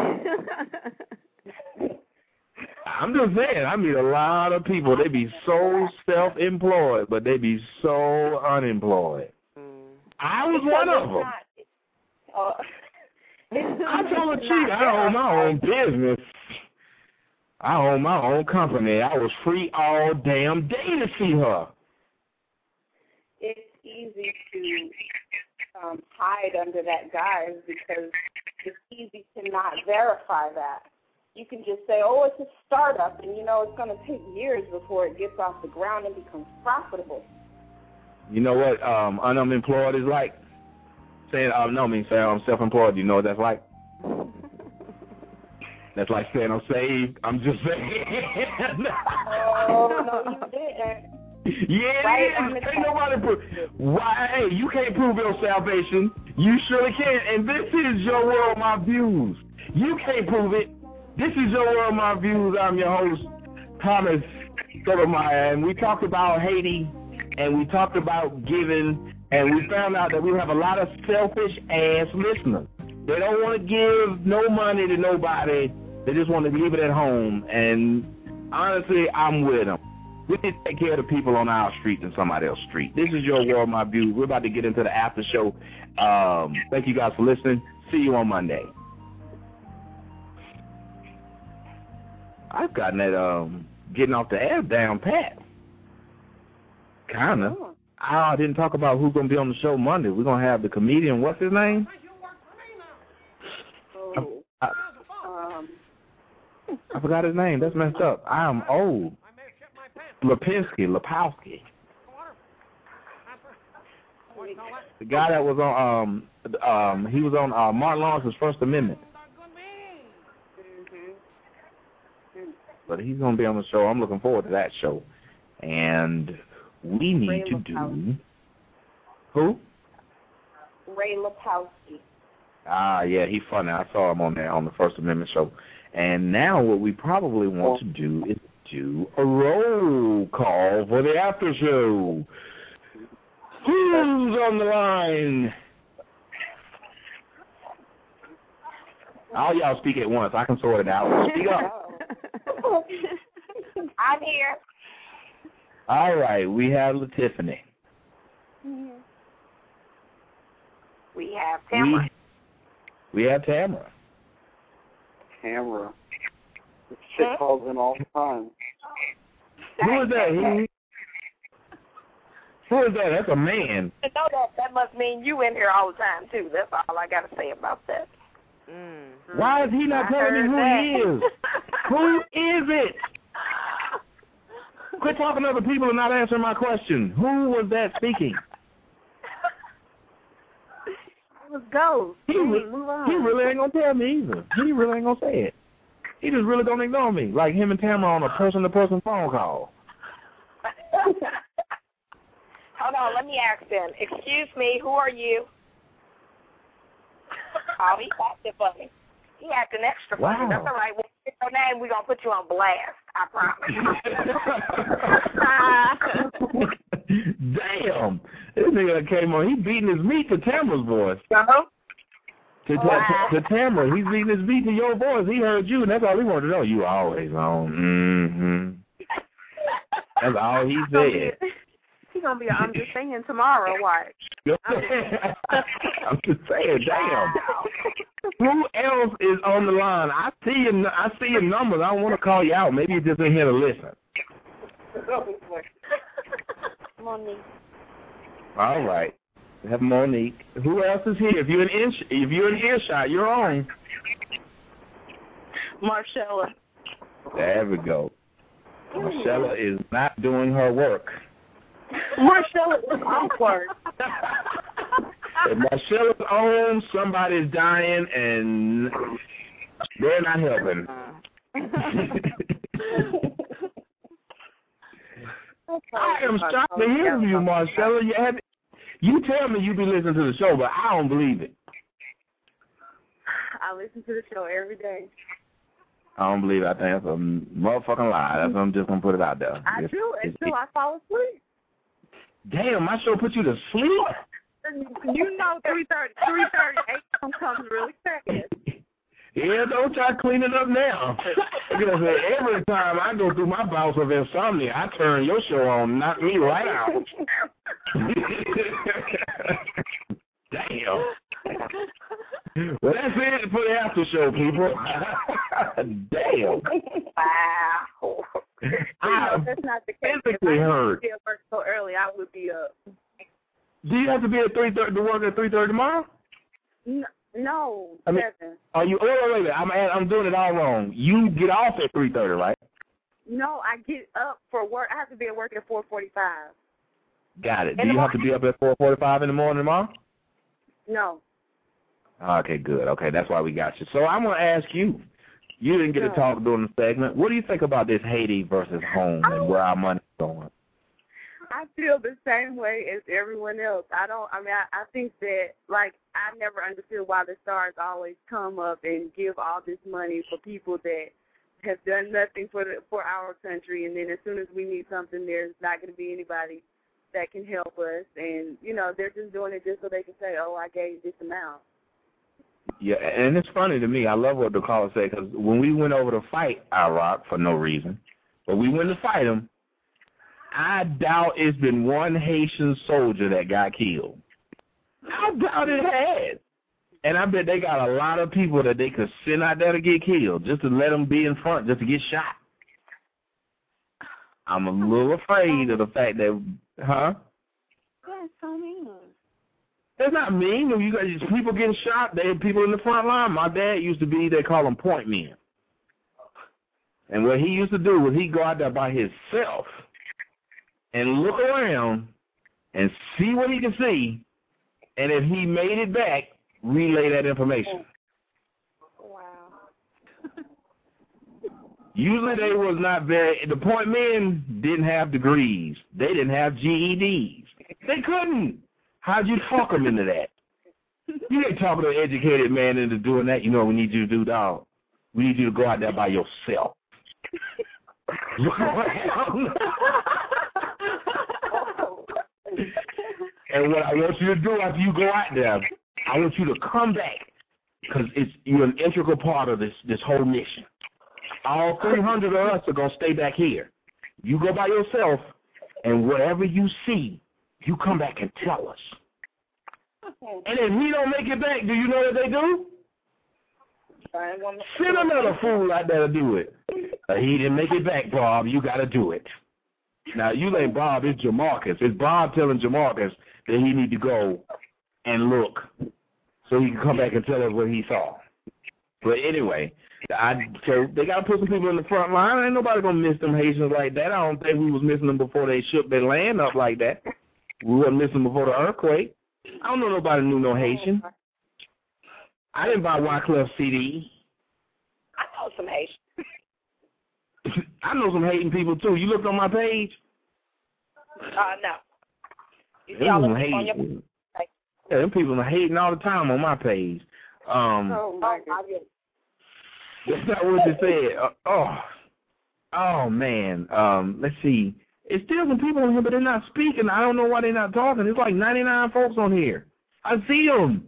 I'm just saying. I meet a lot of people they be so self-employed, but they be so unemployed. I was one of them. uh, I told a chick I own my own business. I own my own company. I was free all damn day to see her. It's easy to um, hide under that guise because it's easy to not verify that. You can just say, oh, it's a startup, and you know it's going to take years before it gets off the ground and becomes profitable. You know what um, unemployed is like? Saying, um, no, I mean, saying I'm self-employed. You know what that's like? That's like saying I'm saved. I'm just saying. oh, no, you didn't. Yeah, right it is. Can't nobody prove. Why? Hey, you can't prove your salvation. You surely can. And this is your world, my views. You can't prove it. This is your world, my views. I'm your host, Thomas Sotomayor, and we talked about Haiti and we talked about giving And we found out that we have a lot of selfish ass listeners. They don't want to give no money to nobody. They just want to leave it at home. And honestly, I'm with them. We need to take care of the people on our street than somebody else's street. This is your world, my view. We're about to get into the after show. Um, thank you guys for listening. See you on Monday. I've gotten that um getting off the air down pat. Kinda. I didn't talk about who's gonna be on the show Monday. We're gonna have the comedian. What's his name? Oh, I, um, I forgot his name. That's messed up. I am old. Lipinski, Lapowski. The guy that was on um um he was on uh Martin Lawrence's First Amendment. But he's gonna be on the show. I'm looking forward to that show. And we need Ray to do who? Ray Lapowski. Ah, yeah, he's funny. I saw him on there on the First Amendment show. And now what we probably want to do is do a roll call for the after show. Who's on the line? All y'all speak at once. I can sort it out. Speak up. I'm here. All right, we have Tiffany. We have Tamara. We, we have Tamara. Camera. This shit calls in all the time. Who is that? Who, who is that? That's a man. I know that that must mean you in here all the time too. That's all I got to say about that. Mm. Why is he not I telling me heard who he is? who is it? Quit talking to other people and not answering my question. Who was that speaking? it was go. He, re- Move on. he really ain't gonna tell me either. He really ain't gonna say it. He just really don't ignore me, like him and Tamara on a person-to-person phone call. Hold on, let me ask then. Excuse me, who are you? Oh, he acting funny. He acting extra funny. That's all right. When we get your name, we're going to put you on blast. I promise. Damn, this nigga that came on. He beating his meat to Tamara's voice. Uh-huh. To, Wow. to, to Tamara, he's beating his beat to your voice. He heard you, and that's all he wanted to know. You always on. Mm-hmm. That's all he said. He's gonna be. I'm just saying tomorrow. Watch. I'm just saying, damn. Who else is on the line? I see your, I see your numbers. I don't want to call you out. Maybe you're just in here to listen. Monique. All right. We have Monique. Who else is here? If you're an ear, if you're in earshot, you're on. Marcella. There we go. Marcella is not doing her work. Marcella is awkward. If Marcella's on, somebody's dying, and they're not helping. I am shocked to hear from you, Marcella. You, have, you tell me you be listening to the show, but I don't believe it. I listen to the show every day. I don't believe it. I think that's a motherfucking lie. That's I'm just gonna put it out there. I It's- do it's- until I fall asleep. Damn, my show put you to sleep. You know, three thirty, three thirty, eight comes really fast. Yeah, don't try cleaning up now. Because every time I go through my bouts of insomnia, I turn your show on, knock me right out. Damn. Well, that's it for the after show, people. Damn. Wow. I That's not the case. If physically I hurt. didn't work so early, I would be up. Do you have to be at three thirty to work at three thirty tomorrow? No. No, I mean- seven. Are you? Wait, wait, wait, wait. I'm I'm doing it all wrong. You get off at three thirty, right? No, I get up for work. I have to be at work at four forty-five. Got it. In Do you have to be up at four forty-five in the morning tomorrow? No. Okay, good. Okay, that's why we got you. So I'm gonna ask you. You didn't get to talk during the segment. What do you think about this Haiti versus home and oh. where our money's going? I feel the same way as everyone else. I don't. I mean, I, I think that like I never understood why the stars always come up and give all this money for people that have done nothing for the for our country, and then as soon as we need something, there's not going to be anybody that can help us, and you know they're just doing it just so they can say, "Oh, I gave this amount." Yeah, and it's funny to me. I love what the caller said because when we went over to fight Iraq for no reason, but we went to fight him, I doubt it's been one Haitian soldier that got killed. I doubt it has. And I bet they got a lot of people that they could send out there to get killed just to let them be in front, just to get shot. I'm a little afraid of the fact that, huh? That's so mean. It's not mean. You got these people getting shot, they people in the front line. My dad used to be, they call them point men. And what he used to do was he'd go out there by himself and look around and see what he could see. And if he made it back, relay that information. Wow. Usually they was not very, the point men didn't have degrees. They didn't have GEDs. They couldn't. How'd you talk them into that? You ain't talking to an educated man into doing that. You know what we need you to do, dog? We need you to go out there by yourself. Look around. and what I want you to do after you go out there, I want you to come back because it's you're an integral part of this this whole mission. All 300 of us are gonna stay back here. You go by yourself, and whatever you see, you come back and tell us. And if he don't make it back, do you know what they do? Send another fool out there to do it. Uh, he didn't make it back, Bob. You got to do it. Now, you ain't Bob. It's Jamarcus. It's Bob telling Jamarcus that he need to go and look so he can come back and tell us what he saw. But anyway, I so they got to put some people in the front line. Ain't nobody gonna miss them Haitians like that. I don't think we was missing them before they shook their land up like that. We wasn't missing them before the earthquake. I don't know nobody knew no Haitian. I didn't buy Wyclef CD. I know some Haitian. I know some Haitian people too. You looked on my page. Uh, no. You see Them all the people on your hating. Yeah, them people are hating all the time on my page. Um, Oh my goodness. That's not what they said. Uh, oh, oh man. Um, let's see. It's still some people on here, but they're not speaking. I don't know why they're not talking. There's like 99 folks on here. I see them.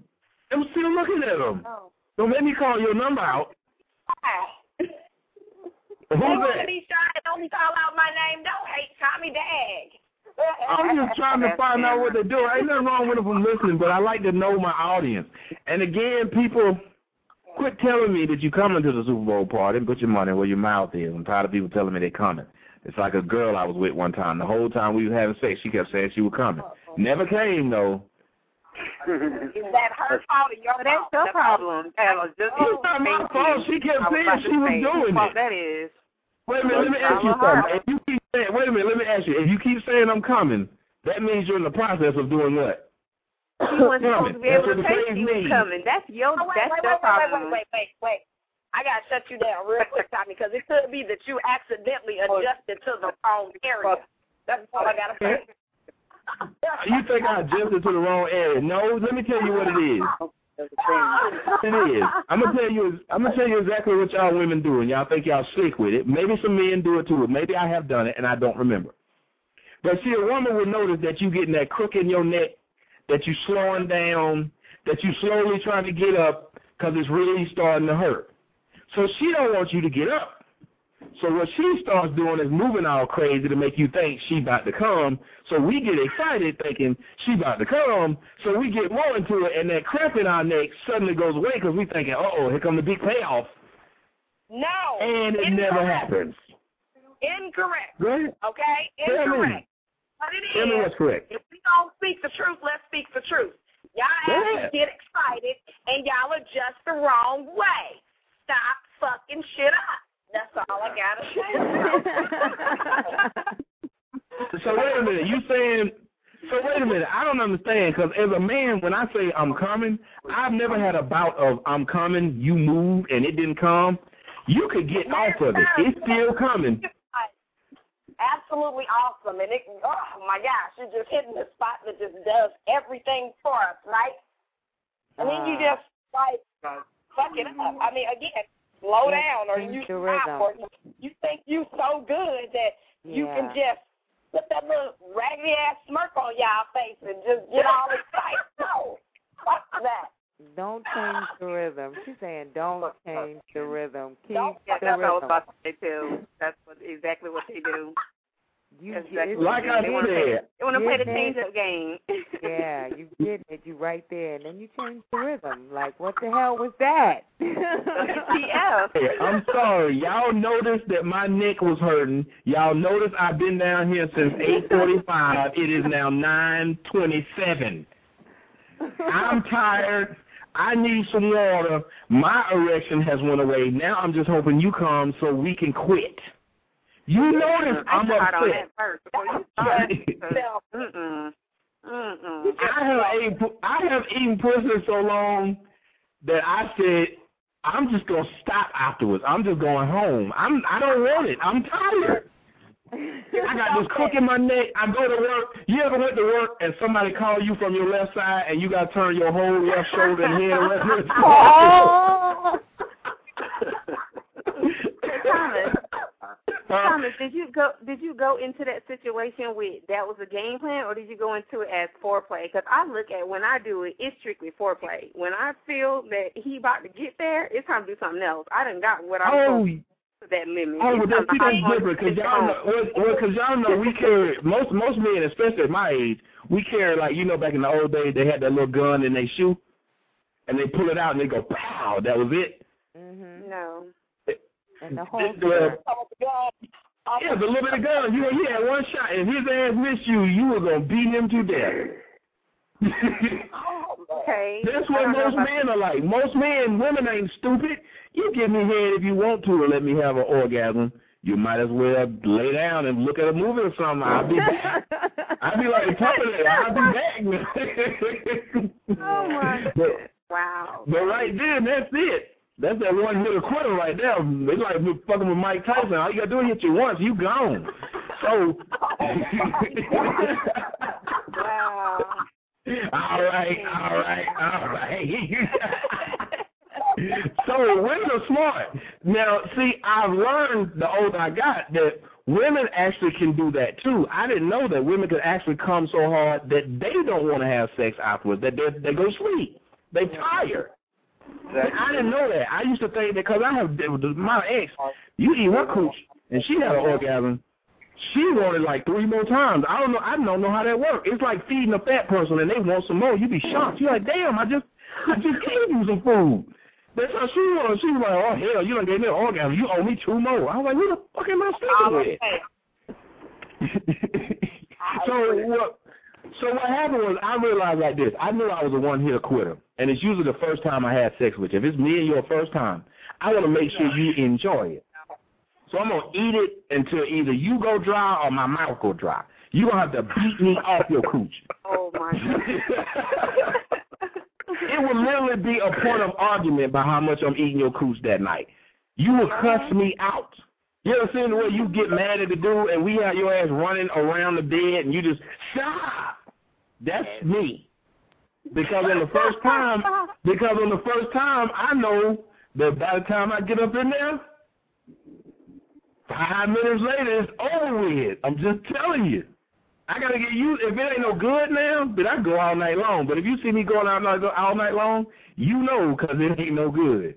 I'm still looking at them. Oh. Don't let me call your number out. Who's they want that? be shy only call out my name. Don't hate Tommy Dag. I'm just trying to find out what they're doing. Ain't nothing wrong with them listening, but I like to know my audience. And again, people, quit telling me that you're coming to the Super Bowl party and put your money where your mouth is. I'm tired of people telling me they're coming. It's like a girl I was with one time. The whole time we were having sex, she kept saying she was coming. Never came, though. Is that her fault or your But that's fault? your problem, Ella. Just oh, It's not my fault. She kept saying she was doing it. That is. Wait a minute, let me ask you something. If you keep saying, wait a minute, let me ask you. If you keep saying I'm coming, that means you're in the process of doing what? She wasn't supposed to be able That's to what the take you was coming. That's your Oh, wait, that's wait, your wait, wait, problem. wait, wait, wait, wait. I gotta shut you down real quick, Tommy, because it could be that you accidentally oh. adjusted to the wrong area. That's all I gotta say. You think I adjusted to the wrong area? No, let me tell you what it is. It is. I'm gonna tell you. I'm gonna tell you exactly what y'all women do, and y'all think y'all slick with it. Maybe some men do it too. Maybe I have done it, and I don't remember. But see, a woman will notice that you getting that crook in your neck, that you slowing down, that you slowly trying to get up because it's really starting to hurt. So she don't want you to get up. So what she starts doing is moving all crazy to make you think she about to come. So we get excited thinking she about to come. So we get more into it, and that cramp in our neck suddenly goes away because we thinking, uh oh, here come the big payoff, No. and it never happens. Incorrect. Ahead. Okay? Tell. Incorrect. But it Tell is. what's correct. If we don't speak the truth, let's speak the truth. Y'all get excited and y'all adjust the wrong way. Stop fucking shit up. That's all I gotta say. So wait a minute, you saying? So wait a minute, I don't understand because as a man, when I say I'm coming, I've never had a bout of I'm coming, you move, and it didn't come. You could get off of it. It's still coming. Absolutely awesome. And it, oh my gosh, you're just hitting the spot that just does everything for us, right? And then you ah. just like fuck it up. I mean, again, slow down or you stop or you think you so good that you can just put that little raggedy ass smirk on y'all face and just get all excited. No, fuck that. Don't change the rhythm. She's saying don't change the rhythm. Keep Yeah, the that's what I was about to say too. That's what exactly what they do. You That's get exactly it. what Like. I they want to play, said. they want to play the change up game. Yeah, you get it. You right there, and then you change the rhythm. Like, what the hell was that? WTF. Hey, I'm sorry. Y'all noticed that my neck was hurting. Y'all noticed I've been down here since 8:45. It is now 9:27. I'm tired. I need some water. My erection has went away. Now I'm just hoping you come so we can quit. You notice I I'm tried on upset. that first before you Mm-mm. Mm-mm. I have eaten, I have eaten pussy so long that I said I'm just gonna stop afterwards. I'm just going home. I'm I don't want it. I'm tired. I got this crook in my neck. I go to work. You ever went to work and somebody called you from your left side and you got to turn your whole left shoulder and head around? Oh. Thomas, Thomas, did you go? Did you go into that situation with that was a game plan, or did you go into it as foreplay? Because I look at when I do it, it's strictly foreplay. When I feel that he about to get there, it's time to do something else. I done got what I'm Oh, supposed that limit. Oh, It's well, time that's, to see, that's different because y'all know, phone. well, well, cause y'all know we carry most most men, especially at my age, we carry like you know back in the old days they had that little gun in their shoe, and they pull it out and they go pow. That was it. Mm-hmm. No. And the whole uh, oh, The- yeah, the little bit of gun. You know, he had one shot. If his ass missed you, you were gonna beat him to death. Oh, okay. That's what most men are like. Most men, women ain't stupid. You give me head if you want to, or let me have an orgasm. You might as well lay down and look at a movie or something. I'll be back. I'll be like puppet. I'll be back. Oh my. But, Wow. but right then, that's it. That's that one hit quitter right there. It's like fucking with Mike Tyson. All you gotta do is hit you once, you gone. So. Wow. all right, all right, all right. so women are smart. Now, see, I've learned the older I got that women actually can do that too. I didn't know that women could actually come so hard that they don't want to have sex afterwards. That they they go sleep. They tired. I didn't know that. I used to think that because I have my ex, you eat her cooch, and she had an orgasm. She wanted like three more times. I don't know. I don't know how that works. It's like feeding a fat person and they want some more. You be shocked. You're like, damn, I just, I just gave you some food. That's how she was. She was like, oh hell, you done gave me an orgasm. You owe me two more. I was like, who the fuck am I sleeping with? so what? So what happened was I realized like this. I knew I was a one hitter quitter, and it's usually the first time I had sex with you. If it's me and your first time, I want to make sure you enjoy it. So I'm gonna eat it until either you go dry or my mouth go dry. You gonna have to beat me off your cooch. Oh my It will literally be a point of argument by how much I'm eating your cooch that night. You will cuss me out. You ever seen the way you get mad at the dude and we have your ass running around the bed and you just stop? That's me. Because on the first time, because on the first time, I know that by the time I get up in there, five minutes later, it's over with. I'm just telling you. I gotta get used. If it ain't no good now, then I go all night long. But if you see me going out all night long, you know, cause it ain't no good.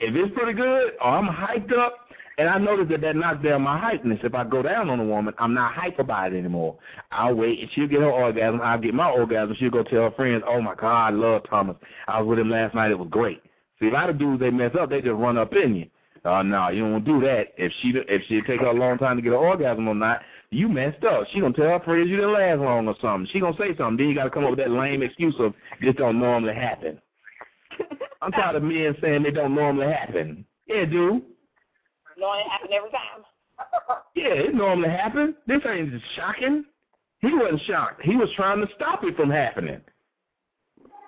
If it's pretty good, I'm hyped up, and I notice that that knocks down my hypeness. If I go down on a woman, I'm not hype about it anymore. I'll wait, and she'll get her orgasm. I'll get my orgasm. She'll go tell her friends, "Oh my God, I love Thomas. I was with him last night. It was great." See, a lot of dudes they mess up. They just run up in you. Uh, oh no, you don't do that. If she if she take her a long time to get an orgasm or not, you messed up. She gonna tell her friends you didn't last long or something. She gonna say something. Then you gotta come up with that lame excuse of this don't normally happen. I'm tired of men saying they don't normally happen. Yeah, dude. No, it happen every time. Yeah, it normally happens. This ain't shocking. He wasn't shocked. He was trying to stop it from happening.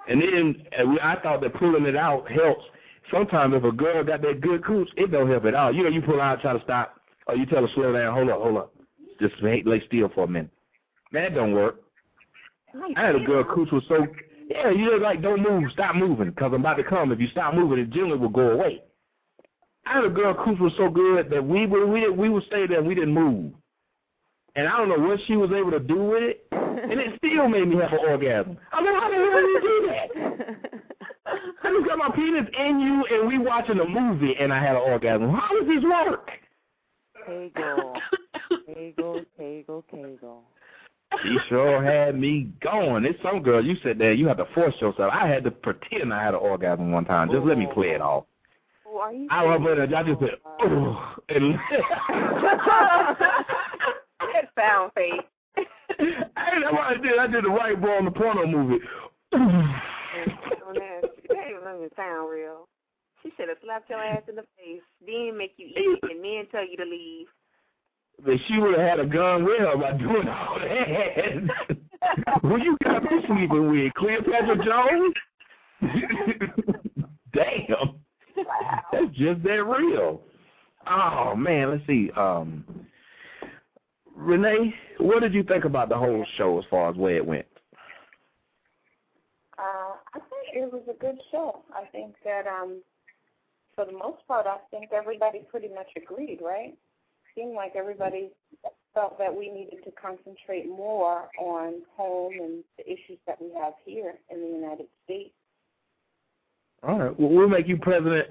And then we- I thought that pulling it out helps. Sometimes if a girl got that good cooch, it don't help at all. You know, you pull out, try to stop, or you tell her slow down, hold up, hold up, just lay, lay still for a minute. That don't work. I had a girl cooch was so yeah, you just like don't move, stop moving, because I'm about to come. If you stop moving, it generally will go away. I had a girl cooch was so good that we would we we would stay there, and we didn't move. and I don't know what she was able to do with it, and it still made me have an orgasm. I mean, how the hell do you do that? I just got my penis in you, and we watching a movie, and I had an orgasm. How does this work? Kegel. Kegel, Kegel, Kegel. She sure had me going. It's some girl you said there you have to force yourself. I had to pretend I had an orgasm one time. Just let me play it off. You I was it. I just said, oh, and That sound fake. hey, that's what I did. I did the right boy on the porno movie. That, ain't even sound real. She should have slapped your ass in the face, then make you eat, and then tell you to leave. but she would have had a gun with her by doing all that. Who you got me sleeping with? Cleopatra Jones? Damn. That's just that real. Oh man, let's see. Um Renee, what did you think about the whole show as far as where it went? Uh, I think it was a good show. I think that um, for the most part, I think everybody pretty much agreed, right? Seemed like everybody felt that we needed to concentrate more on home and the issues that we have here in the United States. All right. Well, we'll make you president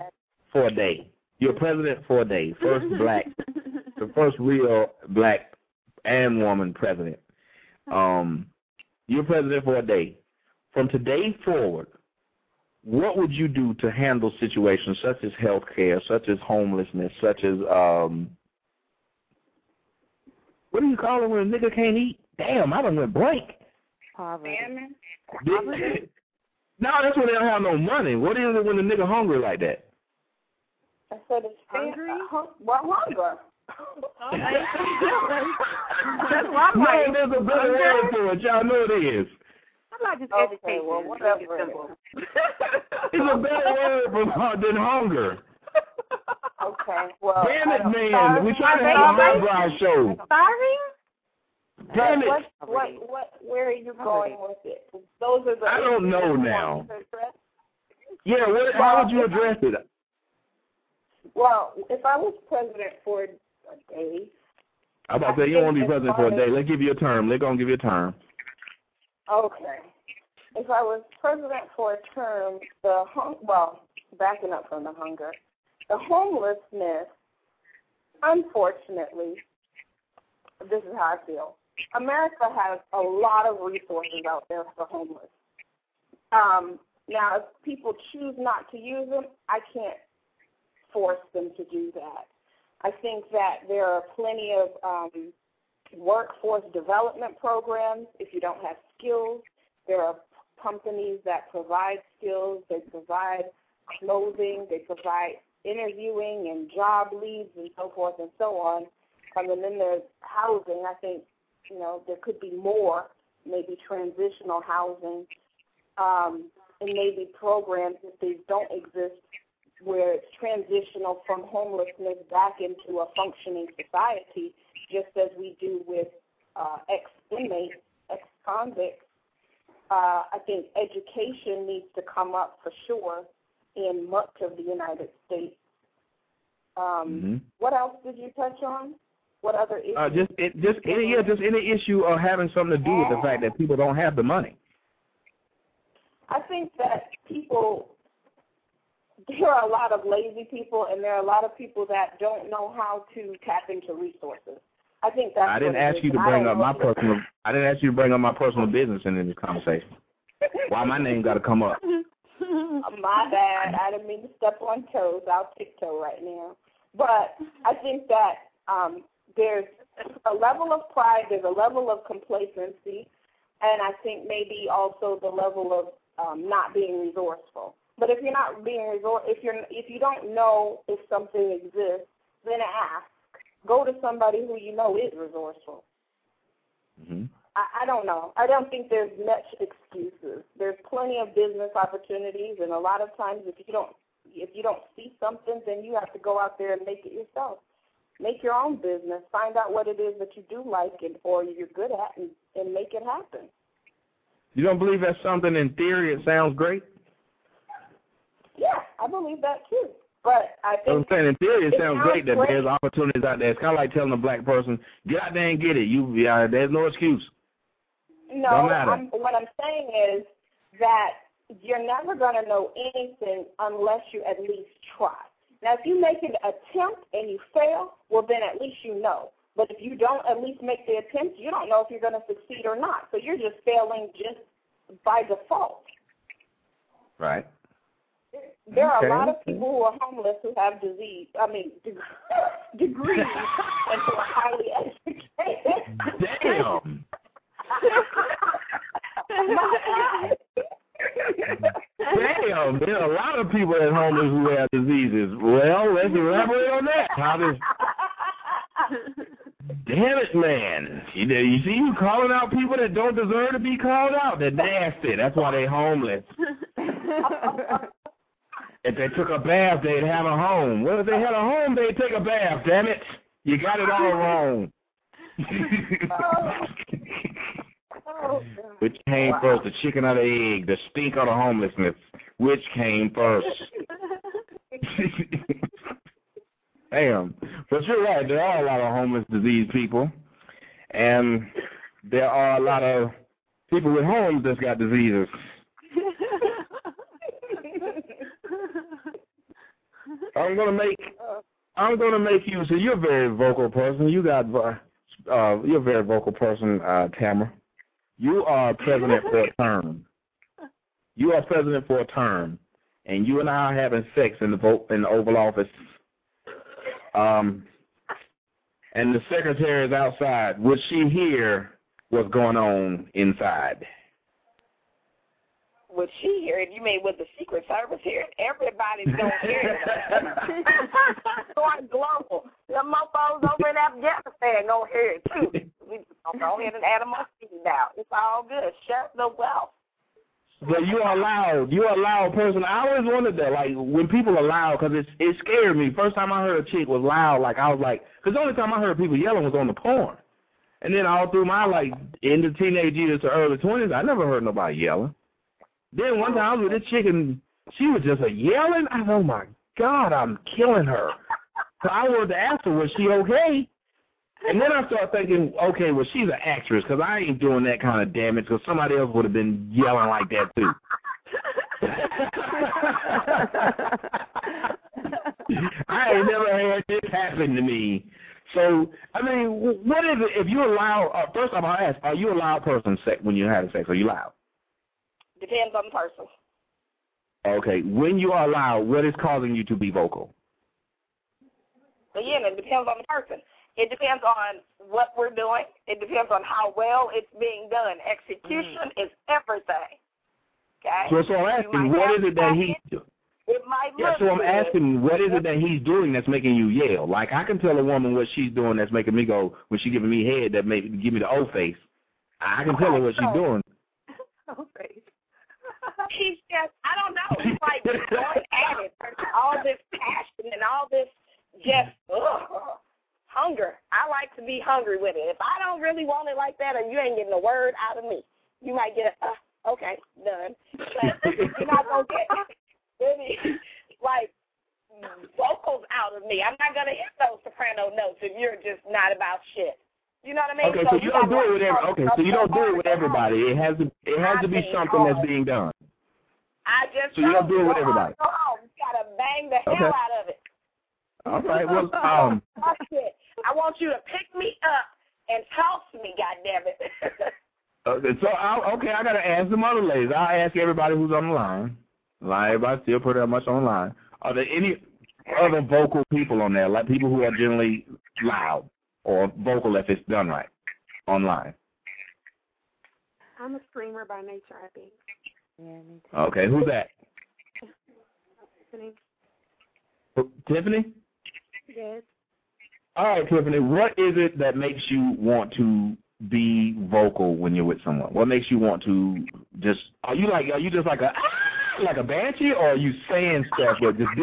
for a day. You're president for a day. First black, the first real black and woman president. Um, you're president for a day. From today forward, what would you do to handle situations such as health care, such as homelessness, such as um, what do you call it when a nigga can't eat? Damn, I done went blank. Poverty. No, that's when they don't have no money. What is it when the nigga hungry like that? I said it's hungry. Well, hunger. That's why I'm no, like, there's a better word to it. Y'all know it is. I'm not just Okay, educated. well, whatever it is. It's a better word for, than hunger. Okay, well. Damn it, man. We trying to have a highbrow show. Starving? Damn it. What, what, what, where are you going with it? Those are the. I don't know now. to? Yeah, what, how would you address it? Well, if I was president for a day, I'm about to say you don't want to be president for a day. Let's give you a term. They're gonna give you a term. okay. If I was president for a term, the hum- well, backing up from the hunger, the homelessness, unfortunately, this is how I feel. America has a lot of resources out there for homeless. Um, now, if people choose not to use them, I can't force them to do that. I think that there are plenty of um, workforce development programs. If you don't have skills, there are companies that provide skills. They provide clothing. They provide interviewing and job leads and so forth and so on. And then there's housing. I think you know there could be more, maybe transitional housing, um, and maybe programs if they don't exist where it's transitional from homelessness back into a functioning society, just as we do with uh, ex-inmates, ex-convicts. Uh, I think education needs to come up for sure in much of the United States. Um, Mm-hmm. What else did you touch on? What other issues? Uh, just it, just any yeah, just any issue of having something to do with the fact that people don't have the money. I think that people, there are a lot of lazy people, and there are a lot of people that don't know how to tap into resources. I think that's. I didn't ask is. you to bring up my personal. I didn't ask you to bring up my personal business in this conversation. Why my name got to come up? My bad. I didn't mean to step on toes. I'll tiptoe right now. But I think that um, there's a level of pride, there's a level of complacency, and I think maybe also the level of um, not being resourceful. But if you're not being resor- if you're if you don't know if something exists, then ask. Go to somebody who you know is resourceful. Mm-hmm. I, I don't know. I don't think there's much excuses. There's plenty of business opportunities, and a lot of times, if you don't if you don't see something, then you have to go out there and make it yourself. Make your own business. Find out what it is that you do like and or you're good at, and, and make it happen. You don't believe that's something in theory? It sounds great. Yeah, I believe that too. But I think I'm saying in theory, it, it sounds sounds great that there's opportunities out there. It's kind of like telling a black person, get out there and get it. You, yeah, there's no excuse. No. I'm, what I'm saying is that you're never going to know anything unless you at least try. Now, if you make an attempt and you fail, well, then at least you know. But if you don't at least make the attempt, you don't know if you're going to succeed or not. So you're just failing just by default. Right. There are Okay, a lot of people who are homeless who have disease. I mean, deg- degrees and who are highly educated. Damn. There are a lot of people at home who have diseases. Well, let's elaborate on that. How does? Damn it, man! You, you see, you calling out people that don't deserve to be called out. They're nasty. That's why they're homeless. If they took a bath, they'd have a home. Well, if they had a home, they'd take a bath. Damn it! You got it all wrong. Oh. Which came oh, first, the chicken or the egg, the stink or the homelessness? Which came first? Damn. But you're right, there are a lot of homeless disease people. And there are a lot of people with homes that's got diseases. I'm gonna make I'm gonna make you so you're a very vocal person. You got uh you're a very vocal person, uh Tamara. You are president for a term. You are president for a term and you and I are having sex in the vote in the Oval Office. Um and the secretary is outside. Would she hear what's going on inside? Would she hear it? You mean with the Secret Service here? Everybody's gonna hear it. Going global. The mofos over in Afghanistan gonna hear it too. We just gonna go ahead and add them up now. It's all good. Share the wealth. But you are loud. You are a loud person. I always wondered that, like when people are loud, because it it scared me. First time I heard a chick was loud, like I was like, because the only time I heard people yelling was on the porn. And then all through my like in the teenage years to early twenties, I never heard nobody yelling. Then one time I was with this chick and she was just a yelling. I oh my god, I'm killing her. So I wanted to ask her, was she okay? And then I started thinking, okay, well, she's an actress because I ain't doing that kind of damage because somebody else would have been yelling like that too. I ain't never had this happen to me. So, I mean, what is it if you allow, uh, first of all, I ask, are you a loud person sex, when you're having sex? Are you loud? Depends on the person. Okay. When you are loud, what is causing you to be vocal? Again, it depends on the person. It depends on what we're doing. It depends on how well it's being done. Execution mm-hmm. is everything. Okay. So, so I'm asking, what is it that he? It might Yeah, so I'm good. asking, what is it that he's doing that's making you yell? Like I can tell a woman what she's doing that's making me go when she giving me head that make give me the old face. I can tell her what she's doing. He's just, I don't know. He's like going at it. All this passion and all this just ugh, hunger. I like to be hungry with it. If I don't really want it like that, and you ain't getting a word out of me, you might get a, uh, okay, done. But you're not gonna get really like vocals out of me. I'm not gonna hit those soprano notes if you're just not about shit. You know what I mean? Okay, so you don't do it with every, okay, so you don't do it with everybody. It has to it has to be something that's being done. I just So you don't do it with everybody. home, Go home. You gotta bang the Okay. hell out of it. All right, well, um. I want you to pick me up and toss me, goddamn it. okay, so I, okay, I gotta ask some other ladies. I'll ask everybody who's on the line. Line, everybody still put that much on the line. Are there any other vocal people on there, like people who are generally loud or vocal if it's done right online? I'm a screamer by nature, I think. Yeah, me too. Okay, who's that? Tiffany. Tiffany? Yes. All right, Tiffany, what is it that makes you want to be vocal when you're with someone? What makes you want to just are you like are you just like a "Ah," like a banshee or are you saying stuff that just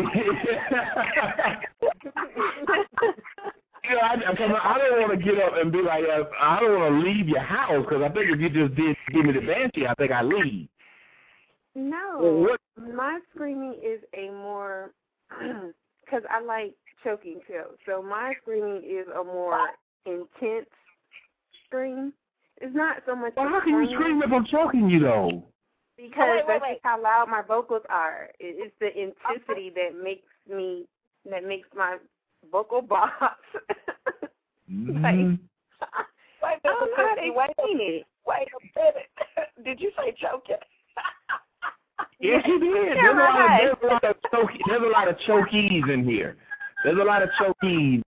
You know, I, I, I don't want to get up and be like, uh, I don't want to leave your house because I think if you just did give me the banshee, I think I leave. No. Well, My screaming is a more because I like choking too. So my screaming is a more intense scream. It's not so much. Well, how can you scream if I'm choking you though? Because Oh, wait, wait, that's wait. just how loud my vocals are. It's the intensity that makes me that makes my vocal box. Mhm. Wait a I don't know minute, wait a minute. Wait a minute. Did you say choking? Yes, you did. There's a, lot of, there's, a lot of choke, there's a lot of chokees in here. There's a lot of chokees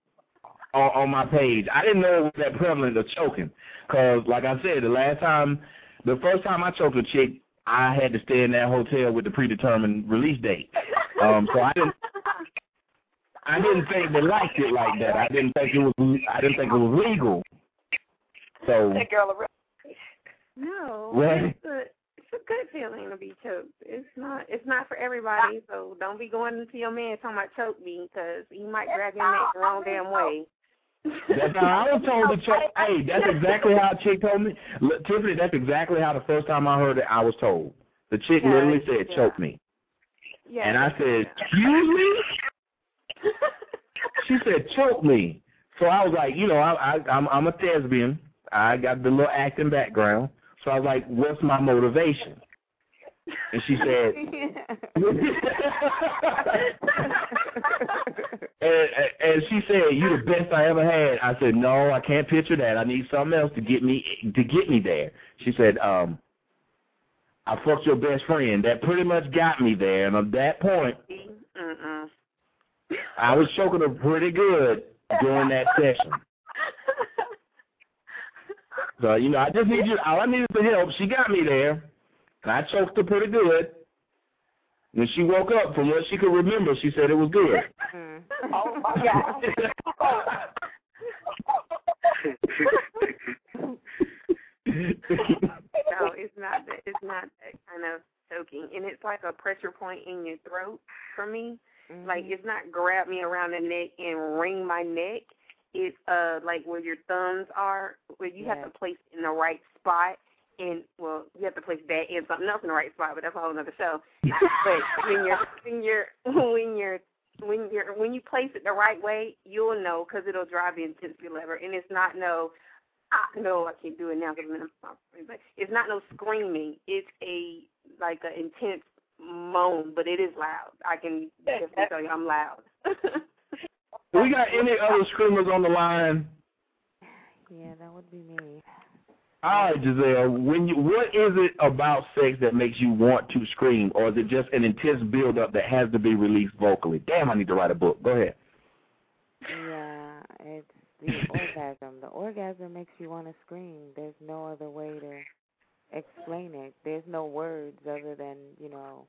on, on my page. I didn't know it was that prevalent of choking. Because, like I said, the last time, the first time I choked a chick, I had to stay in that hotel with the predetermined release date. Um, so I didn't. I didn't think they liked it like that. I didn't think it was. I didn't think it was legal. So That girl a real No, Right. It's a good feeling to be choked. It's not it's not for everybody. So don't be going into your man talking about choke me because he might grab your neck the wrong damn way. That's how I was told to choke. Hey, that's exactly how a chick told me. Look, Tiffany, that's exactly how the first time I heard it, I was told. The chick Yeah, literally said, yeah. choke me. Yeah. And I said, excuse me? she said, choke me. So I was like, you know, I, I, I'm, I'm a thespian. I got the little acting background. So I was like, what's my motivation? And she said, and, and she said, "You the best I ever had." I said, "No, I can't picture that. I need something else to get me to get me there." She said, "Um, I fucked your best friend. That pretty much got me there." And at that point, Mm-mm. I was choking her pretty good during that session. So you know, I just need you. All I needed for help. She got me there. And I choked her pretty good. When she woke up, from what she could remember, she said it was good. Mm-hmm. Oh my God. no, it's not that. It's not that kind of choking, and it's like a pressure point in your throat for me. Like mm-hmm. it's not grab me around the neck and wring my neck. It's uh like where your thumbs are, where you have to place in the right spot. And well, you have to place that and something else in the right spot, but that's a whole another show. but when you're when you're when you're when you're when you place it the right way, you'll know because it'll drive the intensity lever, and it's not no. I no, I can't do it now because I'm in my but it's not no screaming. It's a like an intense moan, but it is loud. I can definitely tell you I'm loud. we got any other screamers on the line? Yeah, that would be me. All right, Giselle. When you, what is it about sex that makes you want to scream, or is it just an intense build-up that has to be released vocally? Damn, I need to write a book. Go ahead. Yeah, it's the orgasm. The orgasm makes you want to scream. There's no other way to explain it. There's no words other than, you know,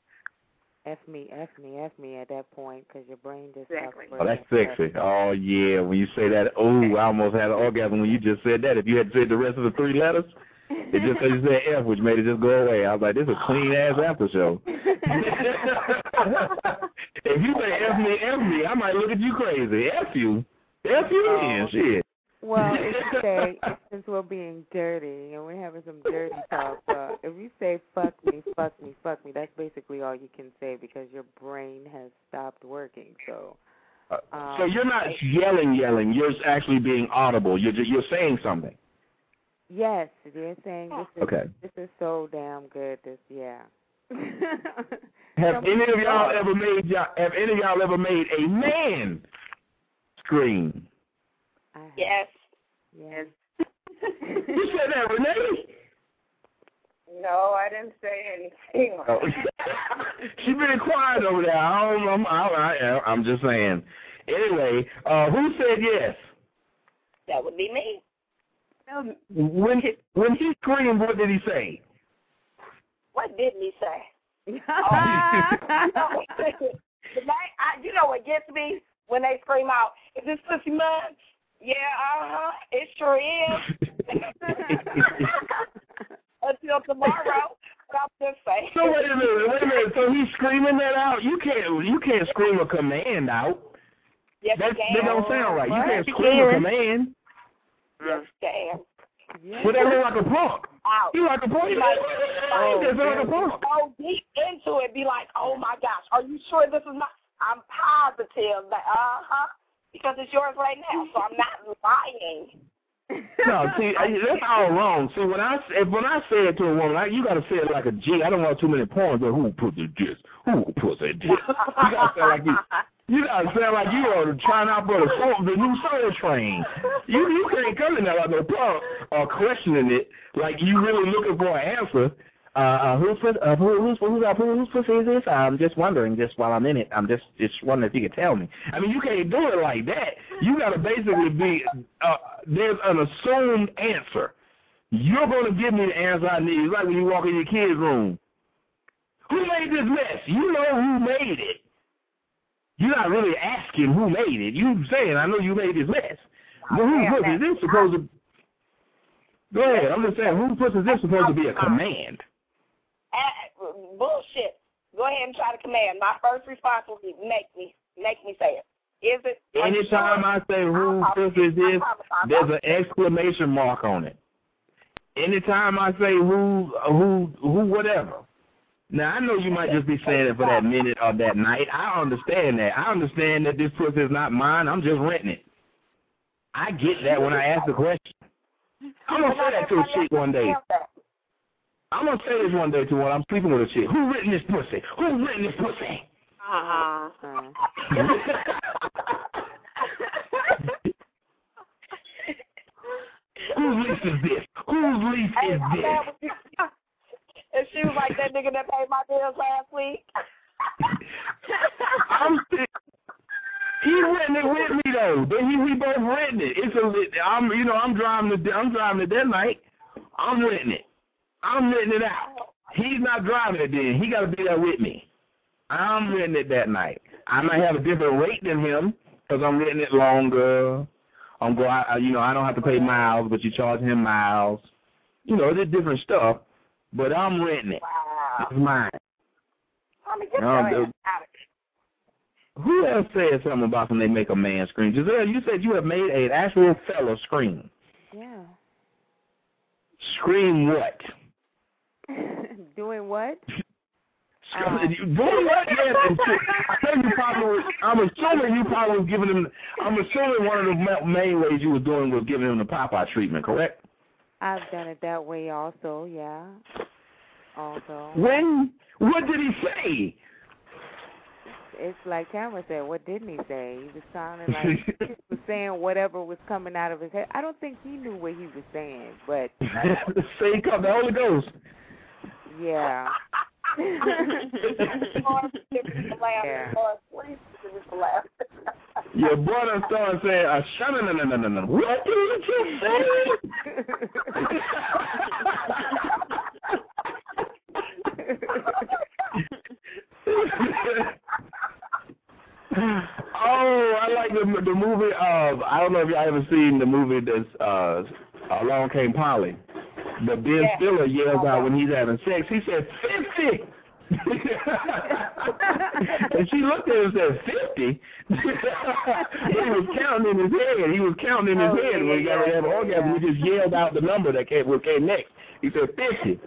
F me, F me, F me at that point because your brain just Exactly. Oh, that's sexy. Oh yeah, when you say that, oh, I almost had an orgasm when you just said that. If you had said the rest of the three letters, it just said you said F, which made it just go away. I was like, this is a clean ass after show. if you say F me, F me, I might look at you crazy. F you, F you oh, in, shit. Well, if you say, since we're being dirty and we're having some dirty talk, uh, if you say fuck me, fuck me, fuck me, that's basically all you can say because your brain has stopped working. So, um, So you're not yelling, yelling. You're actually being audible. You're just, you're saying something. yes, you're saying this is Okay. this is so damn good. This, yeah. Have any of y'all ever made y'all, have any of y'all ever made a man scream? Yes. Yes. You said that, Renee. No, I didn't say anything. Oh. she been quiet over there. I don't, I'm, I, I, I'm just saying. Anyway, uh, who said yes? That would be me. When when he screamed, what did he say? What did he say? oh, no, I, you know what gets me when they scream out, "Is this pussy mine?" Yeah, uh huh. It sure is. Until tomorrow, but I'm just saying. So wait a minute, wait a minute. So he's screaming that out. You can't you can't scream a command out. Yes, That you that don't sound right. You can't You scream a can. command. Yes, damn. But that look like a punk. Out. You like a punk? You like, Oh, that's like a punk. Go deep into it. Be like, oh my gosh, are you sure this is not? I'm positive that uh huh because it's yours right now, so I'm not lying. No, see, that's all wrong. See, when I if when I say it to a woman, I, you got to say it like a G. I don't want too many points. But who put the this? Who put that this? You got to sound like you. You got to sound like you are trying out for the soul, the new soul train. You you can't come in there like no punk or uh, questioning it like you really looking for an answer. Uh, uh, who's uh, who, who's who's uh, who, whose pussy is this? I'm just wondering, just while I'm in it, I'm just just wondering if you could tell me. I mean, you can't do it like that. You got to basically be uh, there's an assumed answer. You're going to give me the answer I need. It's like when you walk in your kid's room. Who made this mess? You know who made it. You're not really asking who made it. You saying, I know you made this mess. But who pussy is this supposed to? Go ahead. I'm just saying, who pussy is this supposed to be a command? Uh, bullshit. Go ahead and try to command. My first response will be make me make me say it. Is it? Anytime I say who pussy is this, there's an exclamation mark on it. Anytime I say who who who whatever. Now I know you might just be saying it for that minute or that night. I understand that. I understand that this pussy is not mine. I'm just renting it. I get that when I ask the question. I'm gonna say that to a chick one day. I'm gonna say this one day to when I'm sleeping with a chick. Who written this pussy? Who written this pussy? Uh-huh. Whose lease is this? Whose lease is this? And she was like that nigga that paid my bills last week. I'm still. He written it with me though. Then he we both written it. It's a I'm you know I'm driving the I'm driving it that night. I'm written it. I'm renting it out. He's not driving it then. He got to be there with me. I'm renting it that night. I might have a different rate than him because I'm renting it longer. I'm go I, you know I don't have to pay miles, but you charge him miles. You know, it's different stuff. But I'm renting it. Wow. It's mine. Get your out Who else said something about when they make a man scream? Giselle, you said you have made an actual fellow scream. Yeah. Scream what? Doing what? Scream, um, doing what? Yes, and. I think you probably was, I'm assuming you probably was giving him, I'm assuming one of the ma- main ways you was doing was giving him the Popeye treatment, correct? I've done it that way also, yeah. Also. When? What did he say? It's like Cameron said, what didn't he say? He was sounding like he was saying whatever was coming out of his head. I don't think he knew what he was saying, but Say come the Holy Ghost. Yeah. Lord, give me the laugh. Yeah. Lord, please give me the laugh. Your brother started saying, uh, shut no, no, no, no, no. What did you just say? oh, I like the the movie of I don't know if y'all ever seen the movie that's uh Along Came Polly. But Ben Yeah. Stiller yells out when he's having sex. He said fifty. and she looked at him and said, 50? he was counting in his head. He was counting in his Oh, head. yeah, When he got ready to have an orgasm, he just yelled out the number that came, what came next. He said, 50.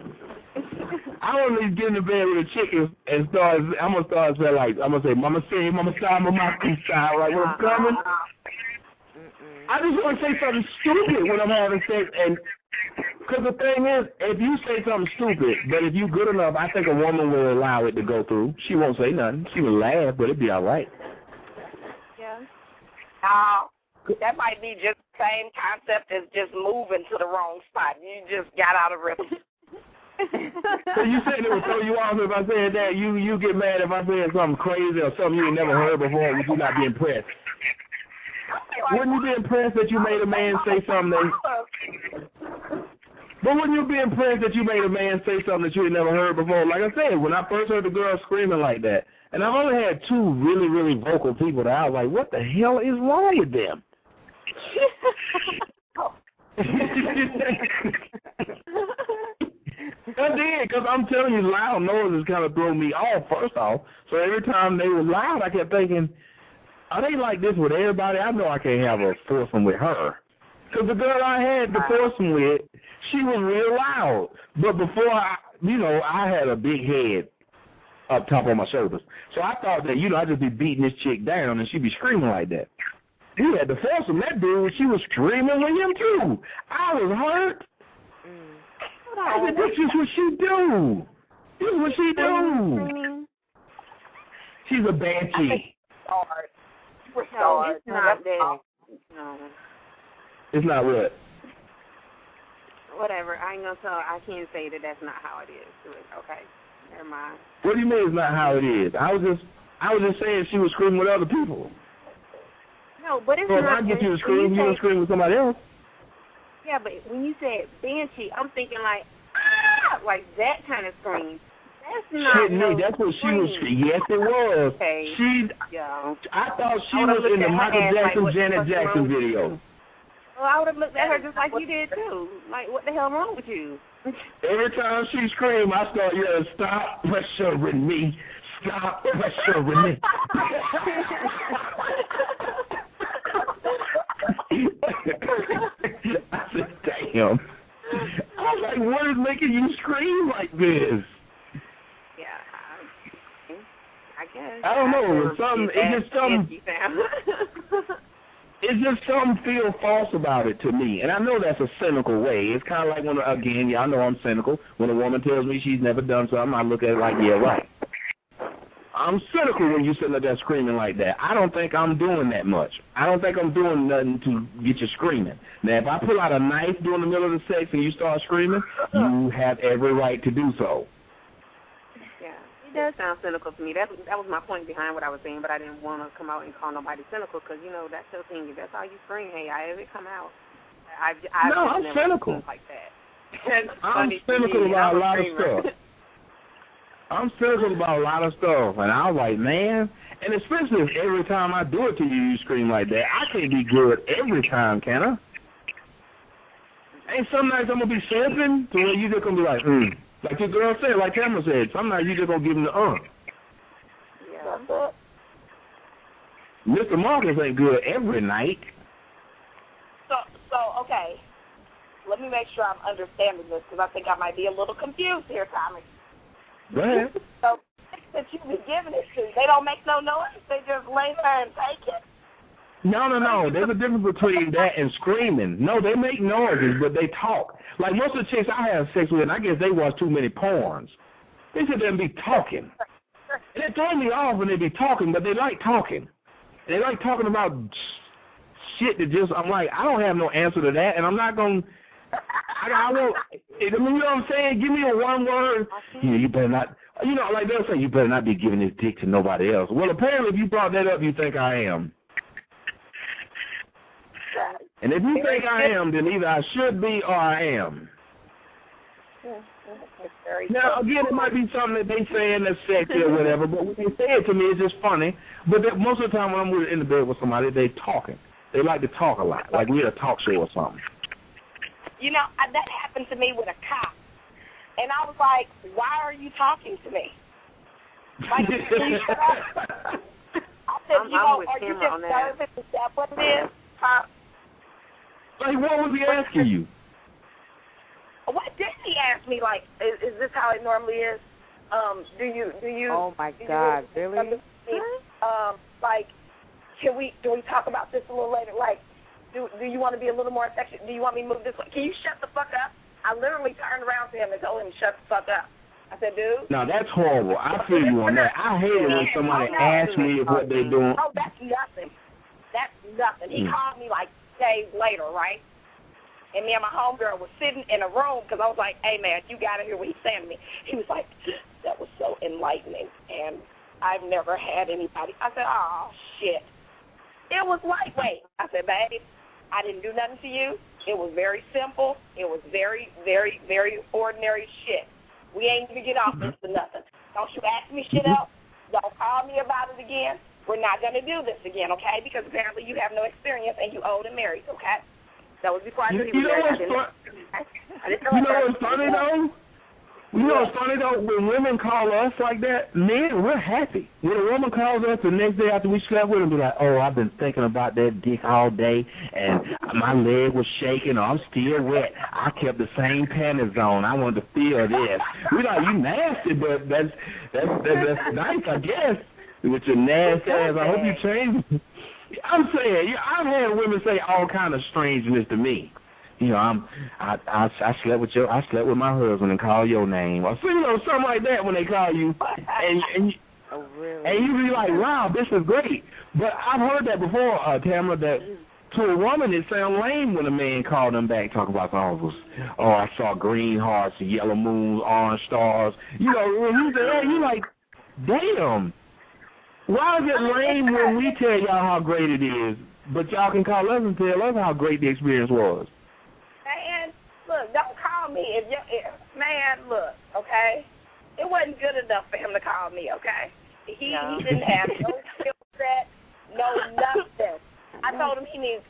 I want to get in the bed with a chick and, and start, I'm going to start saying like, I'm going to say, Mama say, Mama style, Mama style, right when I'm uh-huh. coming. I just want to say something stupid when I'm having sex, and because the thing is, if you say something stupid, but if you good enough, I think a woman will allow it to go through. She won't say nothing. She will laugh, but it'd be all right. Yeah. Uh, that might be just the same concept as just moving to the wrong spot. You just got out of rhythm. So you said it would throw you off if I said that. You you get mad if I said something crazy or something you never heard before. Would you not be impressed? Wouldn't you be impressed that you made a man say something But wouldn't you be impressed that you made a man say something that you had never heard before? Like I said, when I first heard the girl screaming like that, and I've only had two really, really vocal people that I was like, what the hell is wrong with them? I did, because I'm telling you, loud noises kind of throw me off, first off. So every time they were loud, I kept thinking, are they like this with everybody? I know I can't have a foursome with her. Because the girl I had the foursome with, she was real loud. But before I, you know, I had a big head. up top on my shoulders. So I thought that, you know, I'd just be beating this chick down and she'd be screaming like that. He had the him. That dude, she was screaming with him too. I was hurt. I said, this is what she do. This is what she do. She's a banshee. Stars. We're No, it's not that. No. It's not what? Whatever. I ain't gonna tell. I can't say that that's not how it is. Okay. Never mind. What do you mean it's not how it is? I was just I was just saying she was screaming with other people. No, but it's So if. I get you to scream, you say- don't scream with somebody else. Yeah, but when you said banshee, I'm thinking like, ah, like that kind of scream. That's not. Shit no me, that's what she was yes it was. Okay. She Yeah. I thought she I was in the Michael ass like, Jackson Janet fuck is wrong Jackson video. Well, I would have looked at her just like you did too. Like, what the hell wrong with you? Every time she screamed, I start yelling, "Stop pressuring me! Stop pressuring me!" I said, "Damn!" I was like, "What is making you scream like this?" Yeah. I, I guess. I don't know. I've It's something- did it's just something- It's just something feel false about it to me, and I know that's a cynical way. It's kind of like when, again, I know I'm cynical. When a woman tells me she's never done something, I look at it like, yeah, right. I'm cynical when you sitting there screaming like that. I don't think I'm doing that much. I don't think I'm doing nothing to get you screaming. Now, if I pull out a knife during the middle of the sex and you start screaming, you have every right to do so. Does sound cynical to me. That that was my point behind what I was saying, but I didn't want to come out and call nobody cynical because you know that's your thing. If that's how you scream, hey, I ever come out. I've, I've No, I'm cynical. like that. That's I'm cynical about I'm a lot of stuff. I'm cynical about a lot of stuff, and I was like, man, and especially if every time I do it to you, you scream like that. I can't be good every time, can I? Ain't some nights I'm gonna be slipping to where you just gonna be like, hmm. Like your girl said, like Tamara said, sometimes you just gonna give him the uh. Yeah. Mr. Marcus ain't good every night. So, so okay. Let me make sure I'm understanding this because I think I might be a little confused here, Tommy. Go ahead. So, that you be giving it to, they don't make no noise. They just lay there and take it. No, no, no. There's a difference between that and screaming. No, they make noises, but they talk. Like most of the chicks I have sex with, and I guess they watch too many porns. They sit there and be talking. And it throws me off when they be talking, but they like talking. They like talking about shit that just, I'm like, I don't have no answer to that, and I'm not going to, I, I won't, you know what I'm saying? Give me a one word, you know, you better not, you know, like they'll say, you better not be giving this dick to nobody else. Well, apparently if you brought that up, you think I am. And if you think I am, then either I should be or I am. Now, again, it might be something that they say in that's sexy or whatever, but when they say it to me, it's just funny. But that most of the time when I'm in the bed with somebody, they talking. They like to talk a lot, like we at a talk show or something. You know, I, that happened to me with a cop. And I was like, why are you talking to me? Like, can you shut up? I said, I'm- you I'm know, are you just nervous? Is that what it is? Huh? Like, what was he asking you? What did he ask me? Like, is, is this how it normally is? Um, do you do you? Oh my do you God, really? Um, like, can we do we talk about this a little later? Like, do do you want to be a little more affectionate? Do you want me to move this way? Can you shut the fuck up? I literally turned around to him and told him to shut the fuck up. I said, dude. Now, that's horrible. I feel you on that. I hate it when somebody Oh, asks me if what they're doing. Oh, that's nothing. That's nothing. He Mm. called me like days later, right? And me and my homegirl was sitting in a room because I was like, hey, man, you got to hear what he's saying to me. He was like, that was so enlightening. And I've never had anybody. I said, oh, shit. It was lightweight. I said, babe, I didn't do nothing to you. It was very simple. It was very, very, very ordinary shit. We ain't even get off mm-hmm. this for nothing. Don't you ask me shit else. Don't call me about it again. We're not going to do this again, okay? Because apparently you have no experience and you old and married, okay? That was before I You, knew you was know what's didn't- fun? Know You know what's funny though? You know, it's funny though, when women call us like that, men, we're happy. When a woman calls us the next day after we slept with them, be like, oh, I've been thinking about that dick all day, and my leg was shaking, or I'm still wet. I kept the same panties on. I wanted to feel this. We're like, you nasty, but that's that's that's, that's nice, I guess. With your nasty ass, I hope you change. I'm saying, I've had women say all kind of strangeness to me you know, I'm I I I slept with your I slept with my husband and call your name or you know something like that when they call you and and oh, really? and you be like, wow, this is great. But I've heard that before, uh, Tamara, that to a woman it sounds lame when a man called them back talk about those. Oh, I saw green hearts, yellow moons, orange stars. You know, when you say, hey, you like, damn. Why is it lame when we tell y'all how great it is, but y'all can call us and tell us how great the experience was? Man, look, don't call me if you man, look, okay? It wasn't good enough for him to call me, okay? He No. he didn't have no skill set, no nothing. I told him he needs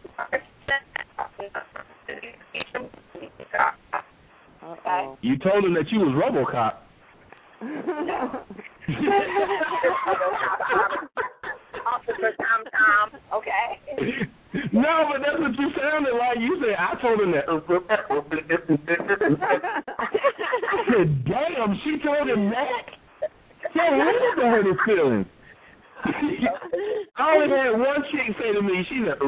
okay? You told him that you was RoboCop. Officer Tom Tom, okay? No, but that's what you sounded like. You said I told him that. I said, "Damn, she told him that." Yeah, he needs to hurt his feelings. I only had one chick say to me, she said, I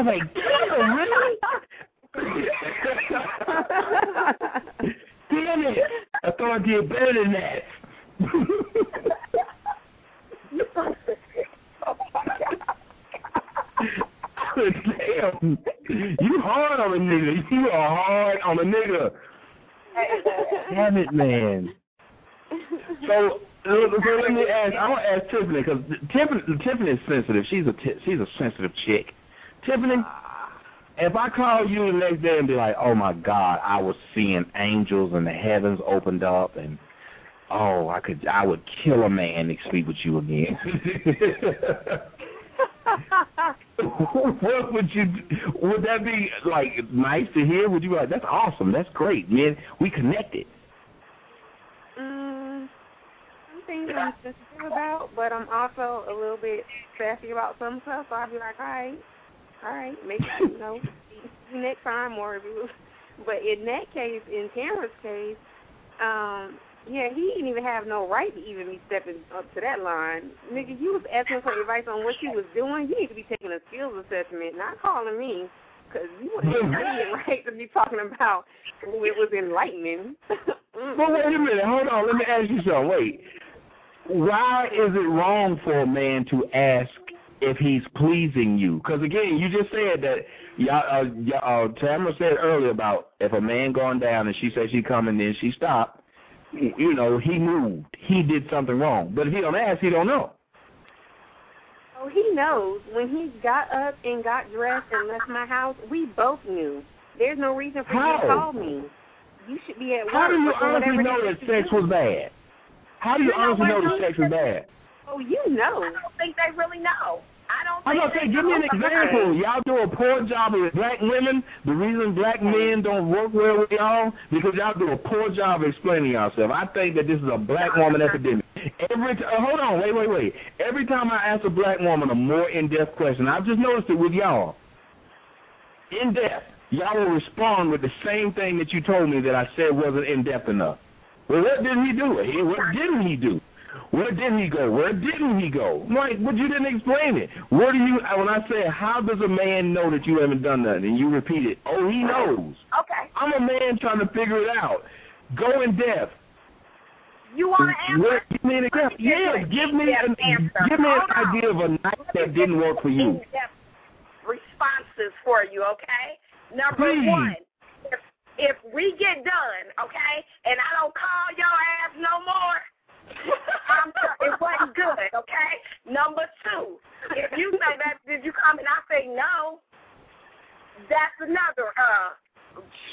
was like, damn, really? Damn it. I thought I did better than that. Damn, you hard on a nigga. You are hard on a nigga. Damn it, man. So, so let me ask. I want to ask Tiffany because Tiffany, Tiffany is sensitive. She's a t- she's a sensitive chick. Tiffany, if I call you the next day and be like, "Oh my God, I was seeing angels and the heavens opened up and oh, I could, I would kill a man to speak with you again." what would you? Would that be like nice to hear? Would you be like, "That's awesome. That's great, man. We connected." Mm, some things I'm sensitive about, but I'm also a little bit sassy about some stuff. So I'll be like, all right, all right, maybe you know, next time, or if you. But in that case, in Tamara's case, um, yeah, he didn't even have no right to even be stepping up to that line. Nigga, you was asking for advice on what you was doing. You need to be taking a skills assessment, not calling me, because you wouldn't have right to be talking about who it was enlightening. But wait a minute, hold on. Let me ask you something. Wait, why is it wrong for a man to ask if he's pleasing you? Because again, you just said that. Y'all, uh, y'all, uh, Tamara said earlier about if a man gone down and she said she coming, then she stopped. You know, he moved. He did something wrong. But if he don't ask, he don't know. Oh, he knows. When he got up and got dressed and left my house, we both knew. There's no reason for you to call me. You should be at work. How do you honestly whatever know it that is you sex do. was bad? How do you You know honestly what, know that sex was bad? Oh, you know. I don't think they really know. I don't I'm gonna say, give me an example. Y'all do a poor job with black women. The reason black men don't work well with y'all because y'all do a poor job of explaining yourself. I think that this is a black woman epidemic. Every t- uh, hold on, wait, wait, wait. Every time I ask a black woman a more in-depth question, I've just noticed it with y'all. In depth, y'all will respond with the same thing that you told me that I said wasn't in depth enough. Well, what did he do? What didn't he do? Where did he go? Where didn't he go? Like, but you didn't explain it. Where do you? When I say, how does a man know that you haven't done nothing? And you repeat it. Oh, he knows. Okay. I'm a man trying to figure it out. Go in depth. You want to answer? Where, give me an example. Yeah, give me an answer. give me an Hold on. idea of a night that didn't work for you. responses for you, okay? Number Please. one, if if we get done, okay, and I don't call your ass no more, I'm it wasn't good, okay? Number two, if you say that, did you come and I say no, that's another uh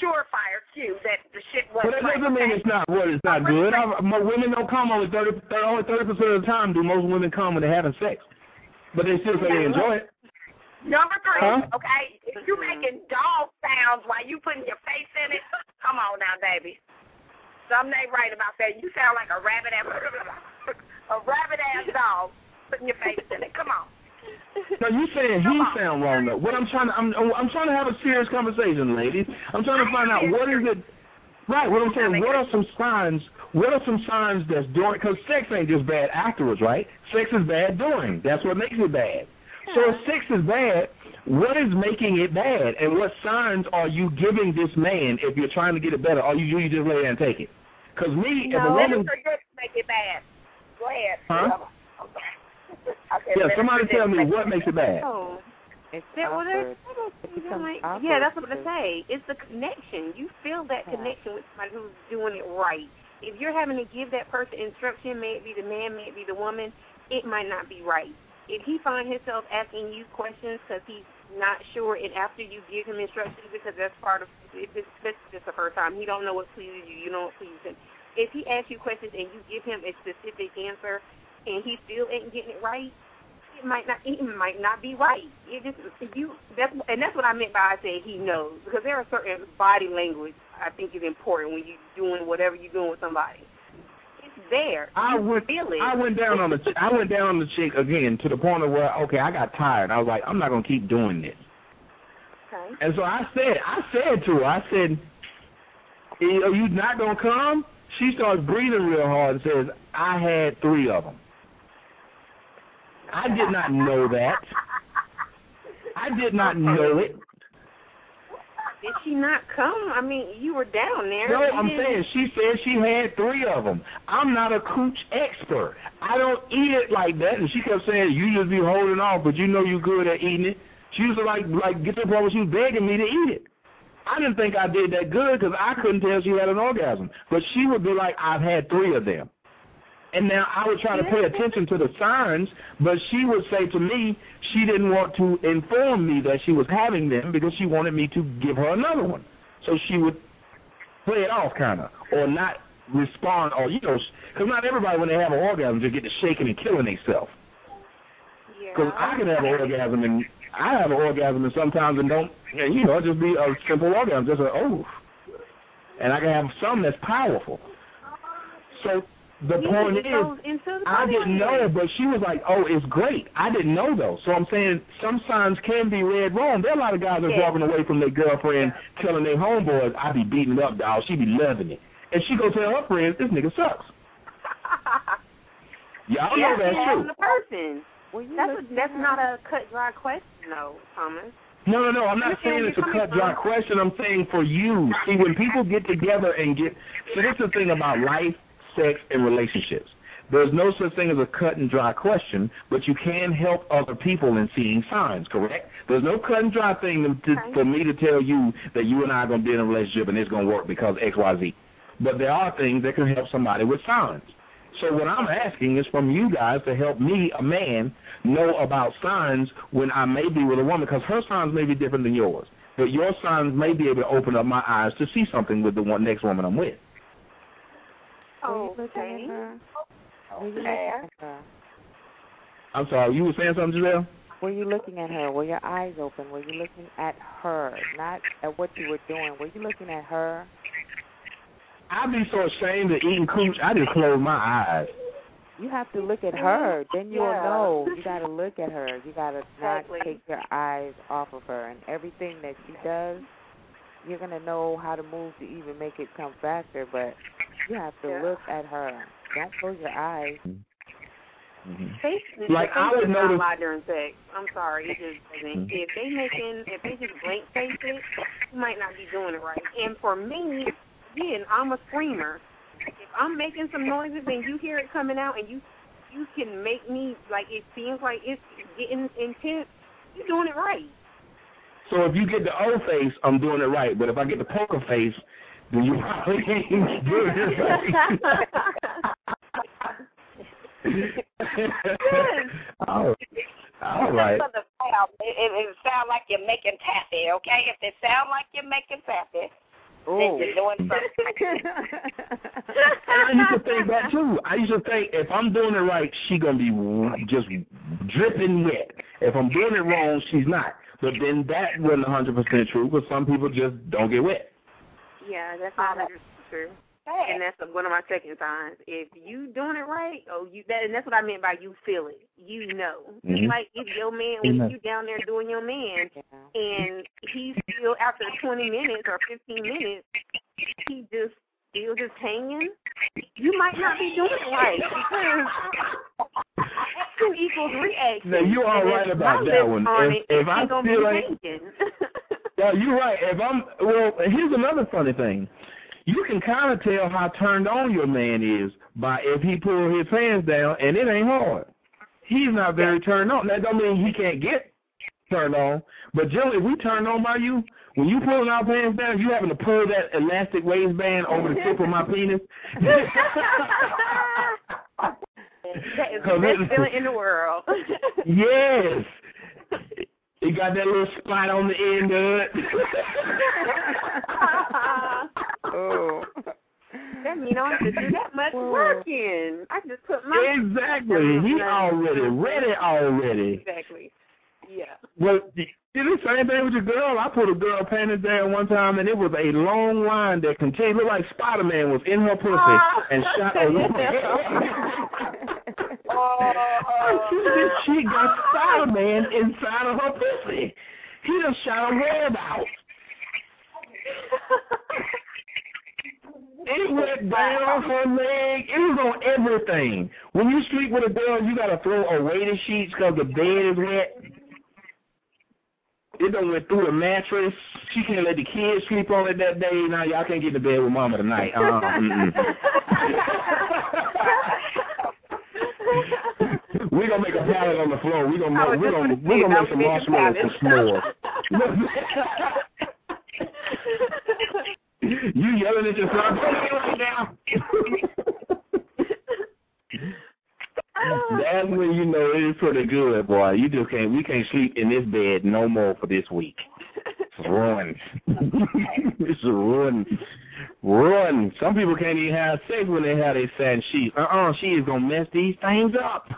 surefire cue that the shit wasn't that doesn't mean it's not what it's not good. I, my women don't come only thirty only thirty percent of the time. Do most women come when they're having sex? But they still say they enjoy it. Number three, Huh? okay, if you making dog sounds while you putting your face in it, come on now, baby. Something ain't right about that. You sound like a rabbit ass a rabbit ass dog putting your face in it. Come on. No, you saying he sound wrong though. What I'm trying to I'm I'm trying to have a serious conversation, ladies. I'm trying to find out what is it. Right. What I'm saying. What are some signs? What are some signs that's during? Because sex ain't just bad afterwards, right? Sex is bad during. That's what makes it bad. So if sex is bad, what is making it bad, and what signs are you giving this man if you're trying to get it better, Are you you just lay there and take it? Because me, if a woman, let me forget to make it bad. Go ahead. Huh? Okay, yeah, somebody tell me what makes it bad. Oh. It's That, well, there's, becomes yeah, that's what I because- say. It's the connection. You feel that connection with somebody who's doing it right. If you're having to give that person instruction, may it be the man, may it be the woman, it might not be right. If he find himself asking you questions because he's not sure, and after you give him instructions, because that's part of if it's this is just the first time, he don't know what pleases you, you know what pleases him. If he asks you questions and you give him a specific answer, and he still ain't getting it right, it might not it might not be right. It just you that's and that's what I meant by I said he knows because there are certain body language I think is important when you're doing whatever you're doing with somebody. It's there. I you went feel it. I went down on the I went down on the chick again to the point of where okay I got tired. I was like I'm not gonna keep doing this. Okay. And so I said I said to her I said, "Eh, "Are you not gonna come?" She starts breathing real hard and says, "I had three of them." I did not know that. I did not know it. Did she not come? I mean, you were down there. No, I'm saying she said she had three of them. I'm not a cooch expert. I don't eat it like that. And she kept saying, "You just be holding off, but you know you're good at eating it." She was like, like get to the point where she was begging me to eat it. I didn't think I did that good because I couldn't tell she had an orgasm. But she would be like, "I've had three of them." And now I would try to pay attention to the signs, but she would say to me she didn't want to inform me that she was having them because she wanted me to give her another one. So she would play it off kind of, or not respond, or you know, because not everybody when they have an orgasm just get to shaking and killing themselves. Because I can have an orgasm and I have an orgasm and sometimes and don't, you know, just be a simple orgasm, just a oh, and I can have some that's powerful. So the Yeah, point is, the I didn't know, but she was like, "Oh, it's great." I didn't know though, so I'm saying some signs can be read wrong. There are a lot of guys that's Yeah. walking away from their girlfriend, telling their homeboys, "I be beating up, dog. She be loving it," and she go tell her friends, "This nigga sucks." Y'all yeah, know that's yeah, true. the person. That's a, that's not a cut dry question, though, Thomas. No, no, no. I'm not saying it's a cut dry question. I'm saying for you. See, when people get together and get, so this is the thing about life, sex, and relationships. There's no such thing as a cut and dry question, but you can help other people in seeing signs, correct? There's no cut and dry thing to, to, for me to tell you that you and I are going to be in a relationship and it's going to work because X, Y, Z. But there are things that can help somebody with signs. So what I'm asking is from you guys to help me, a man, know about signs when I may be with a woman, because her signs may be different than yours. But your signs may be able to open up my eyes to see something with the one next woman I'm with. Oh, okay. Were you looking at her? I'm sorry, you were saying something, Giselle? Were you looking at her? Were your eyes open? Were you looking at her, not at what you were doing? Were you looking at her? I'd be so ashamed of eating cooch, I just close my eyes. You have to look at her. Then you'll Yeah. know. You got to look at her. You got to Exactly. not take your eyes off of her. And everything that she does, you're going to know how to move to even make it come faster. But you have to Yeah. look at her. Don't close your eyes. Face, Like, I would does not notice- lie during sex. I'm sorry, it just doesn't. Mm-hmm. If they making, if they just blank face it, you might not be doing it right. And for me, again, I'm a screamer. If I'm making some noises and you hear it coming out, and you you can make me like it seems like it's getting intense, you're doing it right. So if you get the O face, I'm doing it right. But if I get the poker face, then you probably ain't doing it right. all, all right. For it, it, it sound like you're making taffy, okay? If it sound like you're making taffy, then you're doing something. And I used to think that too. I used to think if I'm doing it right, she gonna be w- just dripping wet. If I'm doing it wrong, she's not. But then that wasn't 100% true because some people just don't get wet. Yeah, that's not 100 true. And that's one of my second signs. If you doing it right, oh you that and that's what I meant by you feel it. You know. Mhm. Like if your man when you down there doing your man and he's still after twenty minutes or fifteen minutes, he just still just hanging, you might not be doing it right because action equals reaction. Now, you are right about that one. on If- it, if I feel like-. Yeah, you're right. If I'm well, here's another funny thing. You can kind of tell how turned on your man is by if he pull his pants down and it ain't hard. He's not very turned on. That don't mean he can't get turned on. But generally, if we turned on by you, when you pulling our pants down, you having to pull that elastic waistband over the tip of my penis. that is the best feeling in the world. yes. He got that little spot on the end of it. oh. That mean I don't have to do that much working. I just put my Exactly. He already ready already. Exactly. Yeah. Well, you do the same thing with your girl. I put a girl panties down one time, and it was a long line that continued. Looked like Spider Man was in her pussy Ah. and shot a woman. she got Spider Man inside of her pussy. He just shot a web out. It went down her leg. It was on everything. When you sleep with a girl, you gotta throw away the sheets because the bed is wet. It done went through the mattress. She can't let the kids sleep on it that day. Now y'all can't get in the bed with mama tonight. Uh, mm-mm. we gonna make a pallet on the floor. We gonna make, we just gonna we gonna make some marshmallows for s'mores. you yelling at your son right now. That's when you know it is pretty good, boy. You just can't. We can't sleep in this bed no more for this week. It's ruined. it's ruined. Ruined. Some people can't even have sex when they have their satin sheets. Uh-uh. She is gonna mess these things up.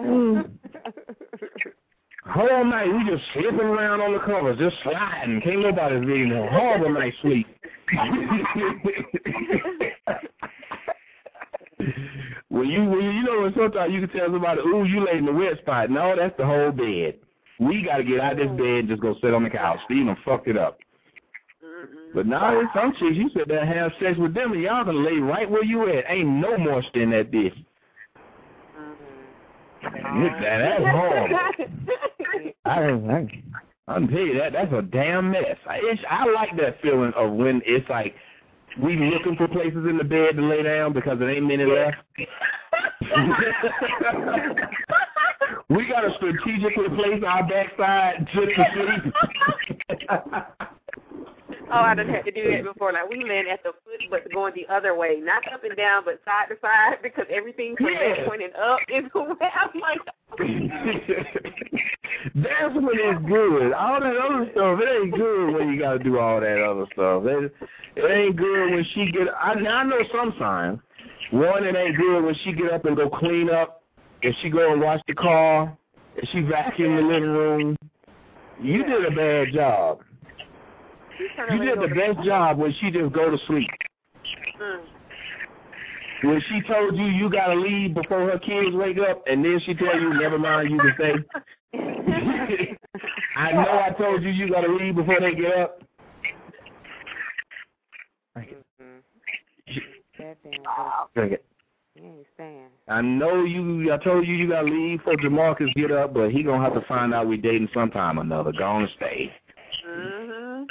Whole night we just slipping around on the covers, just sliding. Can't nobody's getting a horrible night's sleep. when you when you, you know when sometimes you can tell somebody, ooh, you laid in the wet spot. No, that's the whole bed. We got to get out of this bed and just go sit on the couch. Steve done fucked it up. But now there's some chicks you said that have sex with them and y'all can lay right where you at. Ain't no more than that bitch. That, that's horrible. I, I, I'm tell you that that's a damn mess. I, it's, I like that feeling of when it's like we looking for places in the bed to lay down because there ain't many left. we got to strategically place our backside just to sleep. Oh, I done had to do that before. Like we land at the foot, but going the other way, not up and down, but side to side, because everything from Yeah. that point and up is the way I'm like. That's when it's good. All that other stuff, it ain't good when you got to do all that other stuff. It, it ain't good when she get. I, I know some signs. One, it ain't good when she get up and go clean up. If she go and wash the car, if she vacuum the living room, you did a bad job. You did the best job when she just go to sleep. Mm. When she told you you gotta leave before her kids wake up, and then she tell you, never mind, you can stay. I know I told you you gotta leave before they get up. That damn Drink it. You ain't. I know you. I told you you gotta leave before Jamarcus get up, but he gonna have to find out we dating sometime or another. Go on and stay. Mhm.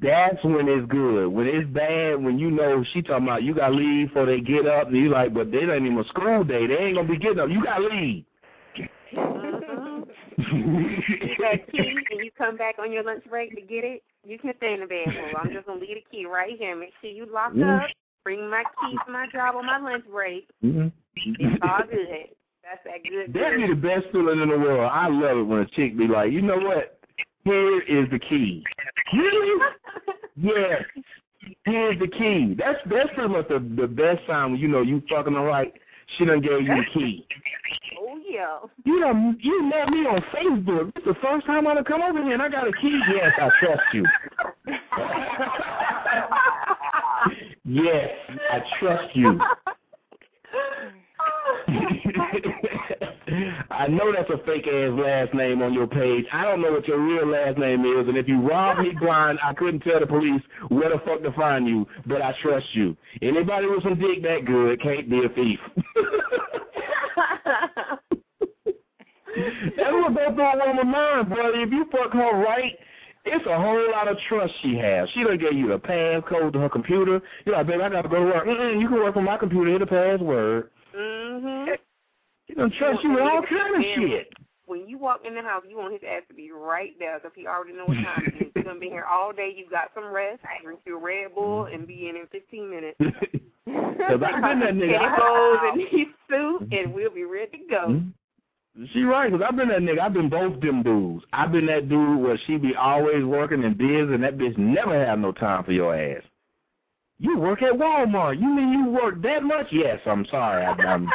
That's when it's good. When it's bad, when you know she talking about you gotta leave before they get up, and you like, but they ain't even a school day. They ain't gonna be getting up. You gotta leave. You got key and you come back on your lunch break to get it, you can stay in the bedroom. I'm just gonna leave the key right here. Make sure you lock up. Bring my key to my job on my lunch break. Mhm. It's all good. That's that good. That'd be the best feeling in the world. I love it when a chick be like, you know what? Here is the key. Really? yes. Here's the key. That's that's pretty much the the best sign when you know you fucking alright. She done gave you the key. Oh yeah. You done you met me on Facebook. It's the first time I done come over here and I got a key. Yes, I trust you. yes, I trust you. I know that's a fake ass last name on your page. I don't know what your real last name is, and if you robbed me blind, I couldn't tell the police where the fuck to find you. But I trust you. Anybody with some dick that good can't be a thief. That's what goes through a woman's mind, brother. If you fuck her right, it's a whole lot of trust she has. She done gave you the passcode to her computer. You're like, baby, I gotta go to work. Mm-mm, you can work from my computer. Hit the password. Mm-hmm. She done trust you with all kind of shit. When you walk in the house, you want his ass to be right there because he already know what time it is. He's gonna be here all day. You got some rest. Drink your Red Bull and be in in 15 minutes. Cause I've been that nigga. He goes in his suit and we'll be ready to go. Mm-hmm. She right, because I've been that nigga. I've been both them dudes. I've been that dude where she be always working and busy, and that bitch never have no time for your ass. You work at Walmart. You mean you work that much? Yes, I'm sorry. I, I'm...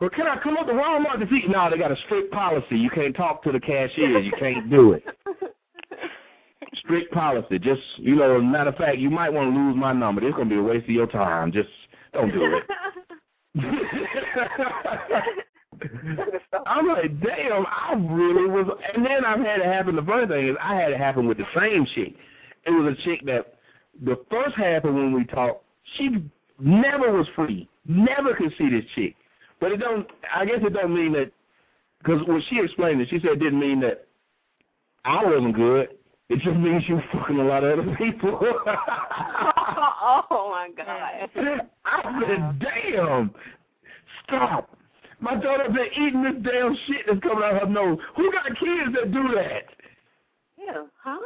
well, can I come up to Walmart to see? No, they got a strict policy. You can't talk to the cashier. You can't do it. Strict policy. Just, you know, as a matter of fact, you might want to lose my number. It's going to be a waste of your time. Just don't do it. I'm like, damn, I really was. And then I've had it happen. The funny thing is, I had it happen with the same chick. It was a chick that the first half of when we talked, she never was free, never could see this chick. But it don't. I guess it don't mean that because when she explained it, she said it didn't mean that I wasn't good. It just means you fucking a lot of other people. oh my god! I said, damn, stop. My daughter's been eating this damn shit that's coming out of her nose. Who got kids that do that? Yeah, huh?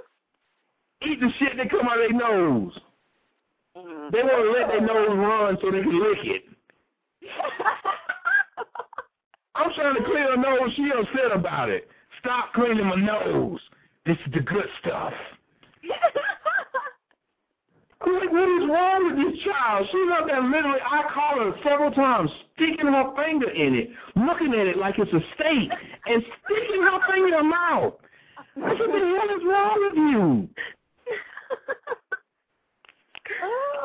Eat the shit that come out of their nose. Mm-hmm. They want to let their nose run so they can lick it. I'm trying to clean her nose. She upset about it. Stop cleaning my nose. This is the good stuff. I'm like, what is wrong with this child? She's up there literally, I call her several times, sticking her finger in it, looking at it like it's a steak, and sticking her finger in her mouth. I said, what is wrong with you?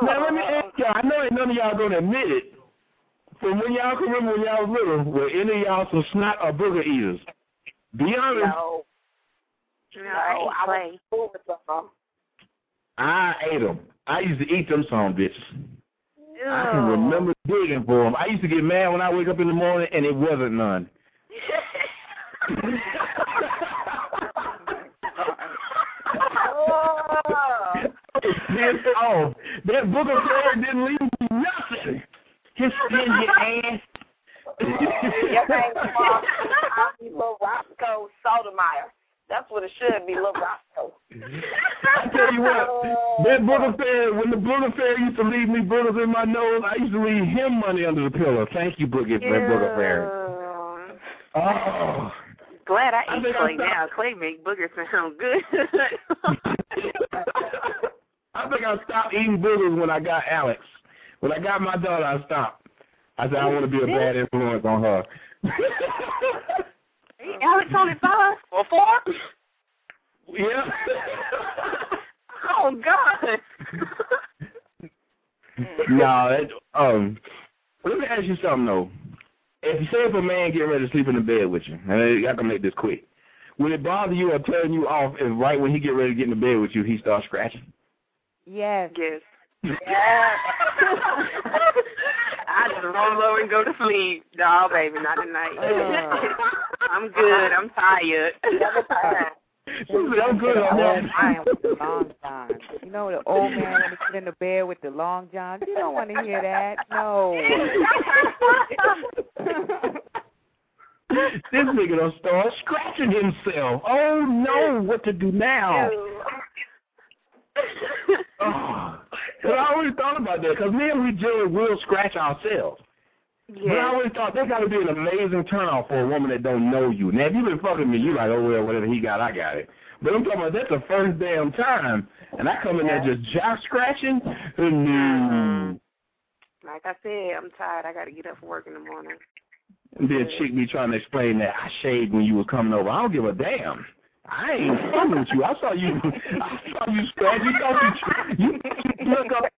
Now, let me ask y'all, I know ain't none of y'all going to admit it, from when y'all can remember when y'all was little, were any of y'all some snot or booger eaters? Be honest. No. No, I play. I ate them. I used to eat them some bitches. I can remember digging for them. I used to get mad when I wake up in the morning and it wasn't none. Pissed off. That booger player didn't leave me nothing. His stingy ass. Your name is Bob. I'll Little Roscoe Sotomayor. That's what it should be, Little Roscoe. I tell you what, that booger fair, when the booger fair used to leave me boogers in my nose, I used to leave him money under the pillow. Thank you, Boogie, for that booger fair. Oh. Glad I I eat I clay stopped- now. Clay make boogers sound good. I think I stopped eating boogers when I got Alex. When I got my daughter, I stopped. I said I want to be a bad influence on her. Alex only five or four? yeah. Oh God. no, it, um, let me ask you something though. If you say if a man getting ready to sleep in the bed with you, and I can make this quick, would it bother you or turn you off if right when he get ready to get in the bed with you, he starts scratching? Yes. Yes. I just roll over and go to sleep. No, baby, not tonight. Oh. I'm good. I'm tired. I'm good on old that. man with the long johns. You know the old man when he sit in the bed with the long johns. You don't want to hear that. No. this nigga done start scratching himself. Oh no, what to do now? oh, 'cause I always thought about that because me and we generally will scratch ourselves. Yeah. But I always thought that got to be an amazing turnoff for a woman that don't know you. Now, if you've been fucking me, you like, oh well, whatever he got, I got it. But I'm talking about that's the first damn time, and I come in there just jock scratching. No. Uh-huh. Like I said, I'm tired. I got to get up for work in the morning. And then chick be trying to explain that I shaved when you was coming over. I don't give a damn. I ain't fucking with you. I saw you. I saw you scratch. You thought you you, up